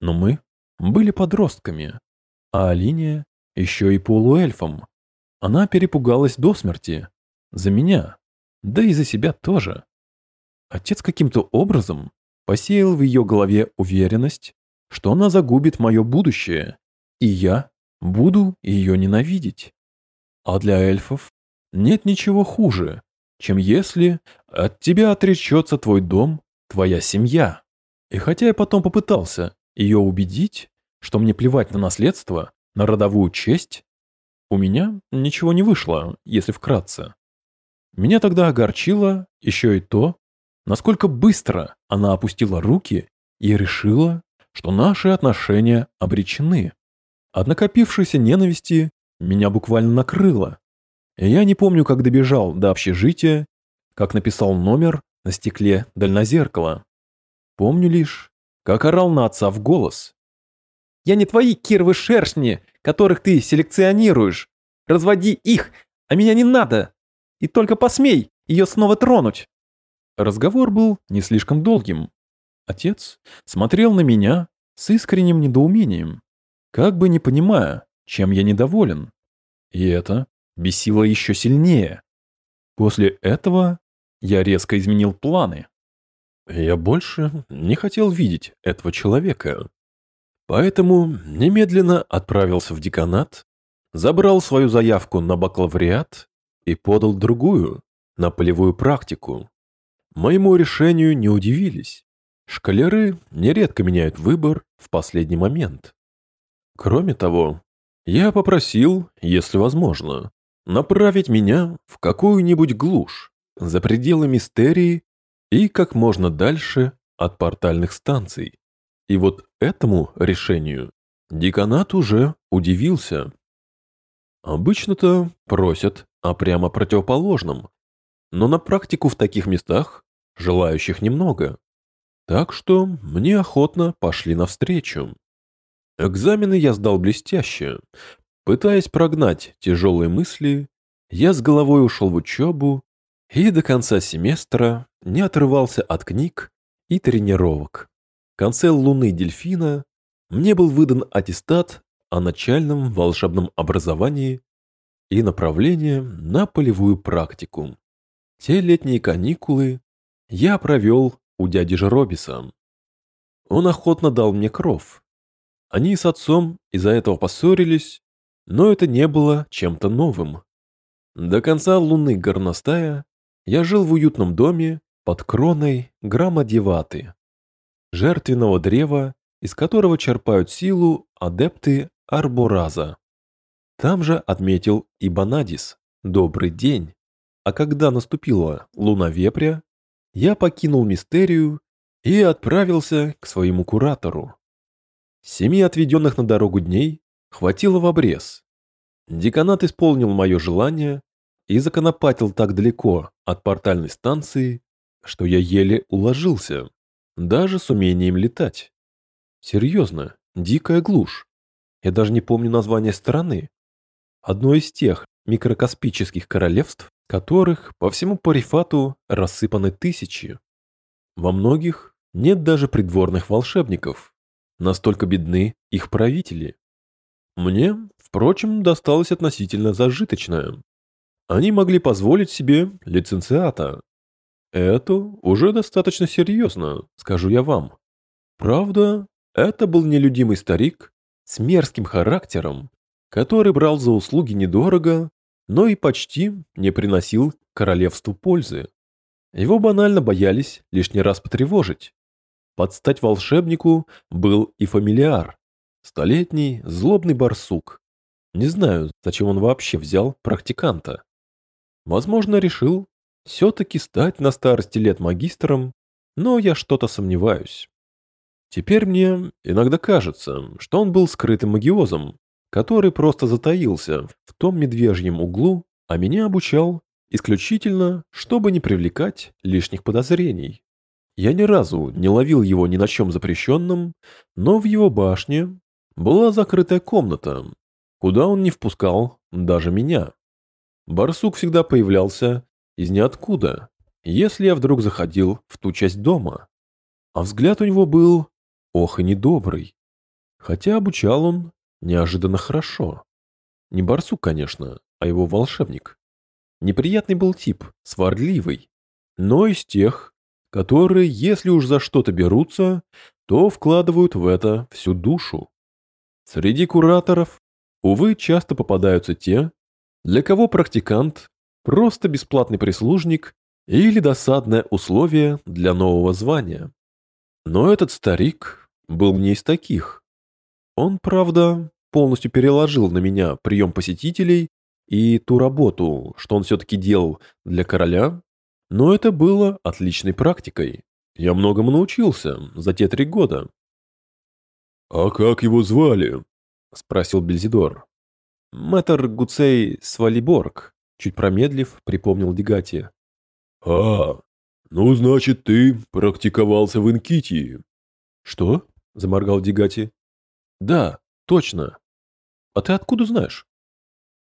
Но мы были подростками, а Алиния еще и полуэльфом. Она перепугалась до смерти. За меня. Да и за себя тоже. Отец каким-то образом посеял в ее голове уверенность, что она загубит мое будущее, и я буду ее ненавидеть. А для эльфов нет ничего хуже, чем если от тебя отречется твой дом, твоя семья. И хотя я потом попытался ее убедить, что мне плевать на наследство, на родовую честь, у меня ничего не вышло, если вкратце. Меня тогда огорчило еще и то, насколько быстро она опустила руки и решила, что наши отношения обречены. От накопившейся ненависти меня буквально накрыло. Я не помню, как добежал до общежития, как написал номер на стекле дальнозеркала. Помню лишь, как орал на отца в голос. «Я не твои кировы шершни, которых ты селекционируешь. Разводи их, а меня не надо. И только посмей ее снова тронуть». Разговор был не слишком долгим. Отец смотрел на меня с искренним недоумением, как бы не понимая, чем я недоволен. И это бесило еще сильнее. После этого я резко изменил планы. Я больше не хотел видеть этого человека. Поэтому немедленно отправился в деканат, забрал свою заявку на бакалавриат и подал другую, на полевую практику. Моему решению не удивились. Шкалеры нередко меняют выбор в последний момент. Кроме того, я попросил, если возможно, направить меня в какую-нибудь глушь, за пределы мистерии и как можно дальше от портальных станций. И вот этому решению деканат уже удивился. Обычно-то просят о прямо противоположном, но на практику в таких местах желающих немного. Так что мне охотно пошли навстречу. Экзамены я сдал блестяще, Пытаясь прогнать тяжелые мысли, я с головой ушел в учебу и до конца семестра не отрывался от книг и тренировок. Конце луны дельфина мне был выдан аттестат о начальном волшебном образовании и направление на полевую практику. Те летние каникулы я провел у дяди Жеробиса. Он охотно дал мне кров. Они с отцом из-за этого поссорились, но это не было чем-то новым. До конца луны горностая я жил в уютном доме под кроной грамадеваты, жертвенного древа, из которого черпают силу адепты Арбораза. Там же отметил и Банадис «Добрый день», а когда наступила луна вепря, я покинул мистерию и отправился к своему куратору. Семи отведенных на дорогу дней хватило в обрез. Деканат исполнил мое желание и законопатил так далеко от портальной станции, что я еле уложился, даже с умением летать. Серьезно, дикая глушь. Я даже не помню название страны. Одно из тех микрокосмических королевств, которых по всему Парифату рассыпаны тысячи. Во многих нет даже придворных волшебников. Настолько бедны их правители. Мне, впрочем, досталось относительно зажиточное. Они могли позволить себе лицензиата. Это уже достаточно серьезно, скажу я вам. Правда, это был нелюдимый старик с мерзким характером, который брал за услуги недорого, но и почти не приносил королевству пользы. Его банально боялись лишний раз потревожить. Под стать волшебнику был и фамилиар, столетний злобный барсук. Не знаю, зачем он вообще взял практиканта. Возможно, решил все-таки стать на старости лет магистром, но я что-то сомневаюсь. Теперь мне иногда кажется, что он был скрытым магиозом, который просто затаился в том медвежьем углу, а меня обучал исключительно, чтобы не привлекать лишних подозрений. Я ни разу не ловил его ни на чем запрещенном, но в его башне была закрытая комната, куда он не впускал даже меня. Барсук всегда появлялся из ниоткуда, если я вдруг заходил в ту часть дома. А взгляд у него был ох и недобрый. Хотя обучал он неожиданно хорошо. Не барсук, конечно, а его волшебник. Неприятный был тип, сварливый, но из тех, которые, если уж за что-то берутся, то вкладывают в это всю душу. Среди кураторов, увы, часто попадаются те, для кого практикант – просто бесплатный прислужник или досадное условие для нового звания. Но этот старик был не из таких. Он, правда, полностью переложил на меня прием посетителей и ту работу, что он все-таки делал для короля, но это было отличной практикой. Я многому научился за те три года. «А как его звали?» – спросил Бельзидор. «Мэтр Гуцей Свалиборг», – чуть промедлив, припомнил Дегати. «А, ну, значит, ты практиковался в Инкитии». «Что?» – заморгал Дегати. «Да, точно. А ты откуда знаешь?»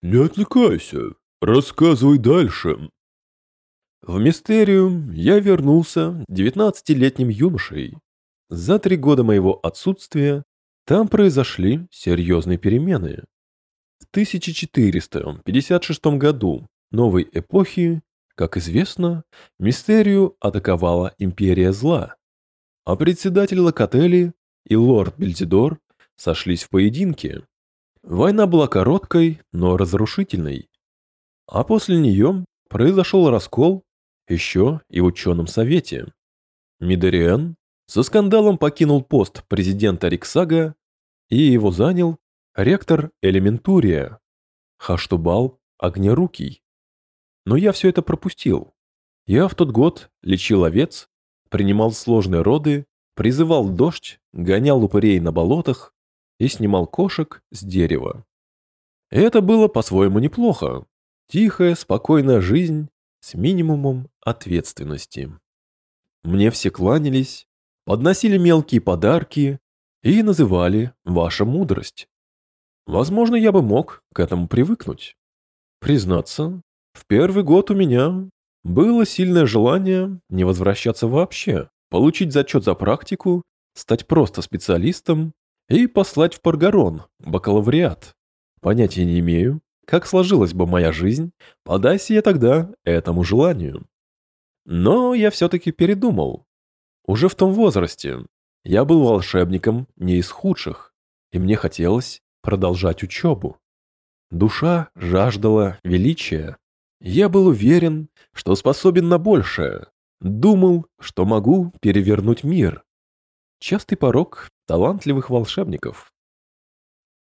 «Не отвлекайся. Рассказывай дальше». В Мистерию я вернулся девятнадцатилетним юношей. За три года моего отсутствия там произошли серьезные перемены. В 1456 году новой эпохи, как известно, Мистерию атаковала Империя Зла, а председатель Локотели и лорд Бельзидор сошлись в поединке. Война была короткой, но разрушительной. А после нее произошел раскол еще и в ученом совете. Мидериан со скандалом покинул пост президента Риксага, и его занял ректор Элементурия, Хаштубал Огнерукий. Но я все это пропустил. Я в тот год лечил овец, принимал сложные роды, призывал дождь, гонял упырей на болотах и снимал кошек с дерева. Это было по-своему неплохо. Тихая, спокойная жизнь с минимумом ответственности. Мне все кланялись, подносили мелкие подарки и называли «Ваша мудрость». Возможно, я бы мог к этому привыкнуть. Признаться, в первый год у меня было сильное желание не возвращаться вообще, получить зачет за практику, стать просто специалистом и послать в Паргарон, бакалавриат. Понятия не имею, как сложилась бы моя жизнь, подайся я тогда этому желанию. Но я все-таки передумал. Уже в том возрасте я был волшебником не из худших, и мне хотелось продолжать учебу. Душа жаждала величия. Я был уверен, что способен на большее. Думал, что могу перевернуть мир. Частый порог талантливых волшебников.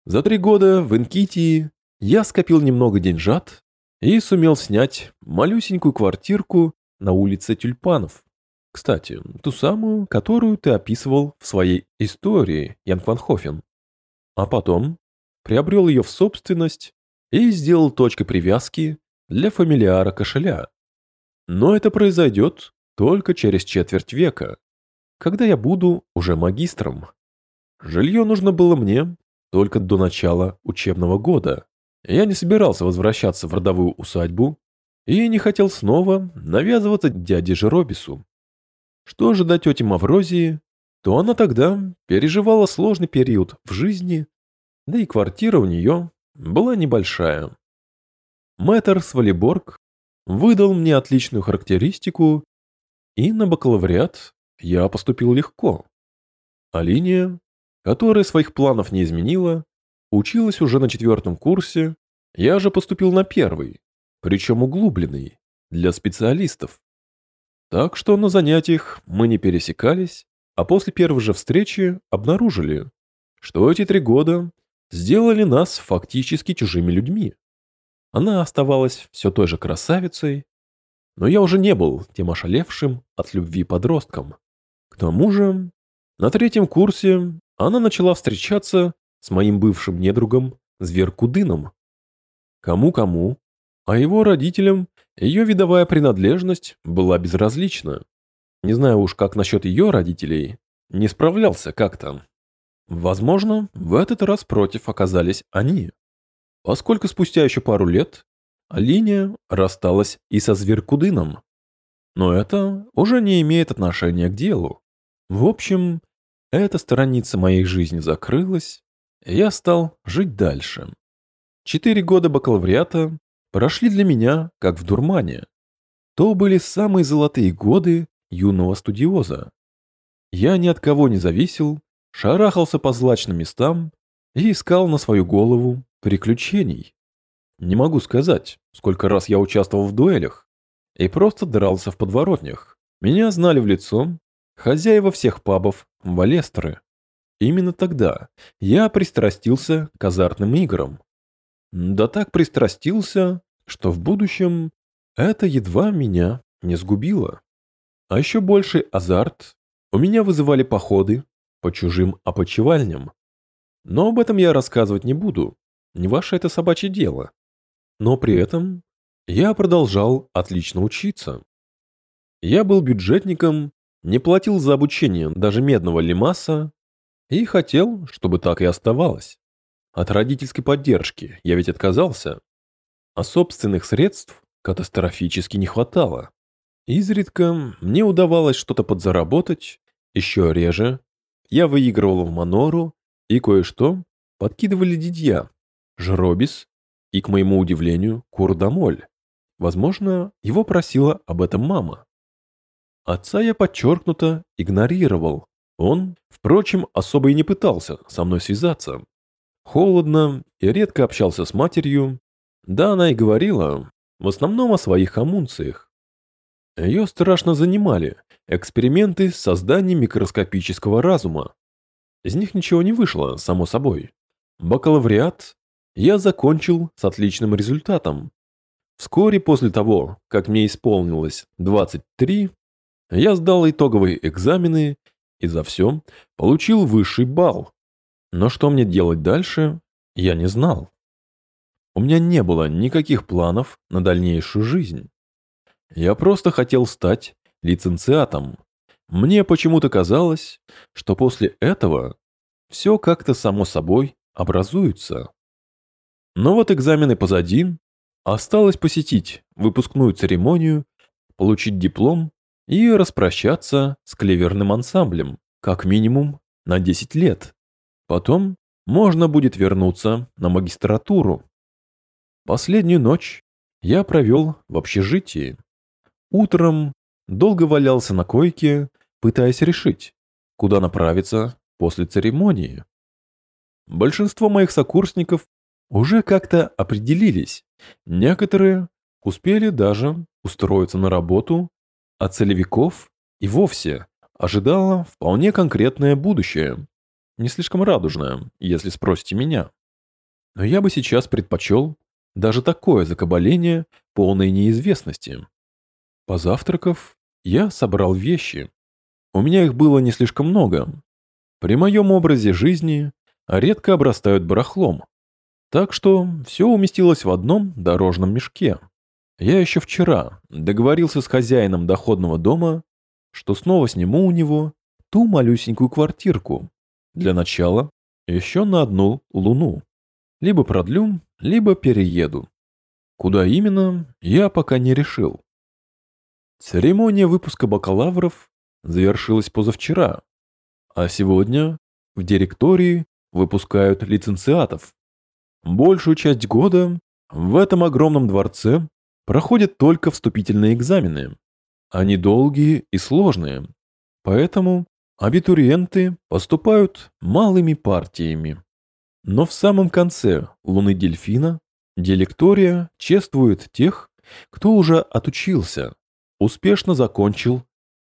За три года в Инкитии я скопил немного деньжат и сумел снять малюсенькую квартирку на улице Тюльпанов. Кстати, ту самую, которую ты описывал в своей истории, Ян Ван Хофен. А потом приобрел ее в собственность и сделал точкой привязки для фамилиара кошеля. Но это произойдет только через четверть века, когда я буду уже магистром. Жилье нужно было мне только до начала учебного года. Я не собирался возвращаться в родовую усадьбу и не хотел снова навязываться дяде Жеробису. Что же до тети Маврозии, то она тогда переживала сложный период в жизни, да и квартира у нее была небольшая. Мэтр Свалиборг выдал мне отличную характеристику, и на бакалавриат я поступил легко. А линия, которая своих планов не изменила, училась уже на четвертом курсе, я же поступил на первый, причем углубленный, для специалистов. Так что на занятиях мы не пересекались, а после первой же встречи обнаружили, что эти три года сделали нас фактически чужими людьми. Она оставалась все той же красавицей, но я уже не был тем ошалевшим от любви подростком. К тому же, на третьем курсе она начала встречаться с моим бывшим недругом Зверкудыном. Кому-кому, а его родителям ее видовая принадлежность была безразлична. Не знаю уж, как насчет ее родителей, не справлялся как-то. Возможно, в этот раз против оказались они. Поскольку спустя еще пару лет Алиния рассталась и со Зверкудыном. Но это уже не имеет отношения к делу. В общем, эта страница моей жизни закрылась, и я стал жить дальше. Четыре года бакалавриата прошли для меня как в дурмане. То были самые золотые годы юного студиоза. Я ни от кого не зависел, шарахался по злачным местам и искал на свою голову приключений. Не могу сказать, сколько раз я участвовал в дуэлях и просто дрался в подворотнях. Меня знали в лицо хозяева всех пабов Валестры. Именно тогда я пристрастился к азартным играм. Да так пристрастился, что в будущем это едва меня не сгубило. А еще больший азарт у меня вызывали походы по чужим опочивальням. Но об этом я рассказывать не буду, не ваше это собачье дело. Но при этом я продолжал отлично учиться. Я был бюджетником, не платил за обучение даже медного лимаса и хотел, чтобы так и оставалось. От родительской поддержки я ведь отказался, а собственных средств катастрофически не хватало. Изредка мне удавалось что-то подзаработать, еще реже я выигрывал в Манору и кое-что подкидывали дидья, Жробис и, к моему удивлению, Курдамоль. Возможно, его просила об этом мама. Отца я подчеркнуто игнорировал. Он, впрочем, особо и не пытался со мной связаться. Холодно и редко общался с матерью. Да, она и говорила, в основном о своих амунциях. Ее страшно занимали эксперименты с созданием микроскопического разума. Из них ничего не вышло, само собой. Бакалавриат я закончил с отличным результатом. Вскоре после того, как мне исполнилось 23, я сдал итоговые экзамены и за все получил высший балл. Но что мне делать дальше, я не знал. У меня не было никаких планов на дальнейшую жизнь. Я просто хотел стать лицензиатом. Мне почему-то казалось, что после этого все как-то само собой образуется. Но вот экзамены позади, осталось посетить выпускную церемонию, получить диплом и распрощаться с клеверным ансамблем, как минимум на 10 лет. Потом можно будет вернуться на магистратуру. Последнюю ночь я провел в общежитии. Утром долго валялся на койке, пытаясь решить, куда направиться после церемонии. Большинство моих сокурсников уже как-то определились, некоторые успели даже устроиться на работу, а целевиков и вовсе ожидало вполне конкретное будущее, не слишком радужное, если спросите меня. Но я бы сейчас предпочел даже такое закабаление полной неизвестности. Позавтракав, я собрал вещи. У меня их было не слишком много. При моем образе жизни редко обрастают барахлом. Так что все уместилось в одном дорожном мешке. Я еще вчера договорился с хозяином доходного дома, что снова сниму у него ту малюсенькую квартирку. Для начала еще на одну луну. Либо продлю, либо перееду. Куда именно, я пока не решил. Церемония выпуска бакалавров завершилась позавчера, а сегодня в директории выпускают лицензиатов. Большую часть года в этом огромном дворце проходят только вступительные экзамены. Они долгие и сложные, поэтому абитуриенты поступают малыми партиями. Но в самом конце Луны Дельфина Делектория чествует тех, кто уже отучился, успешно закончил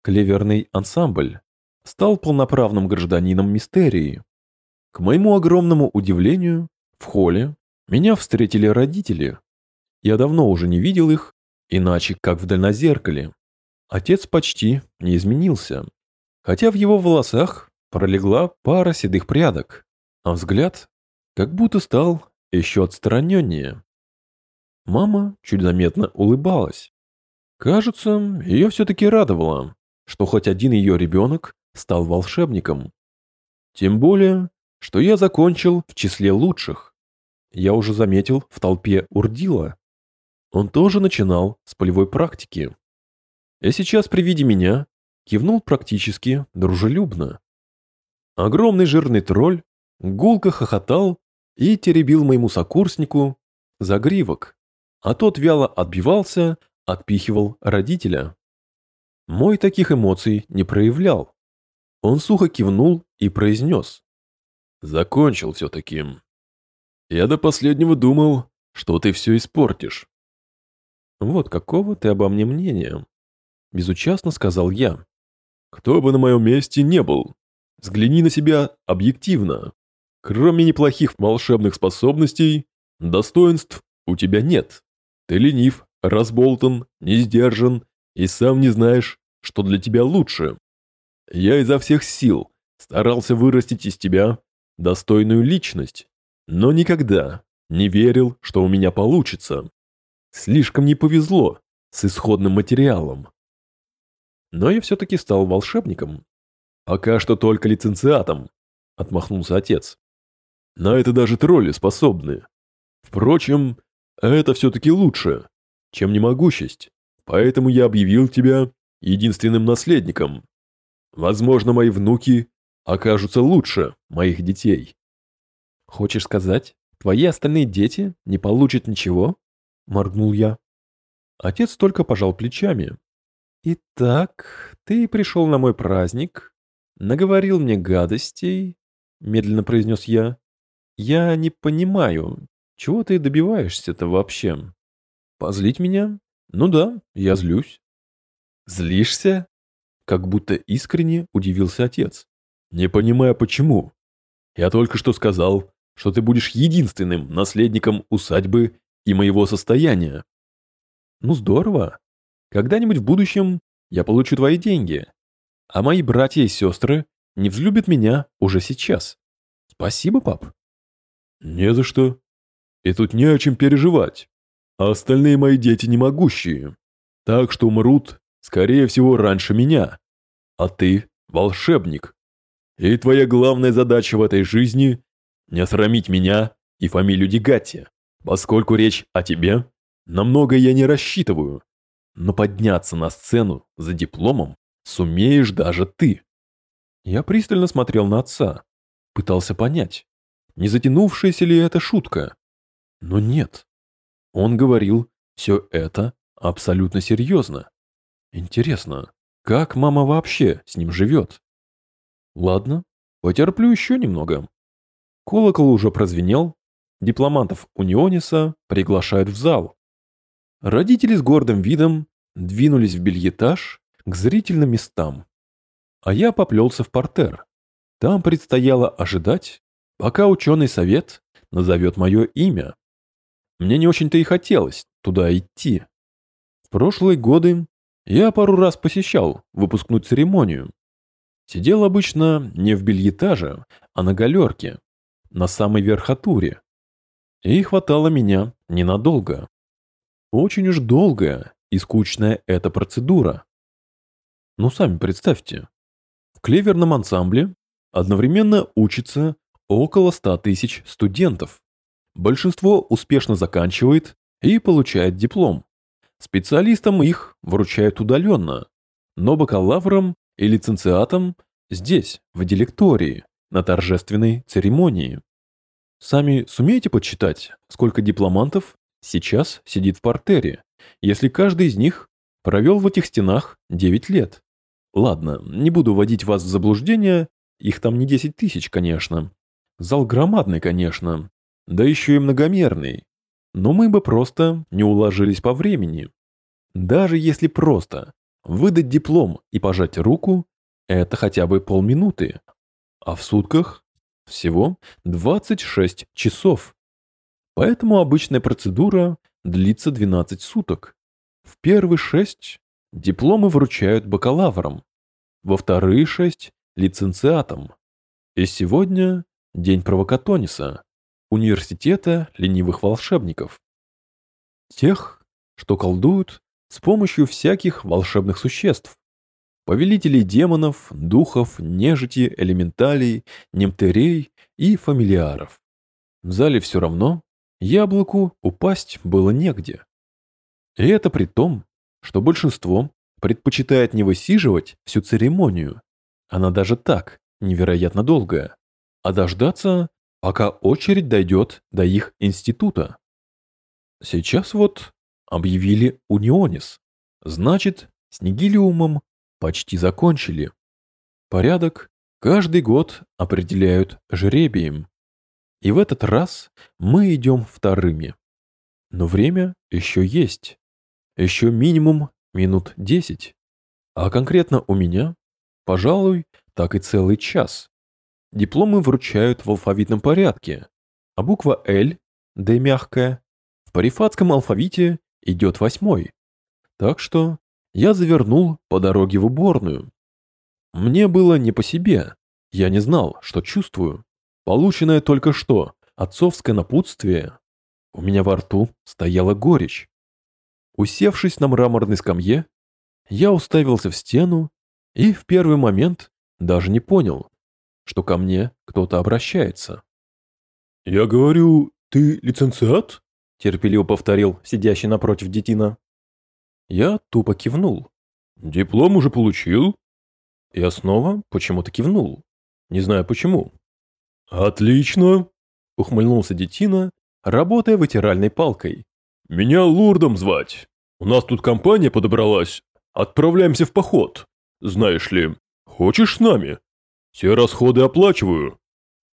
клеверный ансамбль, стал полноправным гражданином мистерии. К моему огромному удивлению, в холле меня встретили родители. Я давно уже не видел их, иначе как в дальнозеркале. Отец почти не изменился, хотя в его волосах пролегла пара седых прядок, а взгляд как будто стал еще отстраненнее. Мама чуть заметно улыбалась. Кажется, ее все-таки радовало, что хоть один ее ребенок стал волшебником. Тем более, что я закончил в числе лучших. Я уже заметил в толпе Урдила. Он тоже начинал с полевой практики. И сейчас при виде меня кивнул практически дружелюбно. Огромный жирный тролль гулко хохотал и теребил моему сокурснику загривок, а тот вяло отбивался, отпихивал родителя. Мой таких эмоций не проявлял. Он сухо кивнул и произнес. «Закончил все-таки. Я до последнего думал, что ты все испортишь». «Вот какого ты обо мне мнения?» Безучастно сказал я. «Кто бы на моем месте не был, взгляни на себя объективно. Кроме неплохих волшебных способностей, достоинств у тебя нет. Ты ленив, разболтан, не сдержан и сам не знаешь, что для тебя лучше. Я изо всех сил старался вырастить из тебя достойную личность, но никогда не верил, что у меня получится. Слишком не повезло с исходным материалом. Но я все-таки стал волшебником. Пока что только лицензиатом, отмахнулся отец. На это даже тролли способны. Впрочем, это все-таки лучше, чем немогущесть. Поэтому я объявил тебя единственным наследником. Возможно, мои внуки окажутся лучше моих детей. Хочешь сказать, твои остальные дети не получат ничего? Моргнул я. Отец только пожал плечами. Итак, ты пришел на мой праздник, наговорил мне гадостей, медленно произнес я, я не понимаю, чего ты добиваешься-то вообще? Позлить меня? Ну да, я злюсь. Злишься? Как будто искренне удивился отец. Не понимая почему. Я только что сказал, что ты будешь единственным наследником усадьбы и моего состояния. Ну здорово. Когда-нибудь в будущем я получу твои деньги, а мои братья и сестры не взлюбят меня уже сейчас. Спасибо, пап. «Не за что. И тут не о чем переживать. А остальные мои дети не могущие. Так что умрут, скорее всего, раньше меня. А ты – волшебник. И твоя главная задача в этой жизни – не осрамить меня и фамилию Дегатти. Поскольку речь о тебе, на многое я не рассчитываю, но подняться на сцену за дипломом сумеешь даже ты. Я пристально смотрел на отца, пытался понять, не затянувшаяся ли это шутка. Но нет. Он говорил все это абсолютно серьезно. Интересно, как мама вообще с ним живет? Ладно, потерплю еще немного. Колокол уже прозвенел, дипломантов Униониса приглашают в зал. Родители с гордым видом двинулись в бельетаж к зрительным местам. А я поплелся в портер. Там предстояло ожидать, пока ученый совет назовет мое имя. Мне не очень-то и хотелось туда идти. В прошлые годы я пару раз посещал выпускную церемонию. Сидел обычно не в бельетаже, а на галерке, на самой верхотуре. И хватало меня ненадолго. Очень уж долгая и скучная эта процедура. Ну, сами представьте. В клеверном ансамбле одновременно учится около 100 тысяч студентов. Большинство успешно заканчивает и получает диплом. Специалистам их вручают удаленно, но бакалаврам и лицензиатам здесь, в дилектории, на торжественной церемонии. Сами сумеете подсчитать, сколько дипломантов сейчас сидит в портере, если каждый из них провел в этих стенах 9 лет? Ладно, не буду вводить вас в заблуждение, их там не 10 тысяч, конечно. Зал громадный, конечно, да еще и многомерный. Но мы бы просто не уложились по времени. Даже если просто выдать диплом и пожать руку, это хотя бы полминуты. А в сутках всего 26 часов. Поэтому обычная процедура длится 12 суток. В первые 6 дипломы вручают бакалаврам, во вторые 6 – лицензиатам. И сегодня день провокатониса, университета ленивых волшебников. Тех, что колдуют с помощью всяких волшебных существ. Повелителей демонов, духов, нежити, элементалей, немтерей и фамилиаров. В зале все равно яблоку упасть было негде. И это при том, что большинство предпочитает не высиживать всю церемонию, она даже так невероятно долгая, а дождаться, пока очередь дойдет до их института. Сейчас вот объявили Унионис. Значит, с Нигилиумом почти закончили. Порядок каждый год определяют жребием. И в этот раз мы идем вторыми. Но время еще есть. Еще минимум минут десять. А конкретно у меня, пожалуй, так и целый час. Дипломы вручают в алфавитном порядке, а буква «Л», «Д» мягкая, в парифатском алфавите идет восьмой. Так что я завернул по дороге в уборную. Мне было не по себе. Я не знал, что чувствую. Полученное только что отцовское напутствие. У меня во рту стояла горечь. Усевшись на мраморной скамье, я уставился в стену и в первый момент даже не понял, что ко мне кто-то обращается. «Я говорю, ты лицензиат?» терпеливо повторил сидящий напротив детина. Я тупо кивнул. Диплом уже получил? Я снова почему-то кивнул. Не знаю почему. Отлично, ухмыльнулся детина, работая вытиральной палкой. Меня Лурдом звать. У нас тут компания подобралась. Отправляемся в поход. Знаешь ли, хочешь с нами? Все расходы оплачиваю.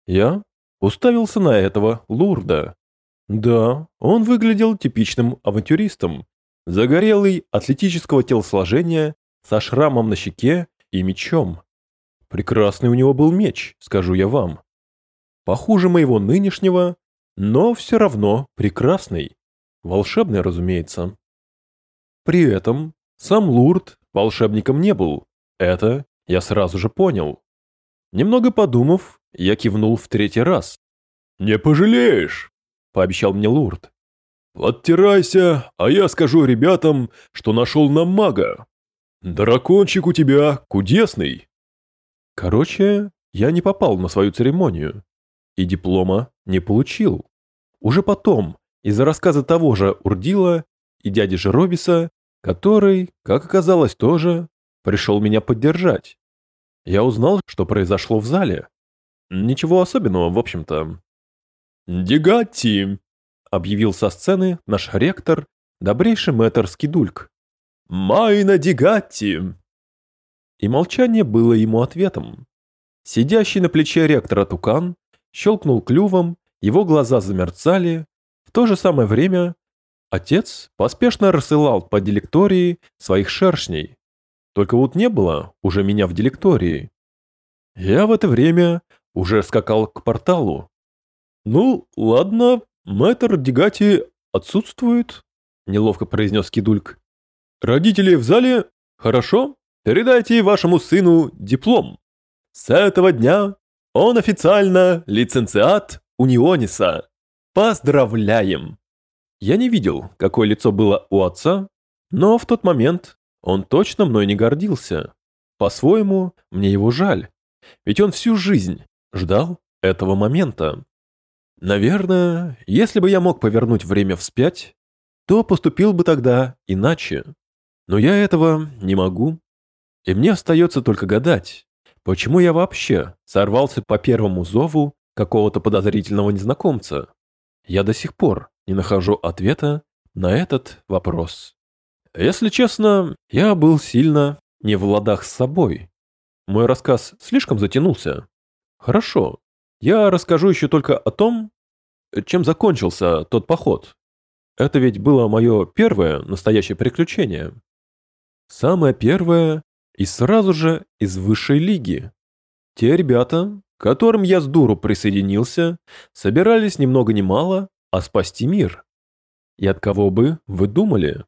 Я уставился на этого Лурда. Да, он выглядел типичным авантюристом. Загорелый, атлетического телосложения, со шрамом на щеке и мечом. Прекрасный у него был меч, скажу я вам. Похуже моего нынешнего, но все равно прекрасный. Волшебный, разумеется. При этом сам Лурд волшебником не был. Это я сразу же понял. Немного подумав, я кивнул в третий раз. «Не пожалеешь!» – пообещал мне Лурд. «Подтирайся, а я скажу ребятам, что нашел нам мага. Дракончик у тебя кудесный». Короче, я не попал на свою церемонию и диплома не получил. Уже потом из-за рассказа того же Урдила и дяди Жеробиса, который, как оказалось, тоже пришел меня поддержать. Я узнал, что произошло в зале. Ничего особенного, в общем-то. «Дегатти!» — объявил со сцены наш ректор, добрейший мэтр Скидульк. «Майна Дегатти!» И молчание было ему ответом. Сидящий на плече ректора Тукан щелкнул клювом, его глаза замерцали. В то же самое время отец поспешно рассылал по дилектории своих шершней. Только вот не было уже меня в дилектории. Я в это время уже скакал к порталу. «Ну, ладно, мэтр Дегати отсутствует», — неловко произнес Кидульк. «Родители в зале? Хорошо. Передайте вашему сыну диплом. С этого дня он официально лицензиат Униониса. Поздравляем!» Я не видел, какое лицо было у отца, но в тот момент он точно мной не гордился. По-своему, мне его жаль. Ведь он всю жизнь ждал этого момента. Наверное, если бы я мог повернуть время вспять, то поступил бы тогда иначе. Но я этого не могу. И мне остается только гадать, почему я вообще сорвался по первому зову какого-то подозрительного незнакомца. Я до сих пор не нахожу ответа на этот вопрос. Если честно, я был сильно не в ладах с собой. Мой рассказ слишком затянулся. Хорошо, я расскажу еще только о том, чем закончился тот поход. Это ведь было мое первое настоящее приключение. Самое первое и сразу же из высшей лиги. Те ребята, к которым я с дуру присоединился, собирались ни много ни мало, а спасти мир. И от кого бы вы думали?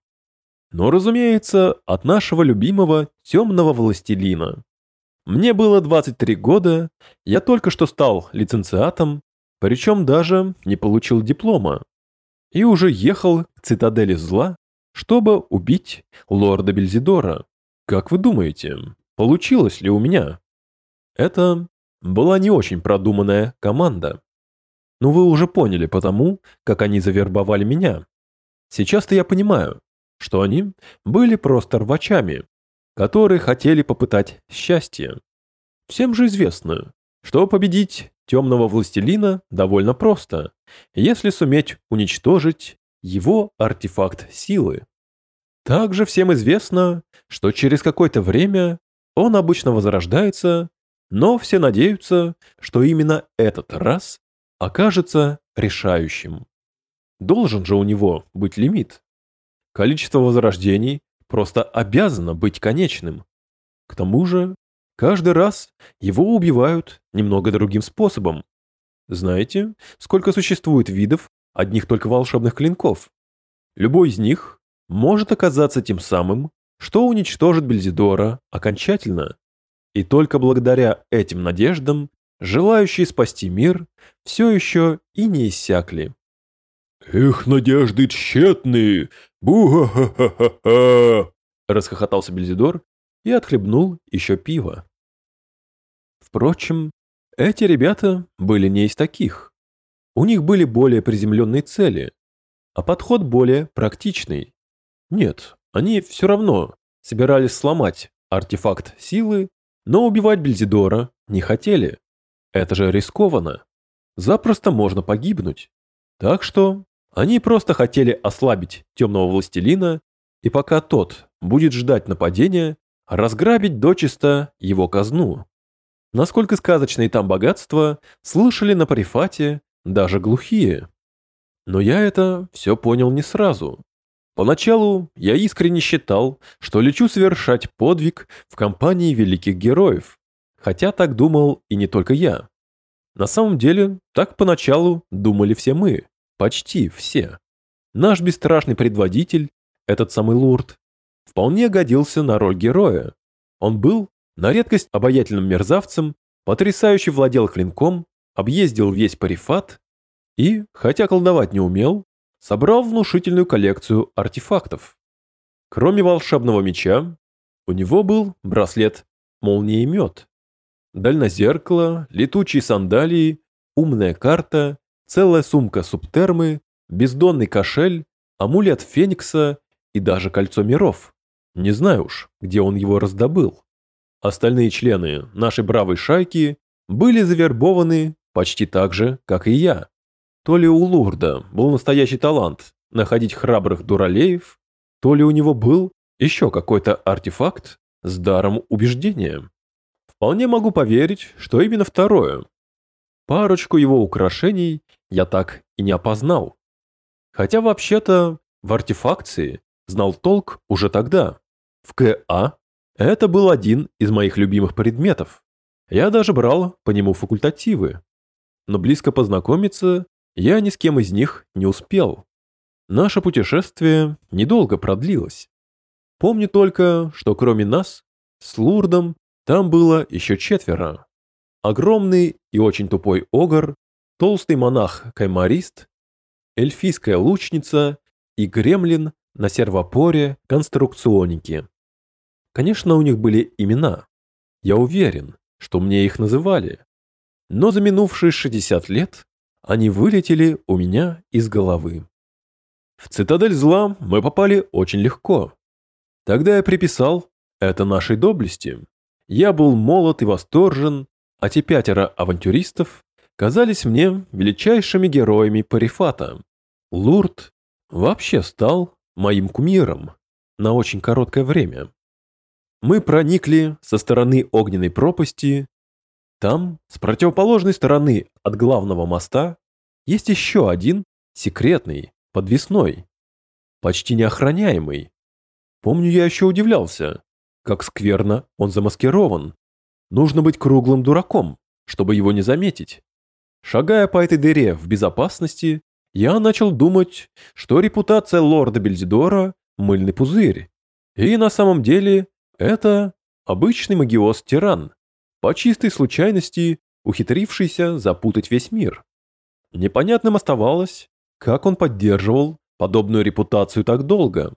Но, разумеется, от нашего любимого темного властелина. Мне было 23 года, я только что стал лицензиатом, причем даже не получил диплома. И уже ехал к цитадели зла, чтобы убить лорда Бельзидора. Как вы думаете, получилось ли у меня? Это была не очень продуманная команда. Но вы уже поняли потому, как они завербовали меня. Сейчас-то я понимаю, что они были просто рвачами, которые хотели попытать счастье. Всем же известно, что победить темного властелина довольно просто, если суметь уничтожить его артефакт силы. Также всем известно, что через какое-то время он обычно возрождается, но все надеются, что именно этот раз окажется решающим. Должен же у него быть лимит. Количество возрождений просто обязано быть конечным. К тому же, каждый раз его убивают немного другим способом. Знаете, сколько существует видов одних только волшебных клинков? Любой из них может оказаться тем самым, что уничтожит Бельзидора окончательно. И только благодаря этим надеждам желающие спасти мир все еще и не иссякли. «Их надежды тщетные! Бу-ха-ха-ха-ха!» Расхохотался Бельзидор и отхлебнул еще пиво. Впрочем, эти ребята были не из таких. У них были более приземленные цели, а подход более практичный. Нет, они все равно собирались сломать артефакт силы, но убивать Бельзидора не хотели. Это же рискованно. Запросто можно погибнуть. Так что они просто хотели ослабить темного властелина, и пока тот будет ждать нападения, разграбить дочисто его казну. Насколько сказочные там богатства слышали на Парифате даже глухие. Но я это все понял не сразу. Поначалу я искренне считал, что лечу совершать подвиг в компании великих героев, хотя так думал и не только я. На самом деле, так поначалу думали все мы. Почти все. Наш бесстрашный предводитель, этот самый Лурд, вполне годился на роль героя. Он был на редкость обаятельным мерзавцем, потрясающе владел клинком, объездил весь парифат и, хотя колдовать не умел, собрал внушительную коллекцию артефактов. Кроме волшебного меча, у него был браслет молниемет, дальнозеркало, летучие сандалии, умная карта целая сумка субтермы, бездонный кошель, амулет Феникса и даже кольцо миров. Не знаю уж, где он его раздобыл. Остальные члены нашей бравой шайки были завербованы почти так же, как и я. То ли у Лурда был настоящий талант находить храбрых дуралеев, то ли у него был еще какой-то артефакт с даром убеждения. Вполне могу поверить, что именно второе. Парочку его украшений я так и не опознал. Хотя вообще-то в артефакции знал толк уже тогда. В КА это был один из моих любимых предметов. Я даже брал по нему факультативы. Но близко познакомиться я ни с кем из них не успел. Наше путешествие недолго продлилось. Помню только, что кроме нас, с Лурдом, там было еще четверо. Огромный и очень тупой огр, толстый монах-каймарист, эльфийская лучница и гремлин на сервопоре конструкционики. Конечно, у них были имена. Я уверен, что мне их называли. Но за минувшие 60 лет они вылетели у меня из головы. В цитадель зла мы попали очень легко. Тогда я приписал это нашей доблести. Я был молод и восторжен, а те пятеро авантюристов казались мне величайшими героями Парифата. Лурд вообще стал моим кумиром на очень короткое время. Мы проникли со стороны огненной пропасти. Там, с противоположной стороны от главного моста, есть еще один, секретный, подвесной, почти неохраняемый. Помню, я еще удивлялся, как скверно он замаскирован. Нужно быть круглым дураком, чтобы его не заметить. Шагая по этой дыре в безопасности, я начал думать, что репутация лорда Бельзидора – мыльный пузырь. И на самом деле это обычный магиоз-тиран, по чистой случайности ухитрившийся запутать весь мир. Непонятным оставалось, как он поддерживал подобную репутацию так долго.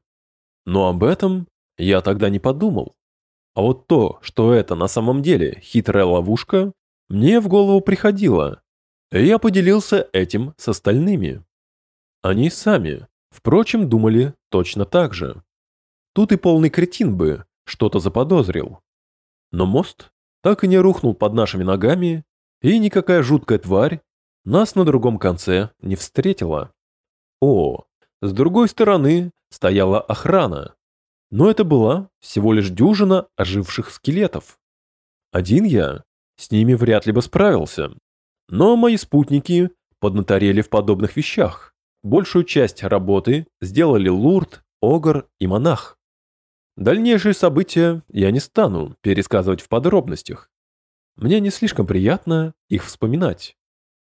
Но об этом я тогда не подумал. А вот то, что это на самом деле хитрая ловушка, мне в голову приходило. Я поделился этим с остальными. Они сами, впрочем, думали точно так же. Тут и полный кретин бы что-то заподозрил. Но мост так и не рухнул под нашими ногами, и никакая жуткая тварь нас на другом конце не встретила. О, с другой стороны стояла охрана, но это была всего лишь дюжина оживших скелетов. Один я с ними вряд ли бы справился, но мои спутники поднаторели в подобных вещах. Большую часть работы сделали Лурд, Огр и Монах. Дальнейшие события я не стану пересказывать в подробностях. Мне не слишком приятно их вспоминать.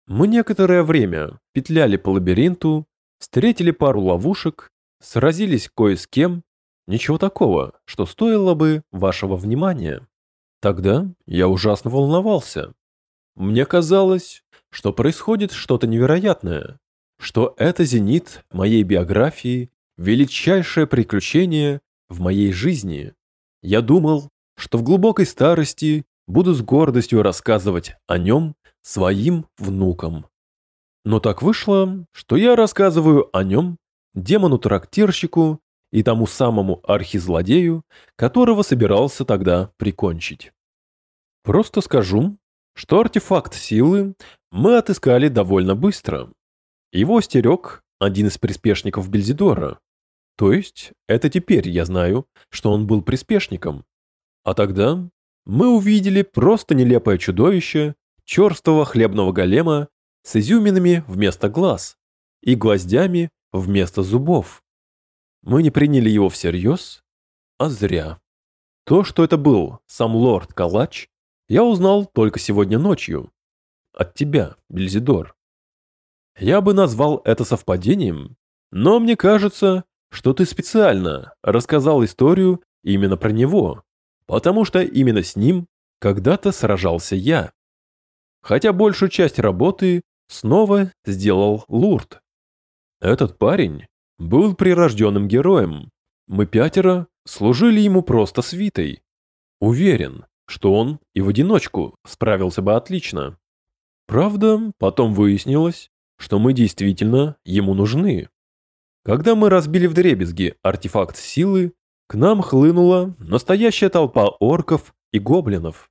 Мы некоторое время петляли по лабиринту, встретили пару ловушек, сразились кое с кем, ничего такого, что стоило бы вашего внимания. Тогда я ужасно волновался. Мне казалось, что происходит что-то невероятное, что это зенит моей биографии, величайшее приключение в моей жизни. Я думал, что в глубокой старости буду с гордостью рассказывать о нем своим внукам. Но так вышло, что я рассказываю о нем демону-трактирщику и тому самому архизлодею, которого собирался тогда прикончить. Просто скажу, что артефакт силы мы отыскали довольно быстро. Его стерег один из приспешников Бельзидора, то есть, это теперь я знаю, что он был приспешником. А тогда мы увидели просто нелепое чудовище черствого хлебного голема с изюминами вместо глаз и гвоздями вместо зубов. Мы не приняли его всерьез, а зря. То, что это был сам лорд Калач, я узнал только сегодня ночью. От тебя, Бельзидор. Я бы назвал это совпадением, но мне кажется, что ты специально рассказал историю именно про него, потому что именно с ним когда-то сражался я. Хотя большую часть работы снова сделал Лурд. Этот парень был прирожденным героем. Мы пятеро служили ему просто свитой. Уверен, что он и в одиночку справился бы отлично. Правда, потом выяснилось, что мы действительно ему нужны. Когда мы разбили вдребезги артефакт силы, к нам хлынула настоящая толпа орков и гоблинов.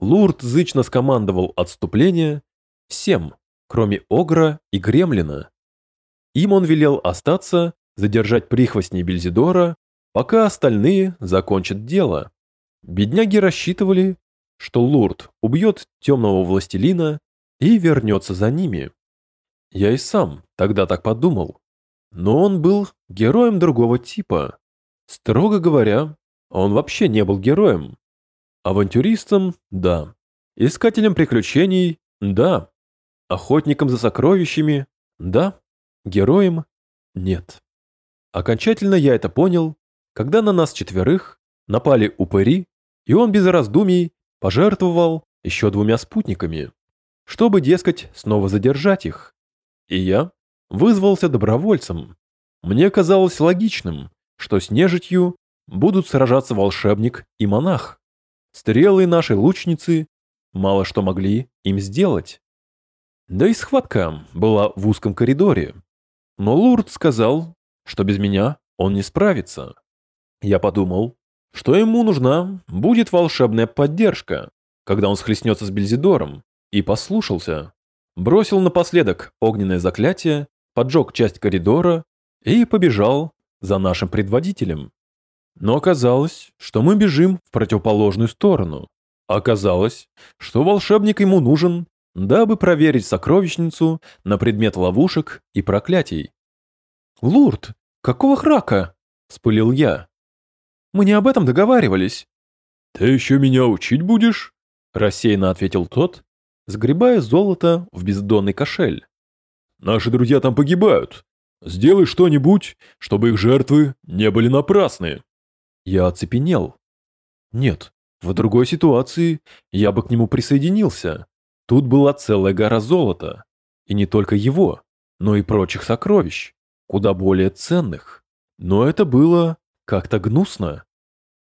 Лурд зычно скомандовал отступление всем, кроме Огра и Гремлина. Им он велел остаться, задержать прихвостней Бельзидора, пока остальные закончат дело. Бедняги рассчитывали, что Лурд убьет темного властелина и вернется за ними. Я и сам тогда так подумал. Но он был героем другого типа. Строго говоря, он вообще не был героем. Авантюристом – да. Искателем приключений – да. Охотником за сокровищами – да. Героем – нет. Окончательно я это понял, когда на нас четверых напали упыри, и он без раздумий пожертвовал еще двумя спутниками, чтобы, дескать, снова задержать их. И я вызвался добровольцем. Мне казалось логичным, что с нежитью будут сражаться волшебник и монах. Стрелы нашей лучницы мало что могли им сделать. Да и схватка была в узком коридоре. Но Лурд сказал, что без меня он не справится. Я подумал, что ему нужна будет волшебная поддержка, когда он схлестнется с Бельзидором, и послушался. Бросил напоследок огненное заклятие поджег часть коридора и побежал за нашим предводителем. Но оказалось, что мы бежим в противоположную сторону. Оказалось, что волшебник ему нужен, дабы проверить сокровищницу на предмет ловушек и проклятий. «Лурд, какого храка?» – спылил я. «Мы не об этом договаривались». «Ты еще меня учить будешь?» – рассеянно ответил тот, сгребая золото в бездонный кошель. Наши друзья там погибают. Сделай что-нибудь, чтобы их жертвы не были напрасны. Я оцепенел. Нет, в другой ситуации я бы к нему присоединился. Тут была целая гора золота. И не только его, но и прочих сокровищ, куда более ценных. Но это было как-то гнусно.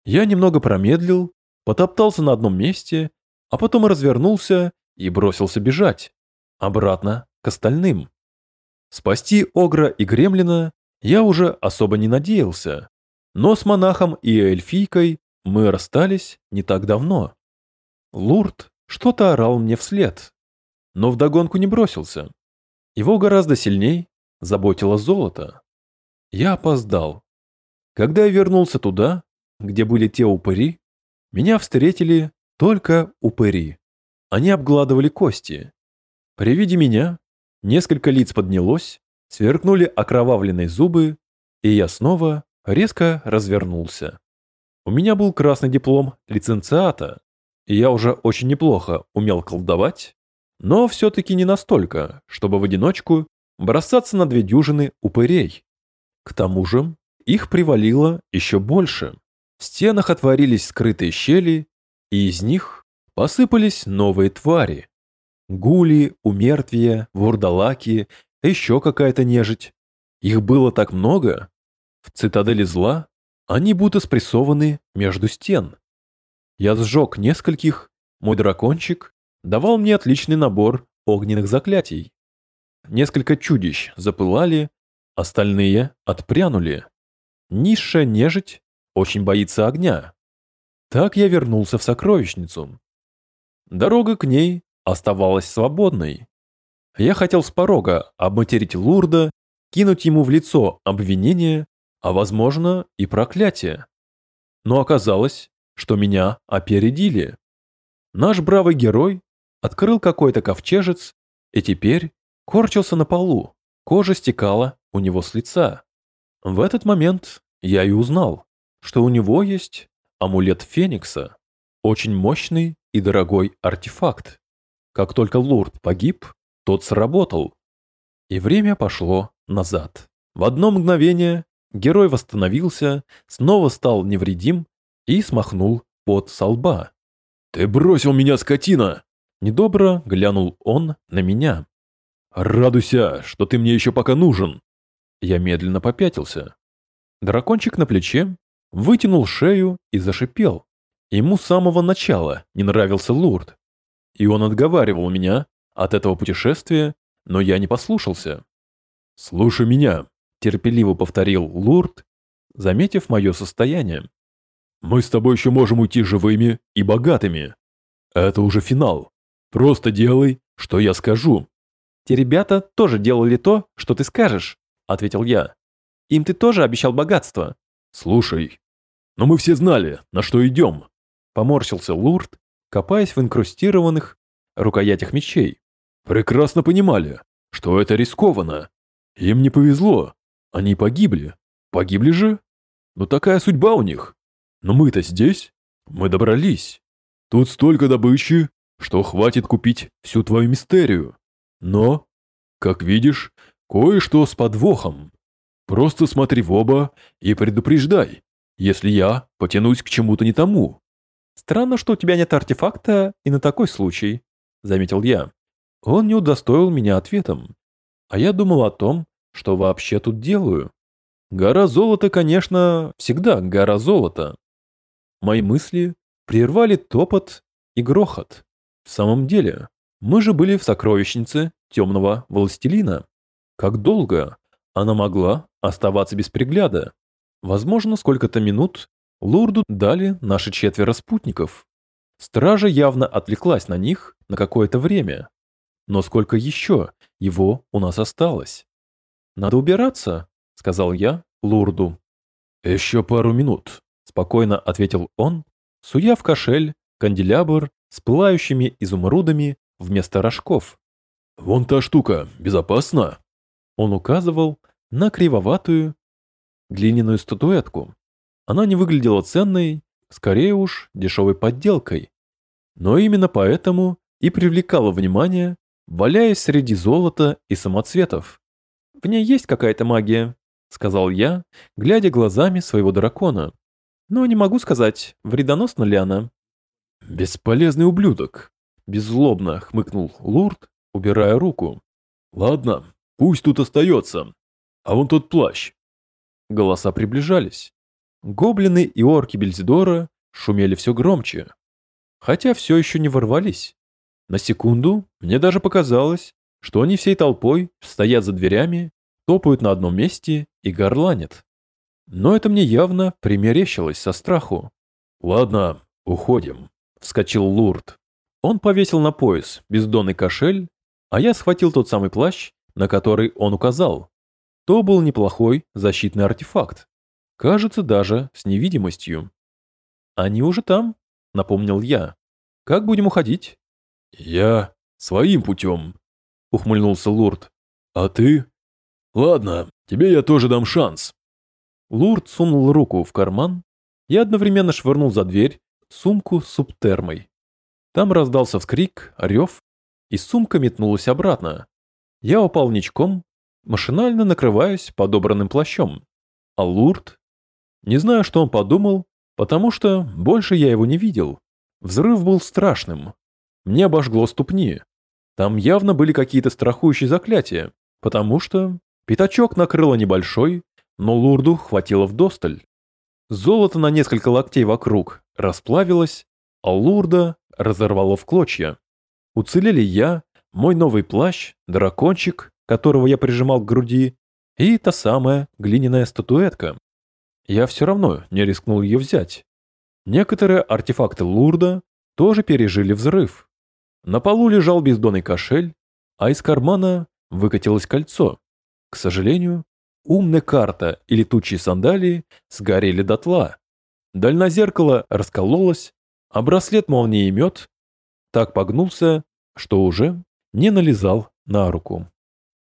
Я немного промедлил, потоптался на одном месте, а потом развернулся и бросился бежать. Обратно к остальным. Спасти Огра и Гремлина я уже особо не надеялся, но с монахом и эльфийкой мы расстались не так давно. Лурд что-то орал мне вслед, но вдогонку не бросился. Его гораздо сильней заботило золото. Я опоздал. Когда я вернулся туда, где были те упыри, меня встретили только упыри. Они обгладывали кости. При виде меня Несколько лиц поднялось, сверкнули окровавленные зубы, и я снова резко развернулся. У меня был красный диплом лиценциата, и я уже очень неплохо умел колдовать, но все-таки не настолько, чтобы в одиночку бросаться на две дюжины упырей. К тому же их привалило еще больше. В стенах отворились скрытые щели, и из них посыпались новые твари. Гули, умертвия, вурдалаки, еще какая-то нежить. Их было так много. В цитадели зла они будто спрессованы между стен. Я сжег нескольких, мой дракончик давал мне отличный набор огненных заклятий. Несколько чудищ запылали, остальные отпрянули. Низшая нежить очень боится огня. Так я вернулся в сокровищницу. Дорога к ней оставалась свободной. Я хотел с порога обматерить Лурда, кинуть ему в лицо обвинение, а возможно и проклятие. Но оказалось, что меня опередили. Наш бравый герой открыл какой-то ковчежец и теперь корчился на полу, кожа стекала у него с лица. В этот момент я и узнал, что у него есть амулет Феникса, очень мощный и дорогой артефакт. Как только лорд погиб, тот сработал. И время пошло назад. В одно мгновение герой восстановился, снова стал невредим и смахнул пот со лба. «Ты бросил меня, скотина!» Недобро глянул он на меня. «Радуйся, что ты мне еще пока нужен!» Я медленно попятился. Дракончик на плече вытянул шею и зашипел. Ему с самого начала не нравился Лурд и он отговаривал меня от этого путешествия но я не послушался. «Слушай меня», — терпеливо повторил Лурд, заметив мое состояние. «Мы с тобой еще можем уйти живыми и богатыми. Это уже финал. Просто делай, что я скажу». «Те ребята тоже делали то, что ты скажешь», — ответил я. «Им ты тоже обещал богатство». «Слушай, но мы все знали, на что идем», — поморщился Лурд, копаясь в инкрустированных рукоятях мечей. «Прекрасно понимали, что это рискованно. Им не повезло. Они погибли. Погибли же? Ну такая судьба у них. Но мы-то здесь. Мы добрались. Тут столько добычи, что хватит купить всю твою мистерию. Но, как видишь, кое-что с подвохом. Просто смотри в оба и предупреждай, если я потянусь к чему-то не тому. Странно, что у тебя нет артефакта и на такой случай, заметил я. Он не удостоил меня ответом. А я думал о том, что вообще тут делаю. Гора золота, конечно, всегда гора золота. Мои мысли прервали топот и грохот. В самом деле, мы же были в сокровищнице темного властелина. Как долго она могла оставаться без пригляда? Возможно, сколько-то минут Лурду дали наши четверо спутников. Стража явно отвлеклась на них на какое-то время. Но сколько еще его у нас осталось? «Надо убираться», — сказал я Лурду. «Еще пару минут», — спокойно ответил он, суя в кошель канделябр с пылающими изумрудами вместо рожков. «Вон та штука безопасна?» Он указывал на кривоватую глиняную статуэтку. Она не выглядела ценной, скорее уж дешевой подделкой. Но именно поэтому и привлекала внимание, валяясь среди золота и самоцветов. В ней есть какая-то магия, сказал я, глядя глазами своего дракона. Но не могу сказать, вредоносна ли она. Бесполезный ублюдок, беззлобно хмыкнул Лурд, убирая руку. Ладно, пусть тут остается. А вон тот плащ. Голоса приближались. Гоблины и орки Бельзидора шумели все громче. Хотя все еще не ворвались. На секунду мне даже показалось, что они всей толпой стоят за дверями, топают на одном месте и горланят. Но это мне явно примерещилось со страху. «Ладно, уходим», — вскочил Лурд. Он повесил на пояс бездонный кошель, а я схватил тот самый плащ, на который он указал. То был неплохой защитный артефакт. Кажется, даже с невидимостью. «Они уже там», — напомнил я. «Как будем уходить?» «Я своим путем», — ухмыльнулся Лурд. «А ты?» «Ладно, тебе я тоже дам шанс». Лурд сунул руку в карман и одновременно швырнул за дверь сумку с субтермой. Там раздался вскрик, рев, и сумка метнулась обратно. Я упал ничком, машинально накрываясь подобранным плащом. А Лурд? Не знаю, что он подумал, потому что больше я его не видел. Взрыв был страшным. Мне обожгло ступни. Там явно были какие-то страхующие заклятия, потому что пятачок накрыло небольшой, но лурду хватило вдосталь. Золото на несколько локтей вокруг расплавилось, а лурда разорвало в клочья. Уцелели я, мой новый плащ, дракончик, которого я прижимал к груди, и та самая глиняная статуэтка. Я все равно не рискнул ее взять. Некоторые артефакты Лурда тоже пережили взрыв. На полу лежал бездонный кошель, а из кармана выкатилось кольцо. К сожалению, умная карта и летучие сандалии сгорели дотла. Дальнозеркало раскололось, а браслет молниемет так погнулся, что уже не налезал на руку.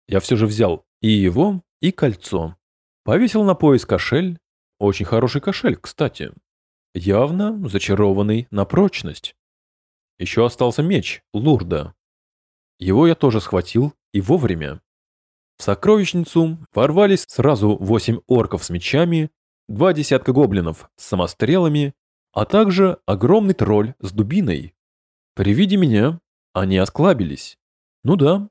Я все же взял и его, и кольцо. Повесил на пояс кошель, очень хороший кошель, кстати, явно зачарованный на прочность. Еще остался меч Лурда. Его я тоже схватил и вовремя. В сокровищницу ворвались сразу восемь орков с мечами, два десятка гоблинов с самострелами, а также огромный тролль с дубиной. При виде меня они осклабились. Ну да,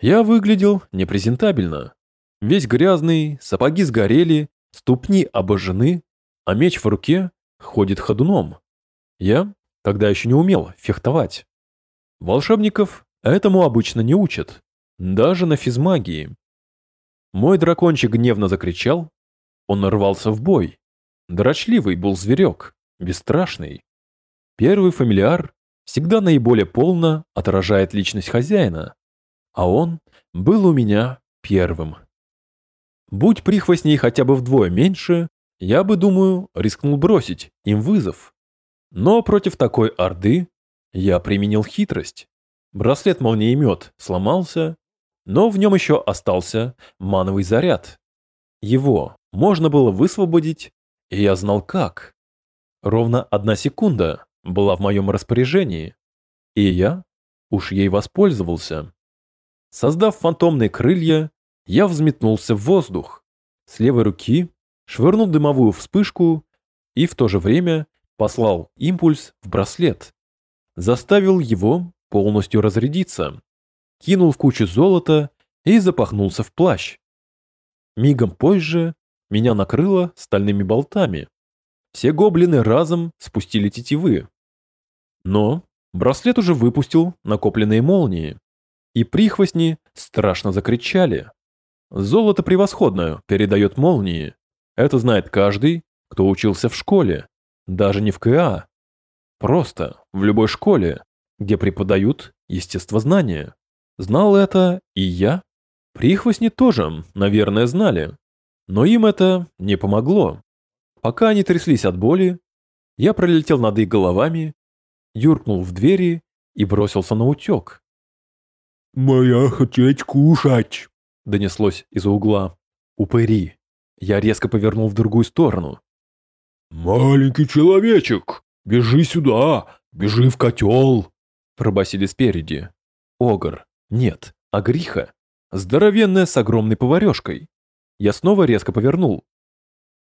я выглядел непрезентабельно. Весь грязный, сапоги сгорели, ступни обожжены, а меч в руке ходит ходуном. Я когда еще не умел фехтовать. Волшебников этому обычно не учат. даже на физмагии. Мой дракончик гневно закричал, он рвался в бой. Дрочливый был зверек, бесстрашный. Первый фамильяр всегда наиболее полно отражает личность хозяина, а он был у меня первым. Будь прихвостней хотя бы вдвое меньше, я бы, думаю, рискнул бросить им вызов. Но против такой орды я применил хитрость. Браслет молниемет сломался, но в нем еще остался мановый заряд. Его можно было высвободить, и я знал как. Ровно одна секунда была в моем распоряжении, и я уж ей воспользовался. Создав фантомные крылья, я взметнулся в воздух. С левой руки швырнул дымовую вспышку и в то же время послал импульс в браслет. Заставил его полностью разрядиться. Кинул в кучу золота и запахнулся в плащ. Мигом позже меня накрыло стальными болтами. Все гоблины разом спустили тетивы. Но браслет уже выпустил накопленные молнии, и прихвостни страшно закричали. Золото превосходное передает молнии. Это знает каждый, кто учился в школе, даже не в КА. Просто в любой школе, где преподают естествознание. Знал это и я. Прихвостни тоже, наверное, знали. Но им это не помогло. Пока они тряслись от боли, я пролетел над их головами, юркнул в двери и бросился на утек. «Моя хотеть кушать!» донеслось из-за угла. «Упыри!» Я резко повернул в другую сторону. «Маленький человечек, бежи сюда, бежи в котел!» Пробасили спереди. Огр. Нет, агриха. Здоровенная с огромной поварешкой. Я снова резко повернул.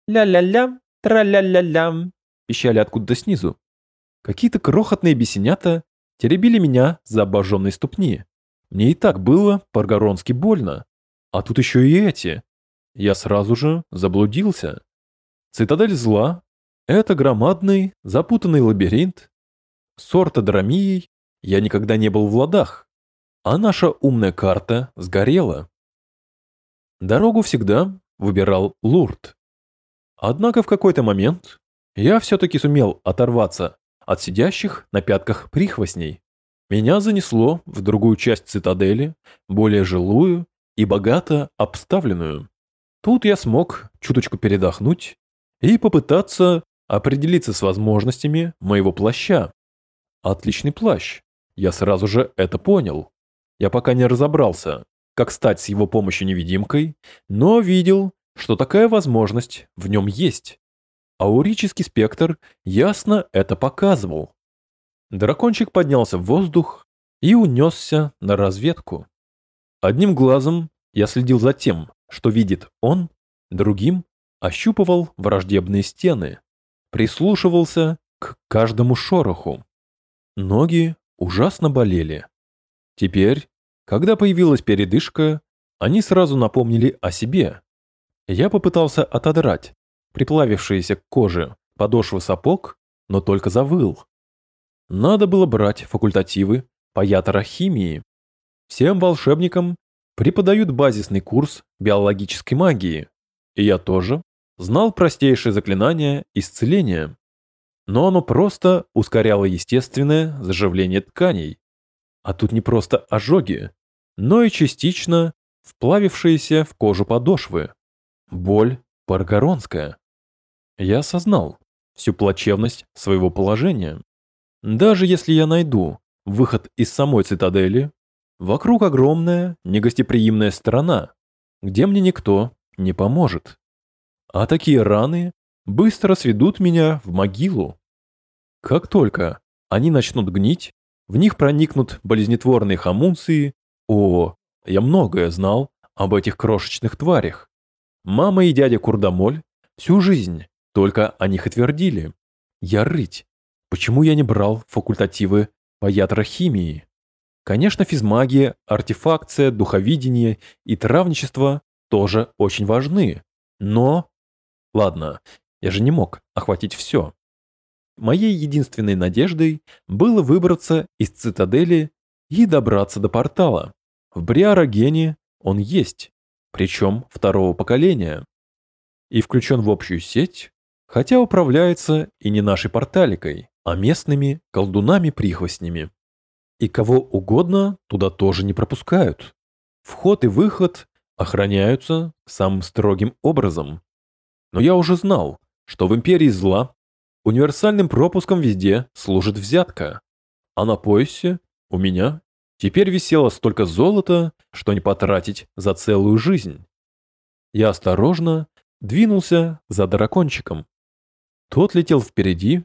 «Ля-ля-ля, тра-ля-ля-ля», пищали откуда-то снизу. Какие-то крохотные бесенята теребили меня за обожженные ступни. Мне и так было по-аргоронски больно. А тут еще и эти. Я сразу же заблудился. Цитадель зла — это громадный, запутанный лабиринт. С ортодромией я никогда не был в ладах, а наша умная карта сгорела. Дорогу всегда выбирал Лурд. Однако в какой-то момент я все-таки сумел оторваться от сидящих на пятках прихвостней. Меня занесло в другую часть цитадели, более жилую и богато обставленную. Тут я смог чуточку передохнуть и попытаться определиться с возможностями моего плаща. Отличный плащ. Я сразу же это понял. Я пока не разобрался, как стать с его помощью невидимкой, но видел, что такая возможность в нем есть. Аурический спектр ясно это показывал. Дракончик поднялся в воздух и унесся на разведку. Одним глазом я следил за тем, что видит он, другим ощупывал враждебные стены, прислушивался к каждому шороху. Ноги ужасно болели. Теперь, когда появилась передышка, они сразу напомнили о себе. Я попытался отодрать приплавившиеся к коже подошвы сапог, но только завыл. Надо было брать факультативы по яторохимии. Всем волшебникам преподают базисный курс биологической магии, и я тоже знал простейшее заклинание исцеления. Но оно просто ускоряло естественное заживление тканей. А тут не просто ожоги, но и частично вплавившиеся в кожу подошвы. Боль паргоронская. Я осознал всю плачевность своего положения. Даже если я найду выход из самой цитадели, вокруг огромная негостеприимная страна, где мне никто не поможет. А такие раны быстро сведут меня в могилу. Как только они начнут гнить, в них проникнут болезнетворные хомунции. О, я многое знал об этих крошечных тварях. Мама и дядя Курдамоль всю жизнь только о них и твердили. Я рыть. Почему я не брал факультативы по ятрохимии? Конечно, физмагия, артефакция, духовидение и травничество тоже очень важны. Но... Ладно, я же не мог охватить все. Моей единственной надеждой было выбраться из цитадели и добраться до портала. в Бриарогене он есть, причем второго поколения. И включен в общую сеть, хотя управляется и не нашей порталикой, а местными колдунами-прихвостнями. И кого угодно туда тоже не пропускают. Вход и выход охраняются самым строгим образом. Но я уже знал, что в империи зла универсальным пропуском везде служит взятка. А на поясе у меня теперь висело столько золота, что не потратить за целую жизнь. Я осторожно двинулся за дракончиком. Тот летел впереди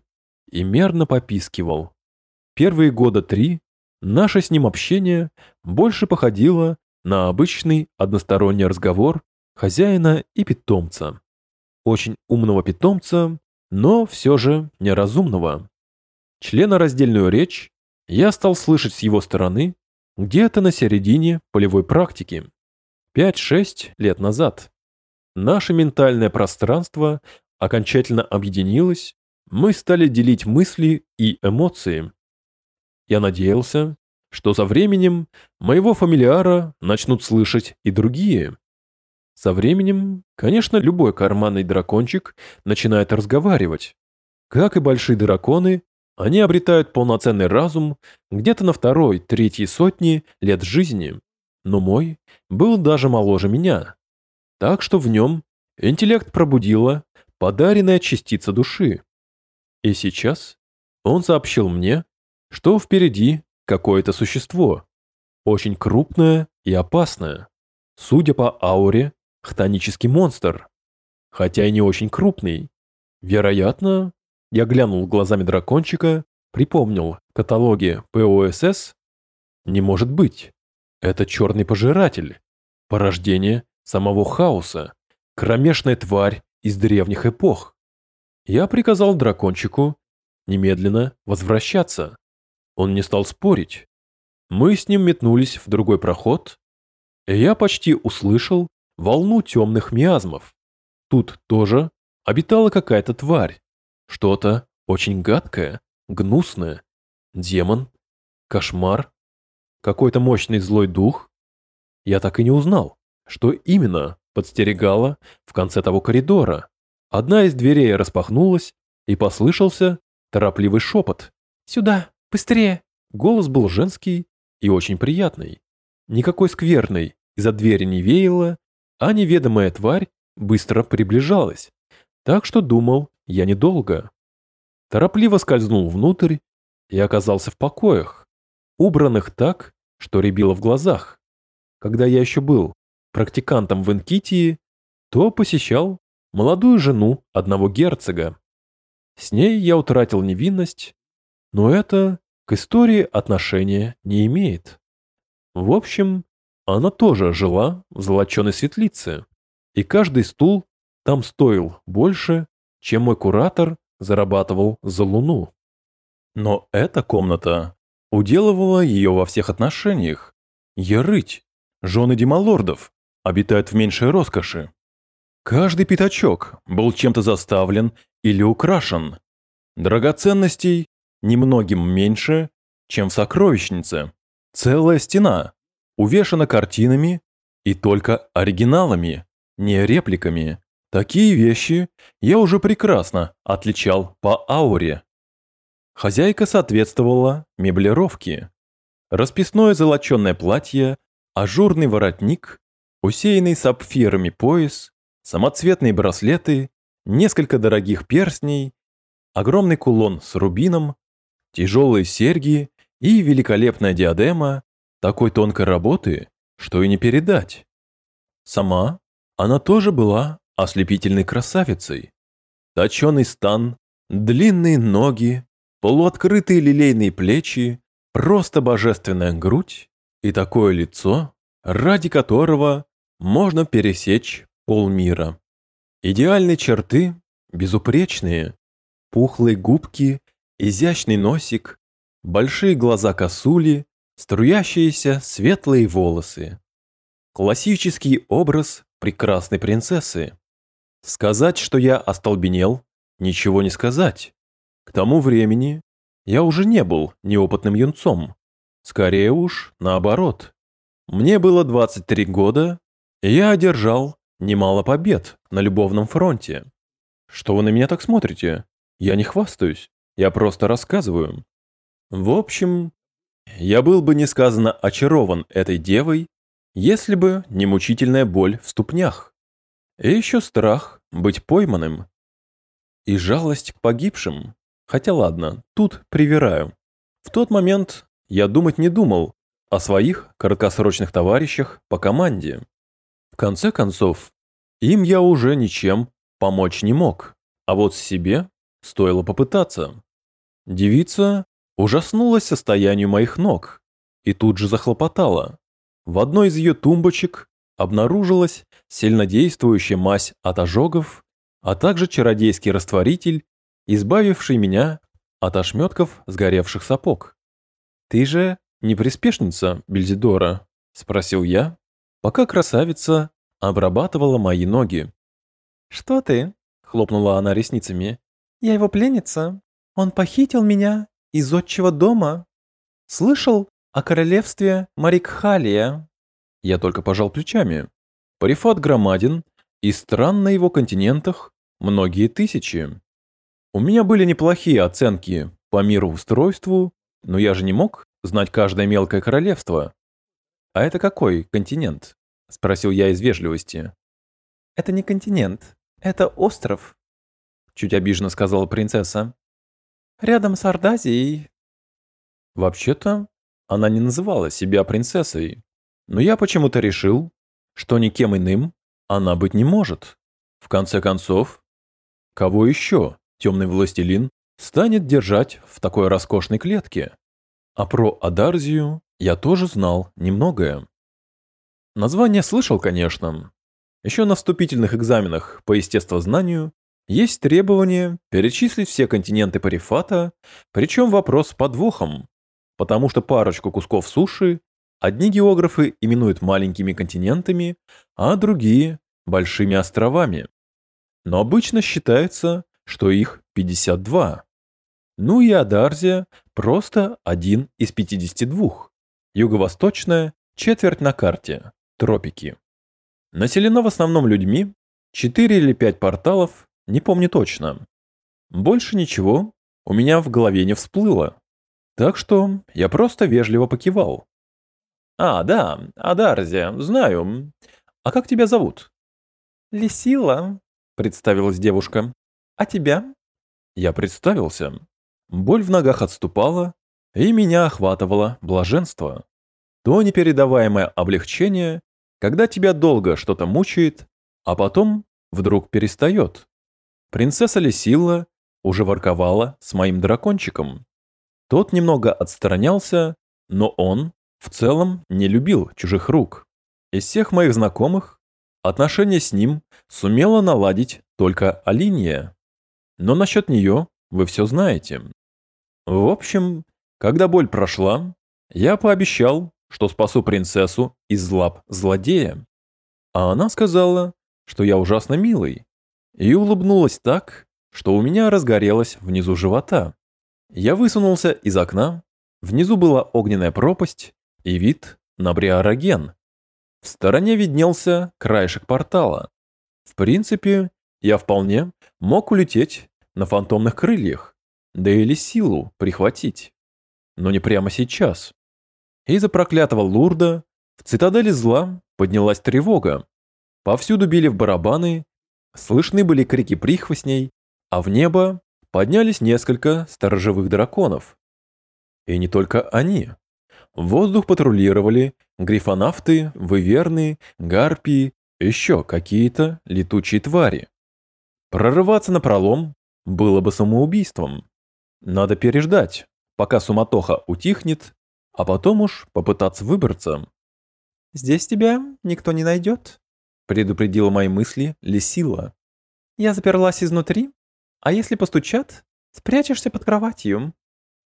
и мерно попискивал. Первые года три наше с ним общение больше походило на обычный односторонний разговор хозяина и питомца. Очень умного питомца, но все же неразумного. Членораздельную речь я стал слышать с его стороны где-то на середине полевой практики. 5-6 лет назад. Наше ментальное пространство окончательно объединилось, мы стали делить мысли и эмоции. Я надеялся, что со временем моего фамилиара начнут слышать и другие. Со временем, конечно, любой карманный дракончик начинает разговаривать. Как и большие драконы, они обретают полноценный разум где-то на второй, третьей сотни лет жизни. Но мой был даже моложе меня. Так что в нем интеллект пробудила подаренная частица души. И сейчас он сообщил мне, что впереди какое-то существо, очень крупное и опасное. Судя по ауре, хтонический монстр, хотя и не очень крупный. Вероятно, я глянул глазами дракончика, припомнил каталоги ПОСС. Не может быть. Это черный пожиратель. Порождение самого хаоса. Кромешная тварь из древних эпох. Я приказал дракончику немедленно возвращаться. Он не стал спорить. Мы с ним метнулись в другой проход, я почти услышал волну темных миазмов. Тут тоже обитала какая-то тварь. Что-то очень гадкое, гнусное. Демон, кошмар, какой-то мощный злой дух. Я так и не узнал, что именно подстерегало в конце того коридора. Одна из дверей распахнулась, и послышался торопливый шепот. «Сюда, быстрее!» Голос был женский и очень приятный. Никакой скверной из-за двери не веяло, а неведомая тварь быстро приближалась. Так что думал я недолго. Торопливо скользнул внутрь и оказался в покоях, убранных так, что рябило в глазах. Когда я еще был практикантом в Инкитии, то посещал молодую жену одного герцога. С ней я утратил невинность, но это к истории отношения не имеет. В общем, она тоже жила в золоченой светлице, и каждый стул там стоил больше, чем мой куратор зарабатывал за луну. Но эта комната уделывала ее во всех отношениях. Ярыть, жены демалордов, обитают в меньшей роскоши. Каждый пятачок был чем-то заставлен или украшен. Драгоценностей немногим меньше, чем в сокровищнице. Целая стена увешана картинами и только оригиналами, не репликами. Такие вещи я уже прекрасно отличал по ауре. Хозяйка соответствовала меблировке. Расписное золоченое платье, ажурный воротник, усеянный сапфирами пояс, самоцветные браслеты, несколько дорогих перстней, огромный кулон с рубином, тяжелые серьги и великолепная диадема такой тонкой работы, что и не передать. Сама она тоже была ослепительной красавицей. Точеный стан, длинные ноги, полуоткрытые лилейные плечи, просто божественная грудь и такое лицо, ради которого можно пересечь полмира. Идеальные черты, безупречные, пухлые губки, изящный носик, большие глаза косули, струящиеся светлые волосы. Классический образ прекрасной принцессы. Сказать, что я остолбенел, ничего не сказать. К тому времени я уже не был неопытным юнцом. Скорее уж, наоборот. Мне было 23 года, и я одержал немало побед на любовном фронте. Что вы на меня так смотрите? Я не хвастаюсь, я просто рассказываю. В общем, я был бы несказанно очарован этой девой, если бы не мучительная боль в ступнях. И еще страх быть пойманным. И жалость к погибшим. Хотя ладно, тут привираю. В тот момент я думать не думал о своих краткосрочных товарищах по команде. В конце концов, им я уже ничем помочь не мог, а вот себе стоило попытаться. Девица ужаснулась состоянию моих ног и тут же захлопотала. В одной из ее тумбочек обнаружилась сильнодействующая мазь от ожогов, а также чародейский растворитель, избавивший меня от ошметков сгоревших сапог. «Ты же не приспешница Бельзидора?» – спросил я, пока красавица обрабатывала мои ноги. «Что ты?» – хлопнула она ресницами. «Я его пленница. Он похитил меня из отчего дома. Слышал о королевстве Марикхалия?» Я только пожал плечами. Парифат громаден, и стран на его континентах многие тысячи. У меня были неплохие оценки по мироустройству, но я же не мог знать каждое мелкое королевство. А это какой континент? Спросил я из вежливости. Это не континент, это остров. Чуть обиженно сказала принцесса. Рядом с Ардазией. Вообще-то, она не называла себя принцессой, но я почему-то решил, что никем иным она быть не может. В конце концов, кого еще темный властелин станет держать в такой роскошной клетке? А про Адарзию я тоже знал немногое. Название слышал, конечно. Еще на вступительных экзаменах по естествознанию есть требование перечислить все континенты Парифата, причем вопрос с подвохом, потому что парочку кусков суши одни географы именуют маленькими континентами, а другие – большими островами. Но обычно считается, что их 52. Ну и Адарзия просто один из 52. Юго-восточная – четверть на карте, тропики. Населено в основном людьми, 4 или 5 порталов, не помню точно. Больше ничего у меня в голове не всплыло. Так что я просто вежливо покивал. «А, да, Адарзия, знаю. А как тебя зовут?» «Лисила», — представилась девушка. «А тебя?» Я представился. Боль в ногах отступала, и меня охватывало блаженство. То непередаваемое облегчение, когда тебя долго что-то мучает, а потом вдруг перестает. Принцесса Лисила уже ворковала с моим дракончиком. Тот немного отстранялся, но он в целом не любил чужих рук. Из всех моих знакомых отношения с ним сумела наладить только Алиния. Но насчет нее вы все знаете. В общем, когда боль прошла, я пообещал, что спасу принцессу из лап злодея. А она сказала, что я ужасно милый, и улыбнулась так, что у меня разгорелось внизу живота. Я высунулся из окна, внизу была огненная пропасть и вид на Бриароген. В стороне виднелся краешек портала. В принципе, я вполне мог улететь на фантомных крыльях да или силу прихватить. Но не прямо сейчас. Из-за проклятого Лурда в цитадели зла поднялась тревога. Повсюду били в барабаны, слышны были крики прихвостней, а в небо поднялись несколько сторожевых драконов. И не только они. Воздух патрулировали грифонавты, выверны, гарпии, еще какие-то летучие твари. Прорываться на пролом было бы самоубийством. Надо переждать, пока суматоха утихнет, а потом уж попытаться выбраться. «Здесь тебя никто не найдет», — предупредила мои мысли Лисила. «Я заперлась изнутри, а если постучат, спрячешься под кроватью».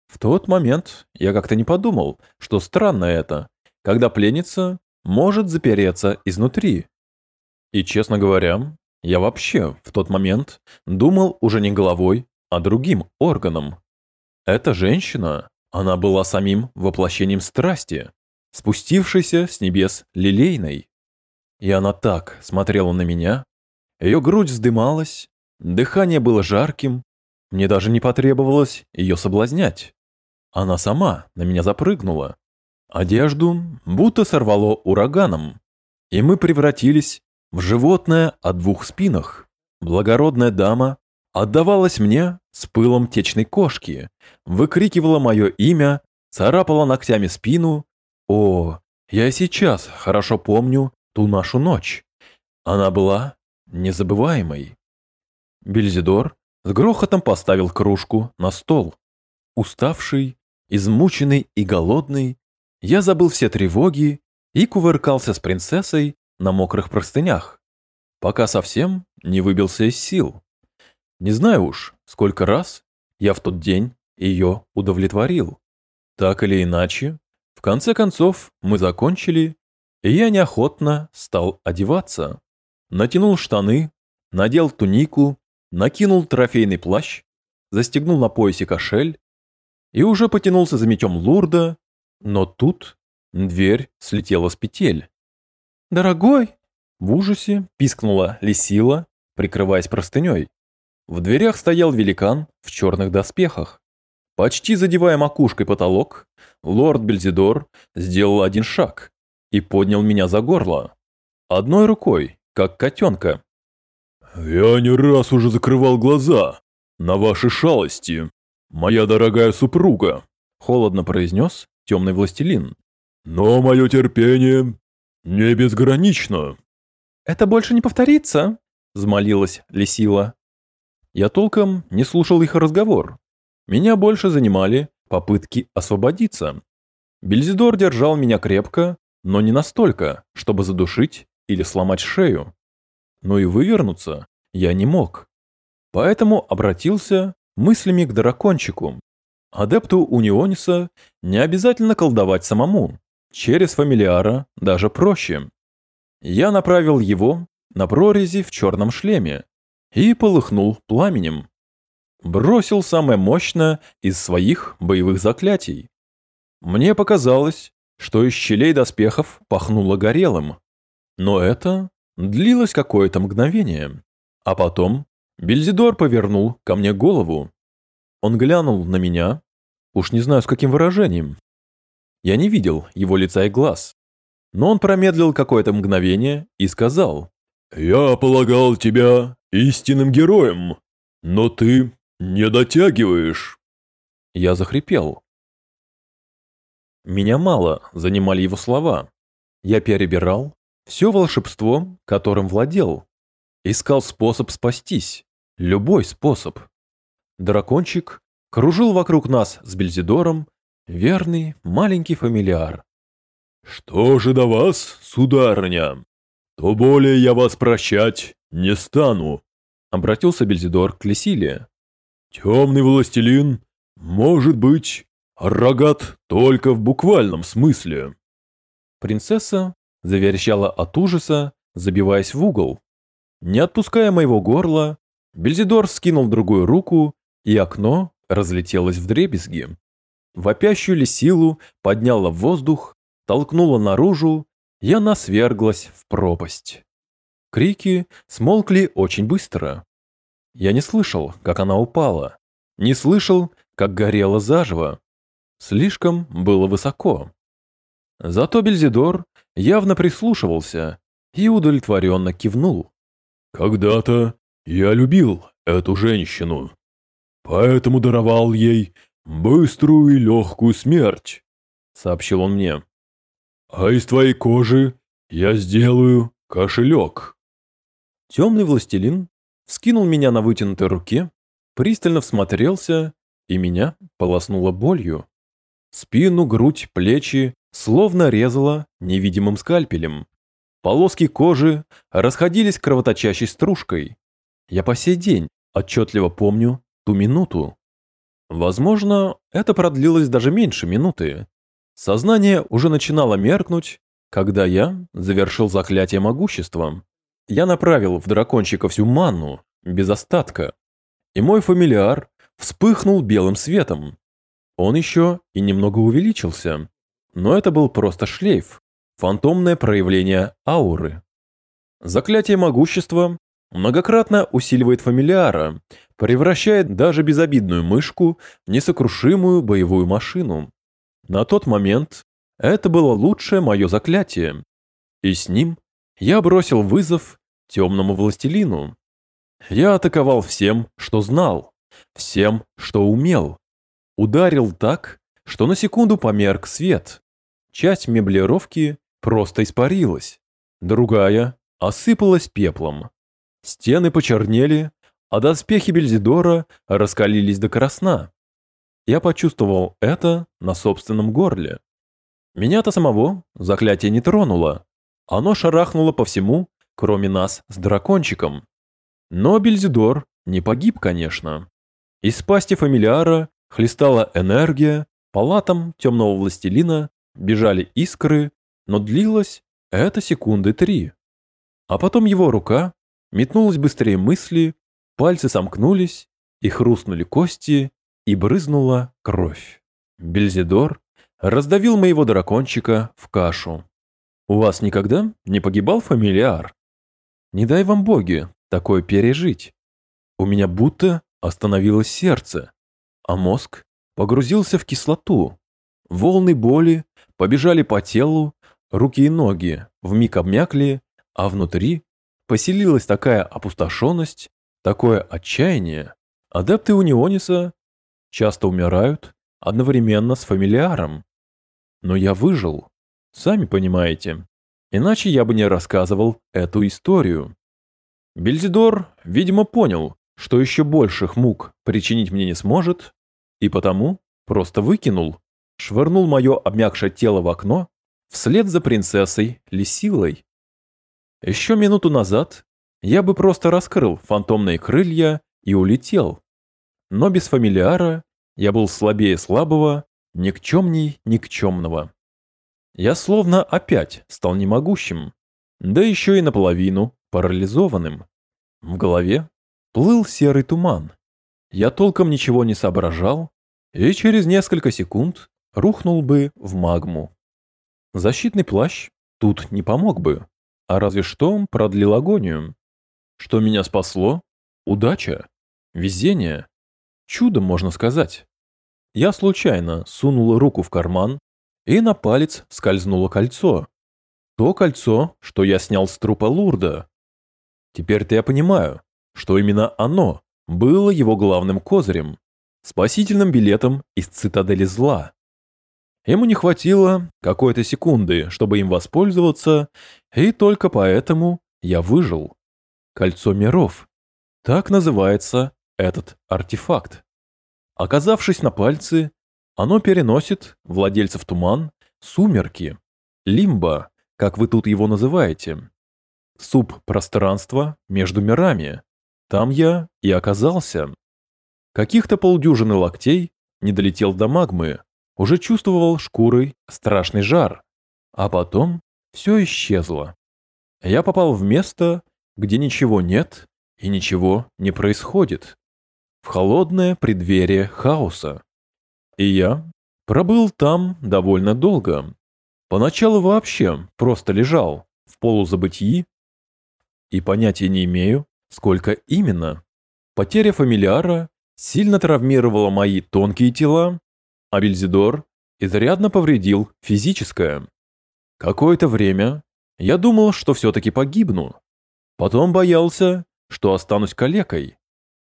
В тот момент я как-то не подумал, что странно это, когда пленница может запереться изнутри. И, честно говоря, я вообще в тот момент думал уже не головой, а другим органом. Эта женщина, она была самим воплощением страсти. спустившейся с небес лилейной. И она так смотрела на меня, ее грудь вздымалась, дыхание было жарким, мне даже не потребовалось ее соблазнять. Она сама на меня запрыгнула. Одежду будто сорвало ураганом, и мы превратились в животное о двух спинах. Благородная дама отдавалась мне с пылом течной кошки, выкрикивала мое имя, царапала ногтями спину. О, я сейчас хорошо помню ту нашу ночь. Она была незабываемой. Бельзидор с грохотом поставил кружку на стол. Уставший, измученный и голодный, я забыл все тревоги и кувыркался с принцессой на мокрых простынях, пока совсем не выбился из сил. Не знаю уж, сколько раз я в тот день ее удовлетворил. Так или иначе, в конце концов мы закончили, и я неохотно стал одеваться. Натянул штаны, надел тунику, накинул трофейный плащ, застегнул на поясе кошель и уже потянулся за мечом Лурда, но тут дверь слетела с петель. «Дорогой!» В ужасе пискнула Лисила, прикрываясь простыней. В дверях стоял великан в черных доспехах. Почти задевая макушкой потолок, лорд Бельзидор сделал один шаг и поднял меня за горло. Одной рукой, как котенка. «Я не раз уже закрывал глаза на ваши шалости, моя дорогая супруга», холодно произнес темный властелин. «Но мое терпение не безгранично». «Это больше не повторится», — взмолилась Лисила. Я толком не слушал их разговор. Меня больше занимали попытки освободиться. Бельзидор держал меня крепко, но не настолько, чтобы задушить или сломать шею. Но и вывернуться я не мог. Поэтому обратился мыслями к дракончику. Адепту Униониса не обязательно колдовать самому. Через фамилиара даже проще. Я направил его на прорези в черном шлеме и полыхнул пламенем. Бросил самое мощное из своих боевых заклятий. Мне показалось, что из щелей доспехов пахнуло горелым. Но это длилось какое-то мгновение. А потом Бельзидор повернул ко мне голову. Он глянул на меня, уж не знаю с каким выражением. Я не видел его лица и глаз. Но он промедлил какое-то мгновение и сказал. «Я полагал тебя истинным героем, но ты не дотягиваешь». Я захрипел. Меня мало занимали его слова. Я перебирал все волшебство, которым владел. Искал способ спастись. Любой способ. Дракончик кружил вокруг нас с Бельзидором, верный маленький фамильяр. «Что же до вас, сударыня? То более я вас прощать не стану», — обратился Бельзидор к Лесиле. «Темный властелин, может быть, рогат только в буквальном смысле». Принцесса заверещала от ужаса, забиваясь в угол. Не отпуская моего горла, Бельзидор скинул другую руку, и окно разлетелось в дребезги. Вопящую ли силу подняла в воздух, толкнула наружу, и она сверглась в пропасть. Крики смолкли очень быстро. Я не слышал, как она упала, не слышал, как горела заживо. Слишком было высоко. Зато Бельзидор явно прислушивался и удовлетворенно кивнул. «Когда-то я любил эту женщину, поэтому даровал ей быструю и легкую смерть», — сообщил он мне. «А из твоей кожи я сделаю кошелек». Темный властелин скинул меня на вытянутой руке, пристально всмотрелся, и меня полоснуло болью. Спину, грудь, плечи словно резало невидимым скальпелем. Полоски кожи расходились кровоточащей стружкой. Я по сей день отчетливо помню ту минуту. Возможно, это продлилось даже меньше минуты. Сознание уже начинало меркнуть, когда я завершил заклятие могуществом. Я направил в дракончика всю манну, без остатка. И мой фамилиар вспыхнул белым светом. Он еще и немного увеличился. но это был просто шлейф, фантомное проявление ауры. Заклятие могущества многократно усиливает фамилиара, превращает даже безобидную мышку в несокрушимую боевую машину. На тот момент это было лучшее мое заклятие, и с ним я бросил вызов темному властелину. Я атаковал всем, что знал, всем, что умел. Ударил так, что на секунду померк свет. Часть меблировки просто испарилась, другая осыпалась пеплом. Стены почернели, а доспехи Бельзидора раскалились до красна. Я почувствовал это на собственном горле. Меня-то самого заклятие не тронуло. Оно шарахнуло по всему, кроме нас с дракончиком. Но Бельзидор не погиб, конечно. Из пасти фамилиара хлестала энергия, палатам темного властелина бежали искры, но длилось это секунды три. А потом его рука метнулась быстрее мысли, пальцы сомкнулись, и хрустнули кости, и брызнула кровь. Бельзидор раздавил моего дракончика в кашу. У вас никогда не погибал фамилиар? Не дай вам боги такое пережить. У меня будто остановилось сердце, а мозг погрузился в кислоту. Волны боли побежали по телу, руки и ноги вмиг обмякли, а внутри поселилась такая опустошенность, такое отчаяние. Адепты Униониса часто умирают одновременно с фамилиаром. Но я выжил, сами понимаете. Иначе я бы не рассказывал эту историю. Бельзидор, видимо, понял, что еще больших мук причинить мне не сможет, и потому просто выкинул, швырнул мое обмякшее тело в окно вслед за принцессой Лисилой. Еще минуту назад я бы просто раскрыл фантомные крылья и улетел. Но без фамилиара я был слабее слабого, никчемней никчемного. Я словно опять стал немогущим, да еще и наполовину парализованным. В голове плыл серый туман. Я толком ничего не соображал и через несколько секунд рухнул бы в магму. Защитный плащ тут не помог бы, а разве что продлил агонию. Что меня спасло? Удача, везение, чудо, можно сказать. Я случайно сунул руку в карман, и на палец скользнуло кольцо. То кольцо, что я снял с трупа Лурда. Теперь-то я понимаю, что именно оно было его главным козырем, спасительным билетом из цитадели зла. Ему не хватило какой-то секунды, чтобы им воспользоваться, и только поэтому я выжил. Кольцо миров. Так называется этот артефакт. Оказавшись на пальце, оно переносит владельцев туман, сумерки, лимба, как вы тут его называете. Субпространство между мирами. Там я и оказался. Каких-то полдюжины локтей не долетел до магмы, уже чувствовал шкурой страшный жар, а потом все исчезло. Я попал в место, где ничего нет и ничего не происходит, в холодное преддверие хаоса. И я пробыл там довольно долго. Поначалу вообще просто лежал в полузабытии и понятия не имею, сколько именно. Потеря фамилиара сильно травмировала мои тонкие тела а Бельзидор изрядно повредил физическое. Какое-то время я думал, что все-таки погибну. Потом боялся, что останусь калекой.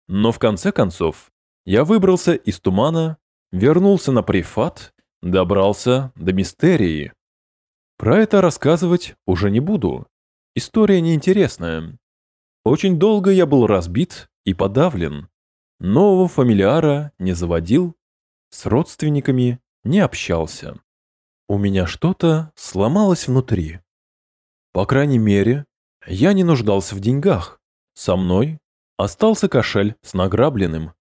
Но в конце концов я выбрался из тумана, вернулся на префат, добрался до мистерии. Про это рассказывать уже не буду. История неинтересная. Очень долго я был разбит и подавлен. Нового фамилиара не заводил с родственниками не общался. У меня что-то сломалось внутри. По крайней мере, я не нуждался в деньгах. Со мной остался кошель с награбленным.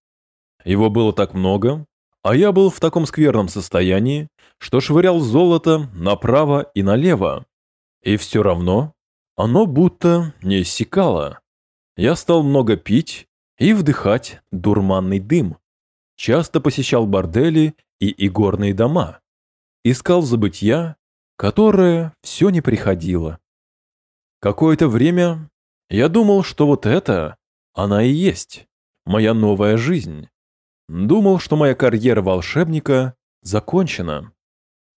Его было так много, а я был в таком скверном состоянии, что швырял золото направо и налево. И все равно оно будто не иссякало. Я стал много пить и вдыхать дурманный дым часто посещал бордели и игорные дома. искал забытья, которое все не приходило. Какое-то время я думал, что вот это, она и есть, моя новая жизнь. Думал, что моя карьера волшебника закончена.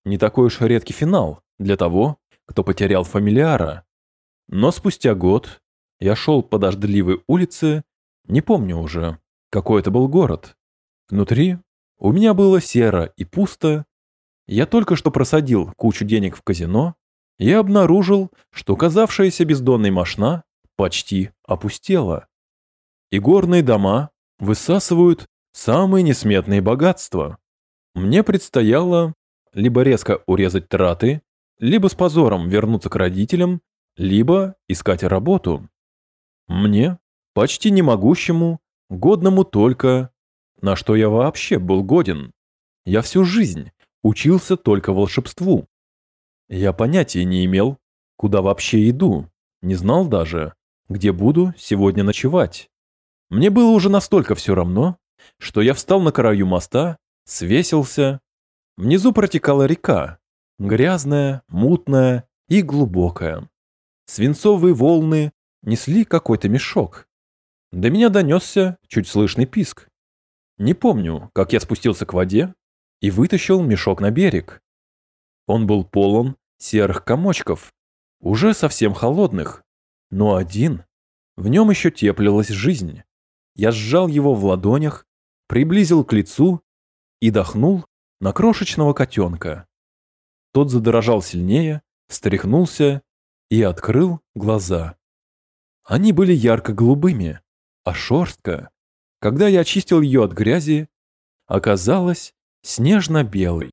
Не такой уж редкий финал для того, кто потерял фамилиара. Но спустя год я шел по дождливой улице, не помню уже, какой это был город. Внутри у меня было серо и пусто. Я только что просадил кучу денег в казино и обнаружил, что казавшаяся бездонной мошна почти опустела. И горные дома высасывают самые несметные богатства. Мне предстояло либо резко урезать траты, либо с позором вернуться к родителям, либо искать работу. Мне, почти не могущему, годному только, на что я вообще был годен. Я всю жизнь учился только волшебству. Я понятия не имел, куда вообще иду, не знал даже, где буду сегодня ночевать. Мне было уже настолько все равно, что я встал на краю моста, свесился. Внизу протекала река, грязная, мутная и глубокая. Свинцовые волны несли какой-то мешок. До меня донесся чуть слышный писк. Не помню, как я спустился к воде и вытащил мешок на берег. Он был полон серых комочков, уже совсем холодных, но один, в нем еще теплилась жизнь. Я сжал его в ладонях, приблизил к лицу и дохнул на крошечного котенка. Тот задрожал сильнее, встряхнулся и открыл глаза. Они были ярко-голубыми, а шерстка, когда я очистил ее от грязи, оказалась снежно-белой.